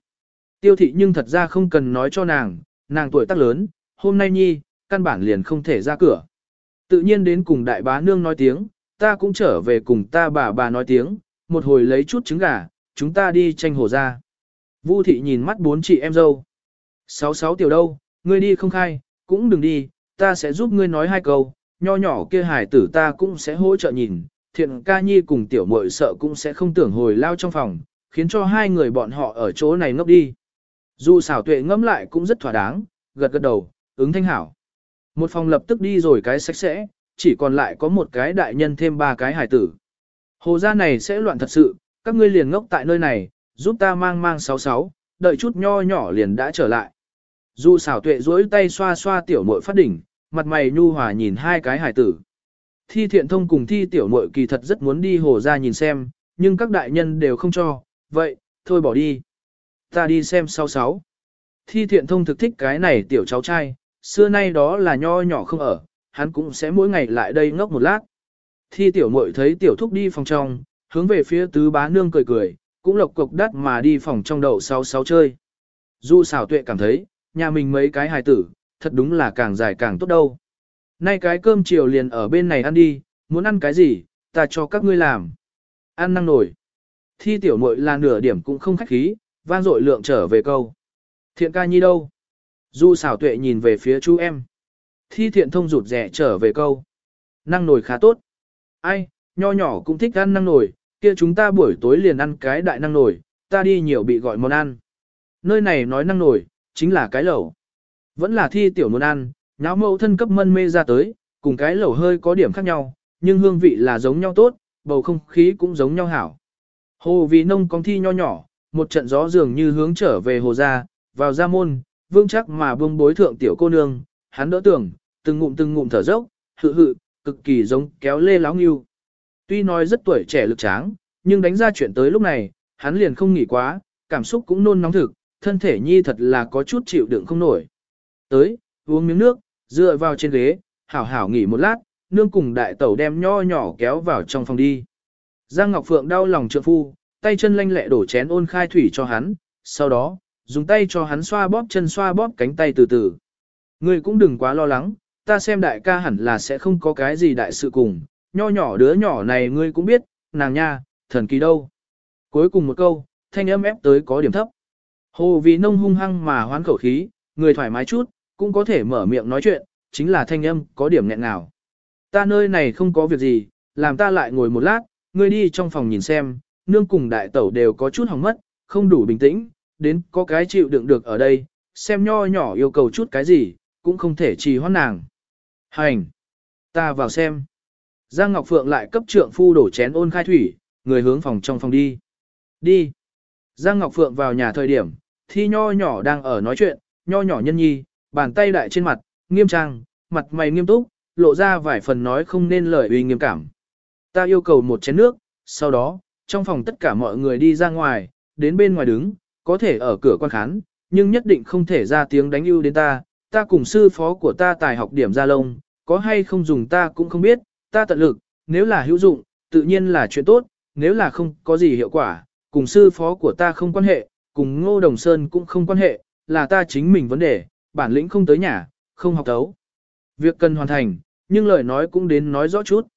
Speaker 1: Tiêu thị nhưng thật ra không cần nói cho nàng, nàng tuổi tác lớn, hôm nay nhi, căn bản liền không thể ra cửa. Tự nhiên đến cùng đại bá nương nói tiếng, ta cũng trở về cùng ta bà bà nói tiếng, một hồi lấy chút trứng gà, chúng ta đi tranh hồ ra. Vu thị nhìn mắt bốn chị em dâu. Sáu sáu tiểu đâu, ngươi đi không khai, cũng đừng đi, ta sẽ giúp ngươi nói hai câu, nho nhỏ kia hải tử ta cũng sẽ hỗ trợ nhìn, thiện ca nhi cùng tiểu muội sợ cũng sẽ không tưởng hồi lao trong phòng, khiến cho hai người bọn họ ở chỗ này ngốc đi. Dù xảo tuệ ngẫm lại cũng rất thỏa đáng, gật gật đầu, ứng thanh hảo. Một phòng lập tức đi rồi cái sạch sẽ, chỉ còn lại có một cái đại nhân thêm ba cái hải tử. Hồ gia này sẽ loạn thật sự, các ngươi liền ngốc tại nơi này, giúp ta mang mang sáu sáu, đợi chút nho nhỏ liền đã trở lại. Dù xảo tuệ duỗi tay xoa xoa tiểu muội phát đỉnh, mặt mày nhu hòa nhìn hai cái hải tử. Thi thiện thông cùng thi tiểu muội kỳ thật rất muốn đi hồ ra nhìn xem, nhưng các đại nhân đều không cho, vậy, thôi bỏ đi. Ta đi xem sau sáu. Thi thiện thông thực thích cái này tiểu cháu trai, xưa nay đó là nho nhỏ không ở, hắn cũng sẽ mỗi ngày lại đây ngốc một lát. Thi tiểu muội thấy tiểu thúc đi phòng trong, hướng về phía tứ bá nương cười cười, cũng lộc cục đắt mà đi phòng trong đầu sáu sáu chơi. Du xảo tuệ cảm thấy, nhà mình mấy cái hài tử, thật đúng là càng dài càng tốt đâu. Nay cái cơm chiều liền ở bên này ăn đi, muốn ăn cái gì, ta cho các ngươi làm. Ăn năng nổi. Thi tiểu muội là nửa điểm cũng không khách khí, vang dội lượng trở về câu. Thiện ca nhi đâu? Du xảo tuệ nhìn về phía chú em. Thi thiện thông rụt rẻ trở về câu. Năng nổi khá tốt. Ai, nho nhỏ cũng thích ăn năng nổi, kia chúng ta buổi tối liền ăn cái đại năng nổi, ta đi nhiều bị gọi món ăn. Nơi này nói năng nổi, chính là cái lẩu. Vẫn là thi tiểu muốn ăn, nháo mẫu thân cấp mân mê ra tới, cùng cái lẩu hơi có điểm khác nhau, nhưng hương vị là giống nhau tốt, bầu không khí cũng giống nhau hảo. Hồ vì nông con thi nho nhỏ, một trận gió dường như hướng trở về hồ ra, vào ra môn, vương chắc mà buông bối thượng tiểu cô nương, hắn đỡ tưởng, từng ngụm từng ngụm thở dốc, hự hự, cực kỳ giống kéo lê láo nghiêu. Tuy nói rất tuổi trẻ lực tráng, nhưng đánh ra chuyện tới lúc này, hắn liền không nghỉ quá, cảm xúc cũng nôn nóng thực, thân thể nhi thật là có chút chịu đựng không nổi. Tới, uống miếng nước, dựa vào trên ghế, hảo hảo nghỉ một lát, nương cùng đại tẩu đem nho nhỏ kéo vào trong phòng đi. Giang Ngọc Phượng đau lòng trượng phu, tay chân lanh lẹ đổ chén ôn khai thủy cho hắn, sau đó, dùng tay cho hắn xoa bóp chân xoa bóp cánh tay từ từ. Ngươi cũng đừng quá lo lắng, ta xem đại ca hẳn là sẽ không có cái gì đại sự cùng, nho nhỏ đứa nhỏ này ngươi cũng biết, nàng nha, thần kỳ đâu. Cuối cùng một câu, thanh âm ép tới có điểm thấp. Hồ vì nông hung hăng mà hoán khẩu khí, người thoải mái chút, cũng có thể mở miệng nói chuyện, chính là thanh âm có điểm nghẹn nào. Ta nơi này không có việc gì, làm ta lại ngồi một lát, ngươi đi trong phòng nhìn xem, nương cùng đại tẩu đều có chút hỏng mất, không đủ bình tĩnh, đến có cái chịu đựng được ở đây, xem nho nhỏ yêu cầu chút cái gì, cũng không thể trì hoãn nàng. Hành! Ta vào xem. Giang Ngọc Phượng lại cấp trượng phu đổ chén ôn khai thủy, người hướng phòng trong phòng đi. Đi! Giang Ngọc Phượng vào nhà thời điểm, thi nho nhỏ đang ở nói chuyện, nho nhỏ nhân nhi, bàn tay đại trên mặt, nghiêm trang, mặt mày nghiêm túc, lộ ra vài phần nói không nên lời uy nghiêm cảm. Ta yêu cầu một chén nước, sau đó, trong phòng tất cả mọi người đi ra ngoài, đến bên ngoài đứng, có thể ở cửa quan khán, nhưng nhất định không thể ra tiếng đánh ưu đến ta, ta cùng sư phó của ta tài học điểm ra lông, có hay không dùng ta cũng không biết, ta tận lực, nếu là hữu dụng, tự nhiên là chuyện tốt, nếu là không có gì hiệu quả, cùng sư phó của ta không quan hệ, cùng Ngô Đồng Sơn cũng không quan hệ, là ta chính mình vấn đề, bản lĩnh không tới nhà, không học tấu. Việc cần hoàn thành, nhưng lời nói cũng đến nói rõ chút.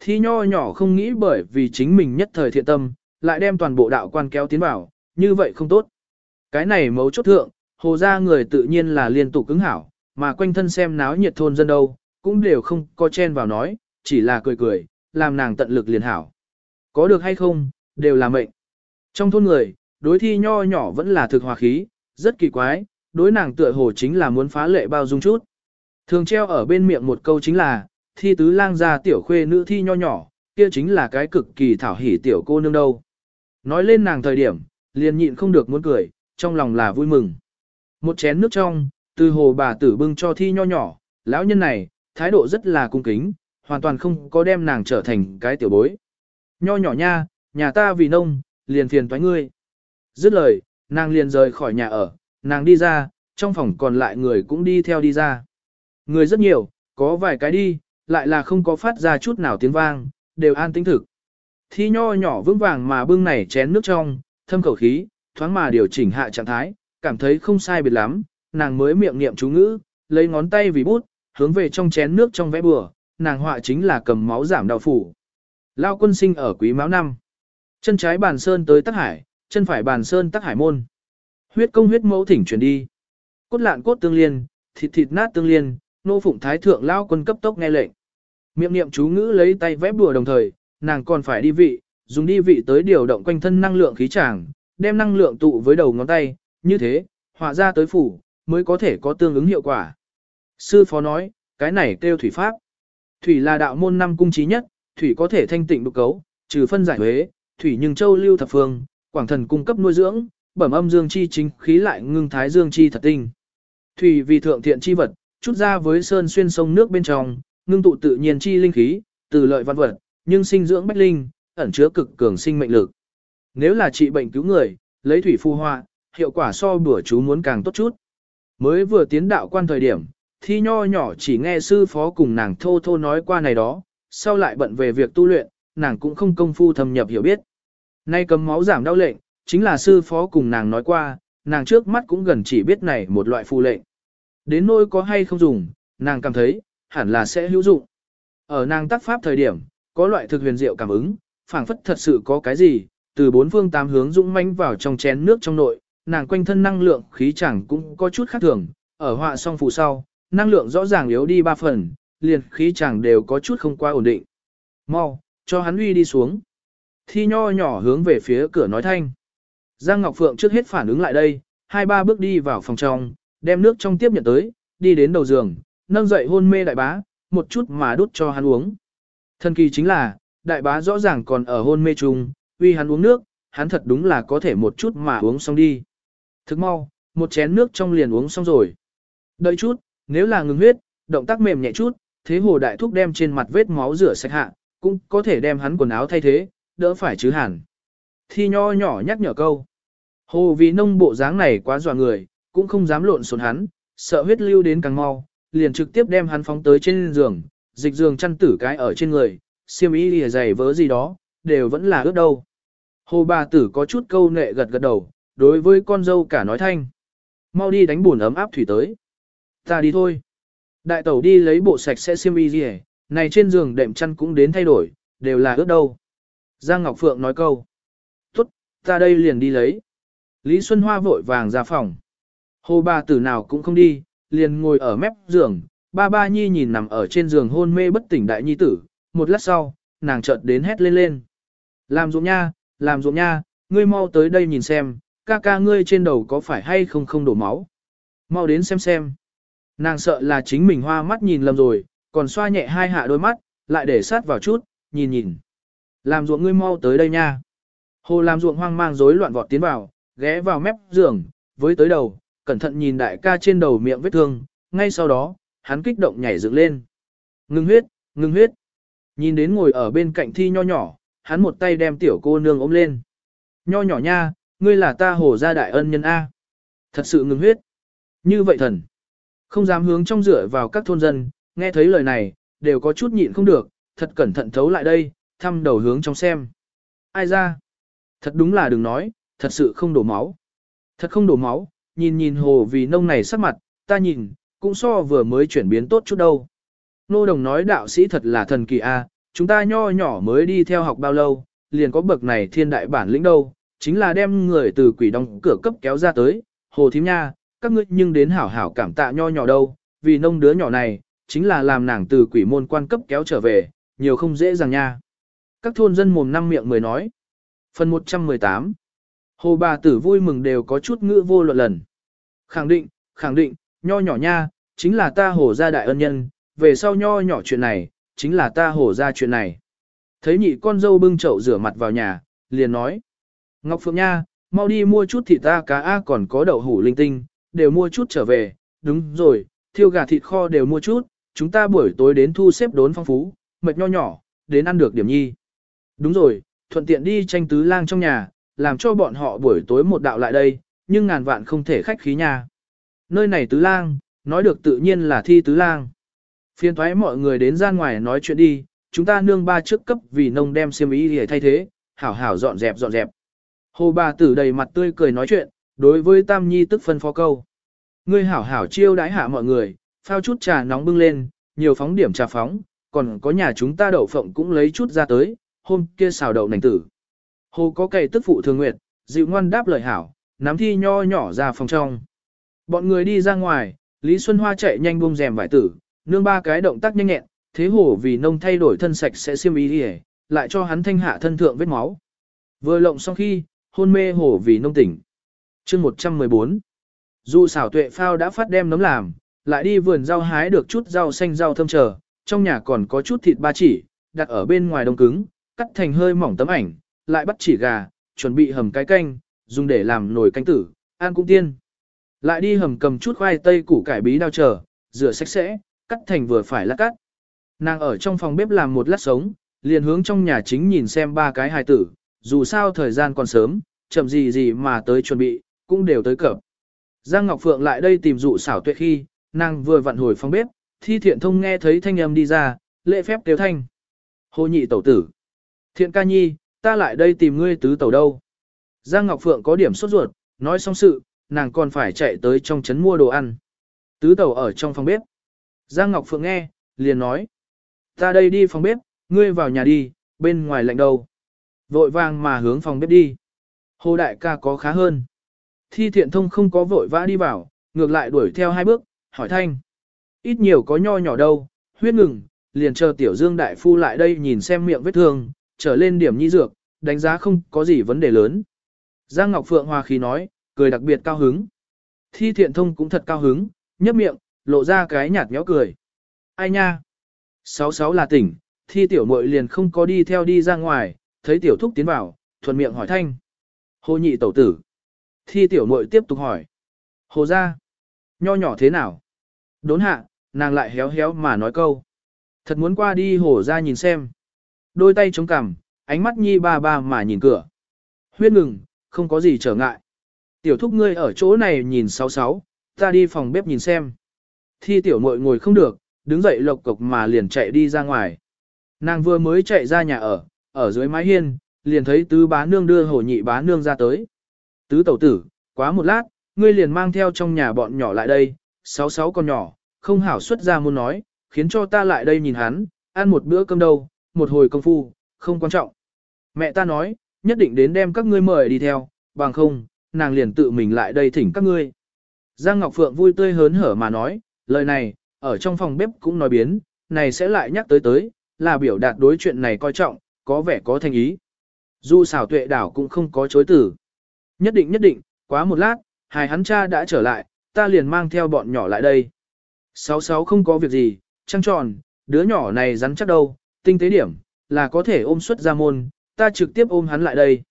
Speaker 1: Thi nho nhỏ không nghĩ bởi vì chính mình nhất thời thiện tâm, lại đem toàn bộ đạo quan kéo tiến vào, như vậy không tốt. Cái này mấu chốt thượng, hồ ra người tự nhiên là liên tục cứng hảo, mà quanh thân xem náo nhiệt thôn dân đâu, cũng đều không có chen vào nói, chỉ là cười cười, làm nàng tận lực liền hảo. Có được hay không, đều là mệnh. Trong thôn người, đối thi nho nhỏ vẫn là thực hòa khí, rất kỳ quái, đối nàng tựa hồ chính là muốn phá lệ bao dung chút. Thường treo ở bên miệng một câu chính là, thi tứ lang gia tiểu khuê nữ thi nho nhỏ, kia chính là cái cực kỳ thảo hỉ tiểu cô nương đâu. Nói lên nàng thời điểm, liền nhịn không được muốn cười, trong lòng là vui mừng. Một chén nước trong, từ hồ bà tử bưng cho thi nho nhỏ, lão nhân này, thái độ rất là cung kính, hoàn toàn không có đem nàng trở thành cái tiểu bối. Nho nhỏ nha, nhà ta vì nông, liền phiền toái ngươi. Dứt lời, nàng liền rời khỏi nhà ở, nàng đi ra, trong phòng còn lại người cũng đi theo đi ra. Người rất nhiều, có vài cái đi, lại là không có phát ra chút nào tiếng vang, đều an tĩnh thực. Thi nho nhỏ vững vàng mà bưng này chén nước trong, thâm khẩu khí, thoáng mà điều chỉnh hạ trạng thái, cảm thấy không sai biệt lắm, nàng mới miệng niệm chú ngữ, lấy ngón tay vì bút, hướng về trong chén nước trong vẽ bừa, nàng họa chính là cầm máu giảm đau phủ. Lao quân sinh ở quý máu năm. Chân trái bàn sơn tới Tắc Hải, chân phải bàn sơn Tắc Hải môn. Huyết công huyết mẫu thỉnh chuyển đi. Cốt lạn cốt tương liên, thịt thịt nát tương liên, nô phụng thái thượng lao quân cấp tốc nghe lệnh. Miệng niệm chú ngữ lấy tay vẽ bùa đồng thời, nàng còn phải đi vị, dùng đi vị tới điều động quanh thân năng lượng khí tràng, đem năng lượng tụ với đầu ngón tay, như thế, họa ra tới phủ, mới có thể có tương ứng hiệu quả. Sư phó nói, cái này kêu thủy pháp. Thủy là đạo môn năm cung trí nhất, thủy có thể thanh tịnh đục cấu, trừ phân giải huế, thủy nhưng châu lưu thập phương, quảng thần cung cấp nuôi dưỡng, bẩm âm dương chi chính khí lại ngưng thái dương chi thật tinh. Thủy vì thượng thiện chi vật, chút ra với sơn xuyên sông nước bên trong, ngưng tụ tự nhiên chi linh khí, từ lợi văn vật, nhưng sinh dưỡng bách linh, ẩn chứa cực cường sinh mệnh lực. Nếu là trị bệnh cứu người, lấy thủy phù hoa, hiệu quả so bữa chú muốn càng tốt chút. Mới vừa tiến đạo quan thời điểm, thi nho nhỏ chỉ nghe sư phó cùng nàng thô thô nói qua này đó, sau lại bận về việc tu luyện, nàng cũng không công phu thâm nhập hiểu biết. Nay cầm máu giảm đau lệnh, chính là sư phó cùng nàng nói qua, nàng trước mắt cũng gần chỉ biết này một loại phù lệnh. Đến nỗi có hay không dùng, nàng cảm thấy, hẳn là sẽ hữu dụng. Ở nàng tác pháp thời điểm, có loại thực huyền diệu cảm ứng, phảng phất thật sự có cái gì, từ bốn phương tám hướng dũng mãnh vào trong chén nước trong nội, nàng quanh thân năng lượng khí chẳng cũng có chút khác thường, ở họa song phù sau, năng lượng rõ ràng yếu đi ba phần, liền khí chẳng đều có chút không quá ổn định. Mau, cho hắn uy đi xuống. Thi nho nhỏ hướng về phía cửa nói thanh. Giang Ngọc Phượng trước hết phản ứng lại đây, hai ba bước đi vào phòng trong, đem nước trong tiếp nhận tới, đi đến đầu giường, nâng dậy hôn mê đại bá, một chút mà đút cho hắn uống. Thần kỳ chính là, đại bá rõ ràng còn ở hôn mê chung, uy hắn uống nước, hắn thật đúng là có thể một chút mà uống xong đi. Thức mau, một chén nước trong liền uống xong rồi. Đợi chút, nếu là ngừng huyết, động tác mềm nhẹ chút, thế hồ đại thúc đem trên mặt vết máu rửa sạch hạ, cũng có thể đem hắn quần áo thay thế, đỡ phải chứ hẳn. Thi nho nhỏ nhắc nhở câu. Hồ vì nông bộ dáng này quá dọa người, cũng không dám lộn xộn hắn, sợ huyết lưu đến càng mau, liền trực tiếp đem hắn phóng tới trên giường, dịch giường chăn tử cái ở trên người, xiêm y lìa giày vớ gì đó, đều vẫn là ướt đâu. Hồ bà tử có chút câu nệ gật gật đầu, đối với con dâu cả nói thanh. Mau đi đánh buồn ấm áp thủy tới. Ta đi thôi. Đại tẩu đi lấy bộ sạch sẽ xiêm y gì này trên giường đệm chăn cũng đến thay đổi, đều là ướt đâu. Giang Ngọc Phượng nói câu. Tốt, ta đây liền đi lấy. Lý Xuân Hoa vội vàng ra phòng. Hồ bà tử nào cũng không đi, liền ngồi ở mép giường, ba ba nhi nhìn nằm ở trên giường hôn mê bất tỉnh đại nhi tử, một lát sau, nàng chợt đến hét lên lên. Làm ruộng nha, làm ruộng nha, ngươi mau tới đây nhìn xem, ca ca ngươi trên đầu có phải hay không không đổ máu. Mau đến xem xem. Nàng sợ là chính mình hoa mắt nhìn lầm rồi, còn xoa nhẹ hai hạ đôi mắt, lại để sát vào chút, nhìn nhìn. Làm ruộng ngươi mau tới đây nha. Hồ làm ruộng hoang mang rối loạn vọt tiến vào, ghé vào mép giường, với tới đầu, cẩn thận nhìn đại ca trên đầu miệng vết thương, ngay sau đó, hắn kích động nhảy dựng lên. Ngưng huyết, ngưng huyết. Nhìn đến ngồi ở bên cạnh thi nho nhỏ, hắn một tay đem tiểu cô nương ôm lên. Nho nhỏ nha, ngươi là ta hồ gia đại ân nhân A. Thật sự ngừng huyết. Như vậy thần. Không dám hướng trong rửa vào các thôn dân, nghe thấy lời này, đều có chút nhịn không được, thật cẩn thận thấu lại đây, thăm đầu hướng trong xem. Ai ra? Thật đúng là đừng nói, thật sự không đổ máu. Thật không đổ máu, nhìn nhìn hồ vì nông này sắc mặt, ta nhìn, cũng so vừa mới chuyển biến tốt chút đâu. Nô đồng nói đạo sĩ thật là thần kỳ a, à, chúng ta nho nhỏ mới đi theo học bao lâu, liền có bậc này thiên đại bản lĩnh đâu, chính là đem người từ quỷ đóng cửa cấp kéo ra tới, hồ thím nha, các ngươi nhưng đến hảo hảo cảm tạ nho nhỏ đâu, vì nông đứa nhỏ này, chính là làm nàng từ quỷ môn quan cấp kéo trở về, nhiều không dễ dàng nha. Các thôn dân mồm năm miệng mười nói. Phần 118 Hồ bà tử vui mừng đều có chút ngữ vô luận lần. Khẳng định, khẳng định, nho nhỏ nha, chính là ta hồ gia đại ân nhân, về sau nho nhỏ chuyện này, chính là ta hồ gia chuyện này. Thấy nhị con dâu bưng chậu rửa mặt vào nhà, liền nói. Ngọc Phượng nha, mau đi mua chút thịt ta cá A còn có đậu hủ linh tinh, đều mua chút trở về, đúng rồi, thiêu gà thịt kho đều mua chút, chúng ta buổi tối đến thu xếp đốn phong phú, mệt nho nhỏ, đến ăn được điểm nhi. Đúng rồi, thuận tiện đi tranh tứ lang trong nhà, làm cho bọn họ buổi tối một đạo lại đây, nhưng ngàn vạn không thể khách khí nha. Nơi này tứ lang, nói được tự nhiên là thi tứ lang. Phiên thoái mọi người đến ra ngoài nói chuyện đi, chúng ta nương ba trước cấp vì nông đem xiêm ý để thay thế, hảo hảo dọn dẹp dọn dẹp. Hồ bà tử đầy mặt tươi cười nói chuyện, đối với Tam Nhi tức phân phó câu. Ngươi hảo hảo chiêu đãi hạ mọi người, phao chút trà nóng bưng lên, nhiều phóng điểm trà phóng, còn có nhà chúng ta đậu phộng cũng lấy chút ra tới, hôm kia xào đậu nành tử. Hồ có cày tức phụ thường nguyệt, dịu ngoan đáp lời hảo, nắm thi nho nhỏ ra phòng trong. Bọn người đi ra ngoài, Lý Xuân Hoa chạy nhanh buông rèm vải tử, nương ba cái động tác nhanh nhẹn, thế hồ vì nông thay đổi thân sạch sẽ xiêm ý đi lại cho hắn thanh hạ thân thượng vết máu. Vừa lộng xong khi, hôn mê hồ vì nông tỉnh. chương 114 Dù xảo tuệ phao đã phát đem nấm làm, lại đi vườn rau hái được chút rau xanh rau thơm chờ, trong nhà còn có chút thịt ba chỉ, đặt ở bên ngoài đông cứng, cắt thành hơi mỏng tấm ảnh, lại bắt chỉ gà, chuẩn bị hầm cái canh, dùng để làm nồi canh tử, ăn cũng tiên. Lại đi hầm cầm chút khoai tây củ cải bí đao chờ, rửa sạch sẽ, cắt thành vừa phải lát cắt. Nàng ở trong phòng bếp làm một lát sống, liền hướng trong nhà chính nhìn xem ba cái hài tử, dù sao thời gian còn sớm, chậm gì gì mà tới chuẩn bị, cũng đều tới cập. Giang Ngọc Phượng lại đây tìm dụ xảo tuệ khi, nàng vừa vặn hồi phòng bếp, thi thiện thông nghe thấy thanh âm đi ra, lễ phép kêu thanh. Hồ nhị tẩu tử. Thiện ca nhi, ta lại đây tìm ngươi tứ tẩu đâu. Giang Ngọc Phượng có điểm sốt ruột, nói xong sự, nàng còn phải chạy tới trong trấn mua đồ ăn. Tứ tẩu ở trong phòng bếp. Giang Ngọc Phượng nghe, liền nói. Ta đây đi phòng bếp, ngươi vào nhà đi, bên ngoài lạnh đầu. Vội vàng mà hướng phòng bếp đi. Hồ đại ca có khá hơn. Thi thiện thông không có vội vã đi vào, ngược lại đuổi theo hai bước, hỏi thanh. Ít nhiều có nho nhỏ đâu, huyết ngừng, liền chờ tiểu dương đại phu lại đây nhìn xem miệng vết thương, trở lên điểm nhi dược, đánh giá không có gì vấn đề lớn. Giang Ngọc Phượng hòa khí nói, cười đặc biệt cao hứng. Thi thiện thông cũng thật cao hứng, nhấp miệng, lộ ra cái nhạt nhẽo cười. Ai nha? Sáu sáu là tỉnh, thi tiểu muội liền không có đi theo đi ra ngoài, thấy tiểu thúc tiến vào, thuận miệng hỏi thanh. Hồ nhị tẩu tử. Thi tiểu muội tiếp tục hỏi. Hồ ra. Nho nhỏ thế nào? Đốn hạ, nàng lại héo héo mà nói câu. Thật muốn qua đi hồ ra nhìn xem. Đôi tay chống cằm, ánh mắt nhi ba ba mà nhìn cửa. Huyết ngừng, không có gì trở ngại. Tiểu thúc ngươi ở chỗ này nhìn sáu sáu, ta đi phòng bếp nhìn xem. Thi tiểu muội ngồi không được, đứng dậy lộc cộc mà liền chạy đi ra ngoài. Nàng vừa mới chạy ra nhà ở, ở dưới mái hiên, liền thấy tứ bá nương đưa hồ nhị bá nương ra tới. Tứ tẩu tử, quá một lát, ngươi liền mang theo trong nhà bọn nhỏ lại đây, sáu sáu con nhỏ, không hảo xuất ra muốn nói, khiến cho ta lại đây nhìn hắn, ăn một bữa cơm đâu, một hồi công phu, không quan trọng. Mẹ ta nói, nhất định đến đem các ngươi mời đi theo, bằng không, nàng liền tự mình lại đây thỉnh các ngươi. Giang Ngọc Phượng vui tươi hớn hở mà nói, lời này, ở trong phòng bếp cũng nói biến, này sẽ lại nhắc tới tới, là biểu đạt đối chuyện này coi trọng, có vẻ có thành ý. Dù xảo tuệ đảo cũng không có chối tử. Nhất định nhất định, quá một lát, hai hắn cha đã trở lại, ta liền mang theo bọn nhỏ lại đây. Sáu sáu không có việc gì, trăng tròn, đứa nhỏ này rắn chắc đâu, tinh tế điểm, là có thể ôm xuất ra môn, ta trực tiếp ôm hắn lại đây.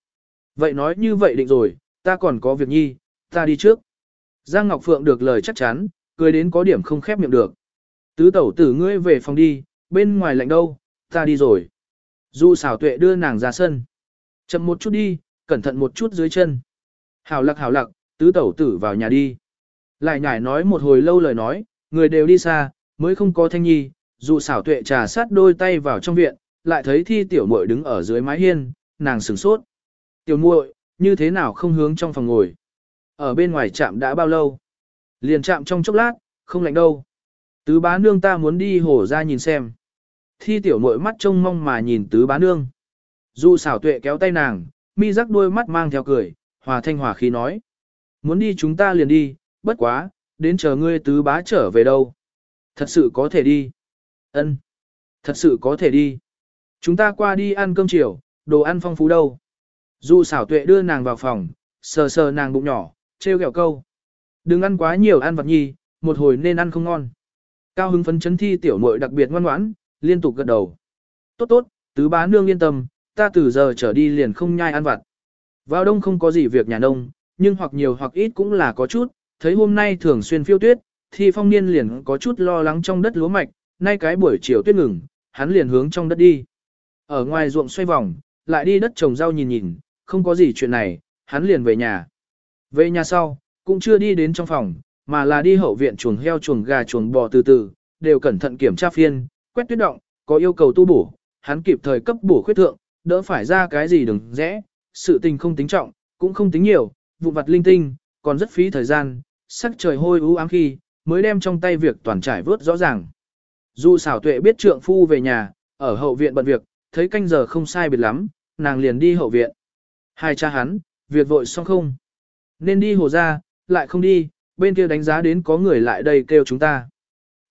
Speaker 1: Vậy nói như vậy định rồi, ta còn có việc nhi, ta đi trước. Giang Ngọc Phượng được lời chắc chắn, cười đến có điểm không khép miệng được. Tứ tẩu tử ngươi về phòng đi, bên ngoài lạnh đâu, ta đi rồi. Du xảo tuệ đưa nàng ra sân. Chậm một chút đi, cẩn thận một chút dưới chân. Hảo lặc hảo lặc, tứ tẩu tử vào nhà đi. Lại nhải nói một hồi lâu lời nói, người đều đi xa, mới không có thanh nhi, dù xảo tuệ trà sát đôi tay vào trong viện, lại thấy thi tiểu muội đứng ở dưới mái hiên, nàng sửng sốt. Tiểu muội, như thế nào không hướng trong phòng ngồi? Ở bên ngoài chạm đã bao lâu? Liền chạm trong chốc lát, không lạnh đâu. Tứ bá nương ta muốn đi hổ ra nhìn xem. Thi tiểu muội mắt trông mong mà nhìn tứ bá nương. Dù xảo tuệ kéo tay nàng, mi rắc đôi mắt mang theo cười, hòa thanh hòa khí nói. Muốn đi chúng ta liền đi, bất quá, đến chờ ngươi tứ bá trở về đâu. Thật sự có thể đi. Ân, Thật sự có thể đi. Chúng ta qua đi ăn cơm chiều, đồ ăn phong phú đâu. Dù xảo tuệ đưa nàng vào phòng, sờ sờ nàng bụng nhỏ, treo kẹo câu. Đừng ăn quá nhiều ăn vặt nhi, một hồi nên ăn không ngon. Cao hứng phấn chấn thi tiểu muội đặc biệt ngoan ngoãn, liên tục gật đầu. Tốt tốt, tứ bá nương yên tâm, ta từ giờ trở đi liền không nhai ăn vặt. Vào đông không có gì việc nhà nông, nhưng hoặc nhiều hoặc ít cũng là có chút, thấy hôm nay thường xuyên phiêu tuyết, thì phong niên liền có chút lo lắng trong đất lúa mạch, nay cái buổi chiều tuyết ngừng, hắn liền hướng trong đất đi. Ở ngoài ruộng xoay vòng, lại đi đất trồng rau nhìn nhìn, không có gì chuyện này, hắn liền về nhà. Về nhà sau, cũng chưa đi đến trong phòng, mà là đi hậu viện chuồng heo chuồng gà chuồng bò từ từ, đều cẩn thận kiểm tra phiên, quét tuyết động, có yêu cầu tu bổ, hắn kịp thời cấp bổ khuyết thượng, đỡ phải ra cái gì đừng rẽ, sự tình không tính trọng, cũng không tính nhiều, vụ vặt linh tinh, còn rất phí thời gian, sắc trời hôi u ám khi, mới đem trong tay việc toàn trải vớt rõ ràng. Dù xảo tuệ biết trượng phu về nhà, ở hậu viện bận việc, thấy canh giờ không sai biệt lắm, nàng liền đi hậu viện. Hai cha hắn, việc vội xong không? Nên đi hồ ra, lại không đi, bên kia đánh giá đến có người lại đây kêu chúng ta.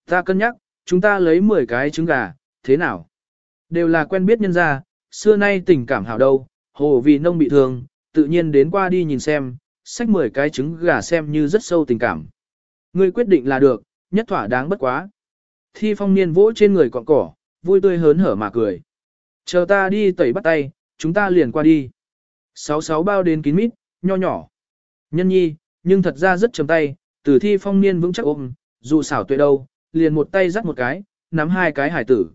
Speaker 1: Ta cân nhắc, chúng ta lấy 10 cái trứng gà, thế nào? Đều là quen biết nhân gia, xưa nay tình cảm hảo đâu, hồ vì nông bị thương, tự nhiên đến qua đi nhìn xem, xách 10 cái trứng gà xem như rất sâu tình cảm. Ngươi quyết định là được, nhất thỏa đáng bất quá. Thi phong niên vỗ trên người cọn cỏ, vui tươi hớn hở mà cười. Chờ ta đi tẩy bắt tay, chúng ta liền qua đi. Sáu sáu bao đến kín mít, nho nhỏ. Nhân nhi, nhưng thật ra rất chầm tay, từ thi phong niên vững chắc ôm, dù xảo tuệ đâu, liền một tay dắt một cái, nắm hai cái hải tử.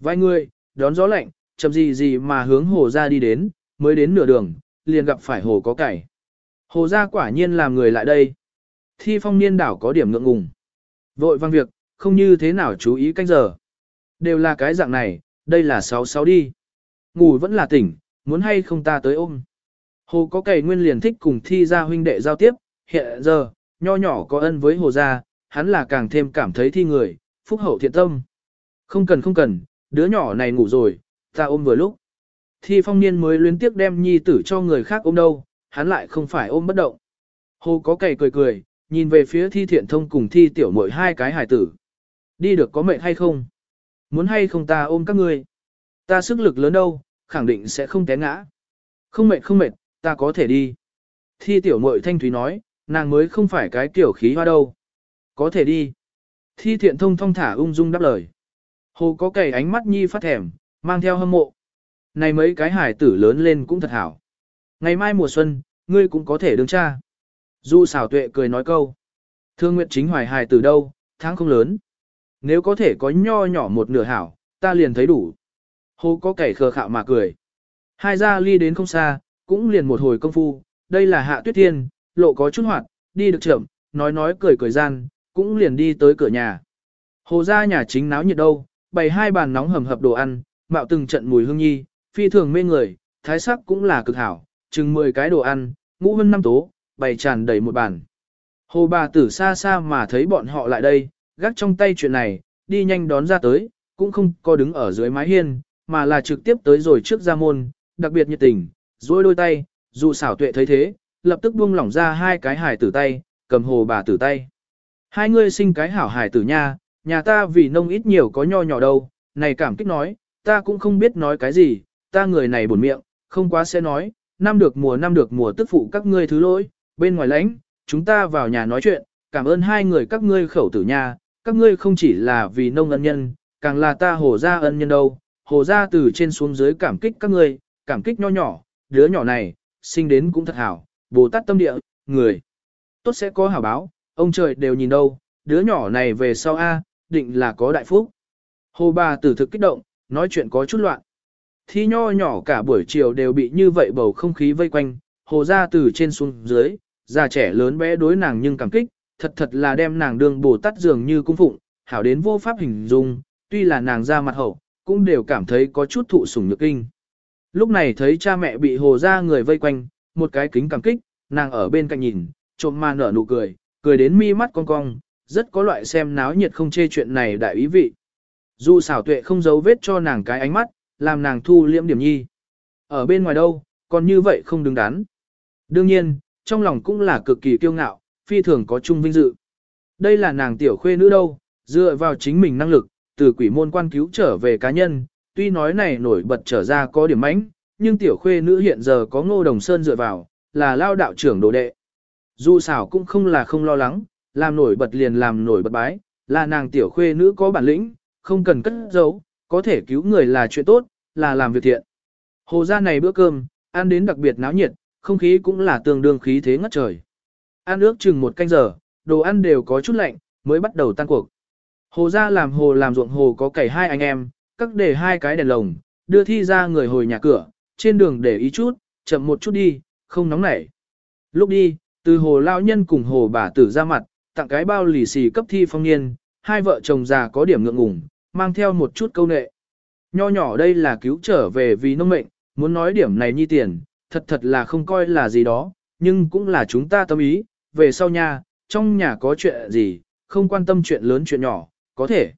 Speaker 1: Vài người, đón gió lạnh, chậm gì gì mà hướng hồ ra đi đến, mới đến nửa đường, liền gặp phải hồ có cải. Hồ ra quả nhiên làm người lại đây. Thi phong niên đảo có điểm ngượng ngùng. Vội vang việc, không như thế nào chú ý canh giờ. Đều là cái dạng này, đây là sáu sáu đi. Ngủ vẫn là tỉnh, muốn hay không ta tới ôm. Hồ có cày nguyên liền thích cùng thi ra huynh đệ giao tiếp, hiện giờ, nho nhỏ có ân với hồ gia, hắn là càng thêm cảm thấy thi người, phúc hậu thiện tâm. Không cần không cần, đứa nhỏ này ngủ rồi, ta ôm vừa lúc. Thi phong niên mới luyến tiếc đem nhi tử cho người khác ôm đâu, hắn lại không phải ôm bất động. Hồ có cày cười cười, nhìn về phía thi thiện thông cùng thi tiểu mội hai cái hài tử. Đi được có mệt hay không? Muốn hay không ta ôm các ngươi? Ta sức lực lớn đâu, khẳng định sẽ không té ngã. Không mệt không mệt, ta có thể đi. Thi tiểu mội thanh thúy nói, nàng mới không phải cái tiểu khí hoa đâu. Có thể đi. Thi thiện thông thong thả ung dung đáp lời. Hồ có cày ánh mắt nhi phát thèm, mang theo hâm mộ. Này mấy cái hải tử lớn lên cũng thật hảo. Ngày mai mùa xuân, ngươi cũng có thể đứng cha. Du xảo tuệ cười nói câu. Thương nguyện chính hoài hài tử đâu, tháng không lớn. Nếu có thể có nho nhỏ một nửa hảo, ta liền thấy đủ. Hồ có kẻ khờ khạo mà cười. Hai gia ly đến không xa, cũng liền một hồi công phu. Đây là hạ tuyết thiên, lộ có chút hoạt, đi được chậm, nói nói cười cười gian, cũng liền đi tới cửa nhà. Hồ ra nhà chính náo nhiệt đâu, bày hai bàn nóng hầm hập đồ ăn, mạo từng trận mùi hương nhi, phi thường mê người, thái sắc cũng là cực hảo, chừng 10 cái đồ ăn, ngũ hơn năm tố, bày tràn đầy một bàn. Hồ bà tử xa xa mà thấy bọn họ lại đây, gác trong tay chuyện này, đi nhanh đón ra tới, cũng không có đứng ở dưới mái hiên, mà là trực tiếp tới rồi trước ra môn, đặc biệt nhiệt tình, duỗi đôi tay, dụ xảo tuệ thấy thế, lập tức buông lỏng ra hai cái hải tử tay, cầm hồ bà tử tay. Hai người sinh cái hảo hải tử nha, nhà ta vì nông ít nhiều có nho nhỏ đâu, này cảm kích nói, ta cũng không biết nói cái gì, ta người này buồn miệng, không quá sẽ nói, năm được mùa năm được mùa tức phụ các ngươi thứ lỗi, bên ngoài lãnh, chúng ta vào nhà nói chuyện, cảm ơn hai người các ngươi khẩu tử nha, các ngươi không chỉ là vì nông ân nhân, càng là ta hồ gia ân nhân đâu, hồ gia từ trên xuống dưới cảm kích các ngươi, cảm kích nho nhỏ, đứa nhỏ này, sinh đến cũng thật hảo, Bồ Tát tâm địa, người. Tốt sẽ có hảo báo, ông trời đều nhìn đâu, đứa nhỏ này về sau A, định là có đại phúc. Hồ bà tử thực kích động, nói chuyện có chút loạn. Thi nho nhỏ cả buổi chiều đều bị như vậy bầu không khí vây quanh, hồ ra từ trên xuống dưới, già trẻ lớn bé đối nàng nhưng cảm kích, thật thật là đem nàng đường bồ tát dường như cung phụng, hảo đến vô pháp hình dung, tuy là nàng ra mặt hậu, cũng đều cảm thấy có chút thụ sủng nhược kinh. Lúc này thấy cha mẹ bị hồ ra người vây quanh, một cái kính cảm kích, nàng ở bên cạnh nhìn, trộm mà nở nụ cười, cười đến mi mắt cong cong, rất có loại xem náo nhiệt không chê chuyện này đại ý vị. Dù xảo tuệ không giấu vết cho nàng cái ánh mắt, làm nàng thu liễm điểm nhi. Ở bên ngoài đâu, còn như vậy không đứng đắn. Đương nhiên, trong lòng cũng là cực kỳ kiêu ngạo, phi thường có chung vinh dự. Đây là nàng tiểu khuê nữ đâu, dựa vào chính mình năng lực, từ quỷ môn quan cứu trở về cá nhân, tuy nói này nổi bật trở ra có điểm mánh, nhưng tiểu khuê nữ hiện giờ có ngô đồng sơn dựa vào, là lao đạo trưởng đồ đệ. Dù xảo cũng không là không lo lắng, làm nổi bật liền làm nổi bật bái, là nàng tiểu khuê nữ có bản lĩnh, không cần cất giấu, có thể cứu người là chuyện tốt, là làm việc thiện. Hồ gia này bữa cơm, ăn đến đặc biệt náo nhiệt, không khí cũng là tương đương khí thế ngất trời. Ăn ước chừng một canh giờ, đồ ăn đều có chút lạnh, mới bắt đầu tan cuộc. Hồ gia làm hồ làm ruộng hồ có cày hai anh em, các để hai cái đèn lồng, đưa thi ra người hồi nhà cửa, trên đường để ý chút, chậm một chút đi, không nóng nảy. Lúc đi, từ hồ lao nhân cùng hồ bà tử ra mặt, tặng cái bao lì xì cấp thi phong niên, hai vợ chồng già có điểm ngượng ngùng, mang theo một chút câu nệ. Nho nhỏ đây là cứu trở về vì nông mệnh, muốn nói điểm này nhi tiền, thật thật là không coi là gì đó, nhưng cũng là chúng ta tâm ý, về sau nha, trong nhà có chuyện gì, không quan tâm chuyện lớn chuyện nhỏ, có thể.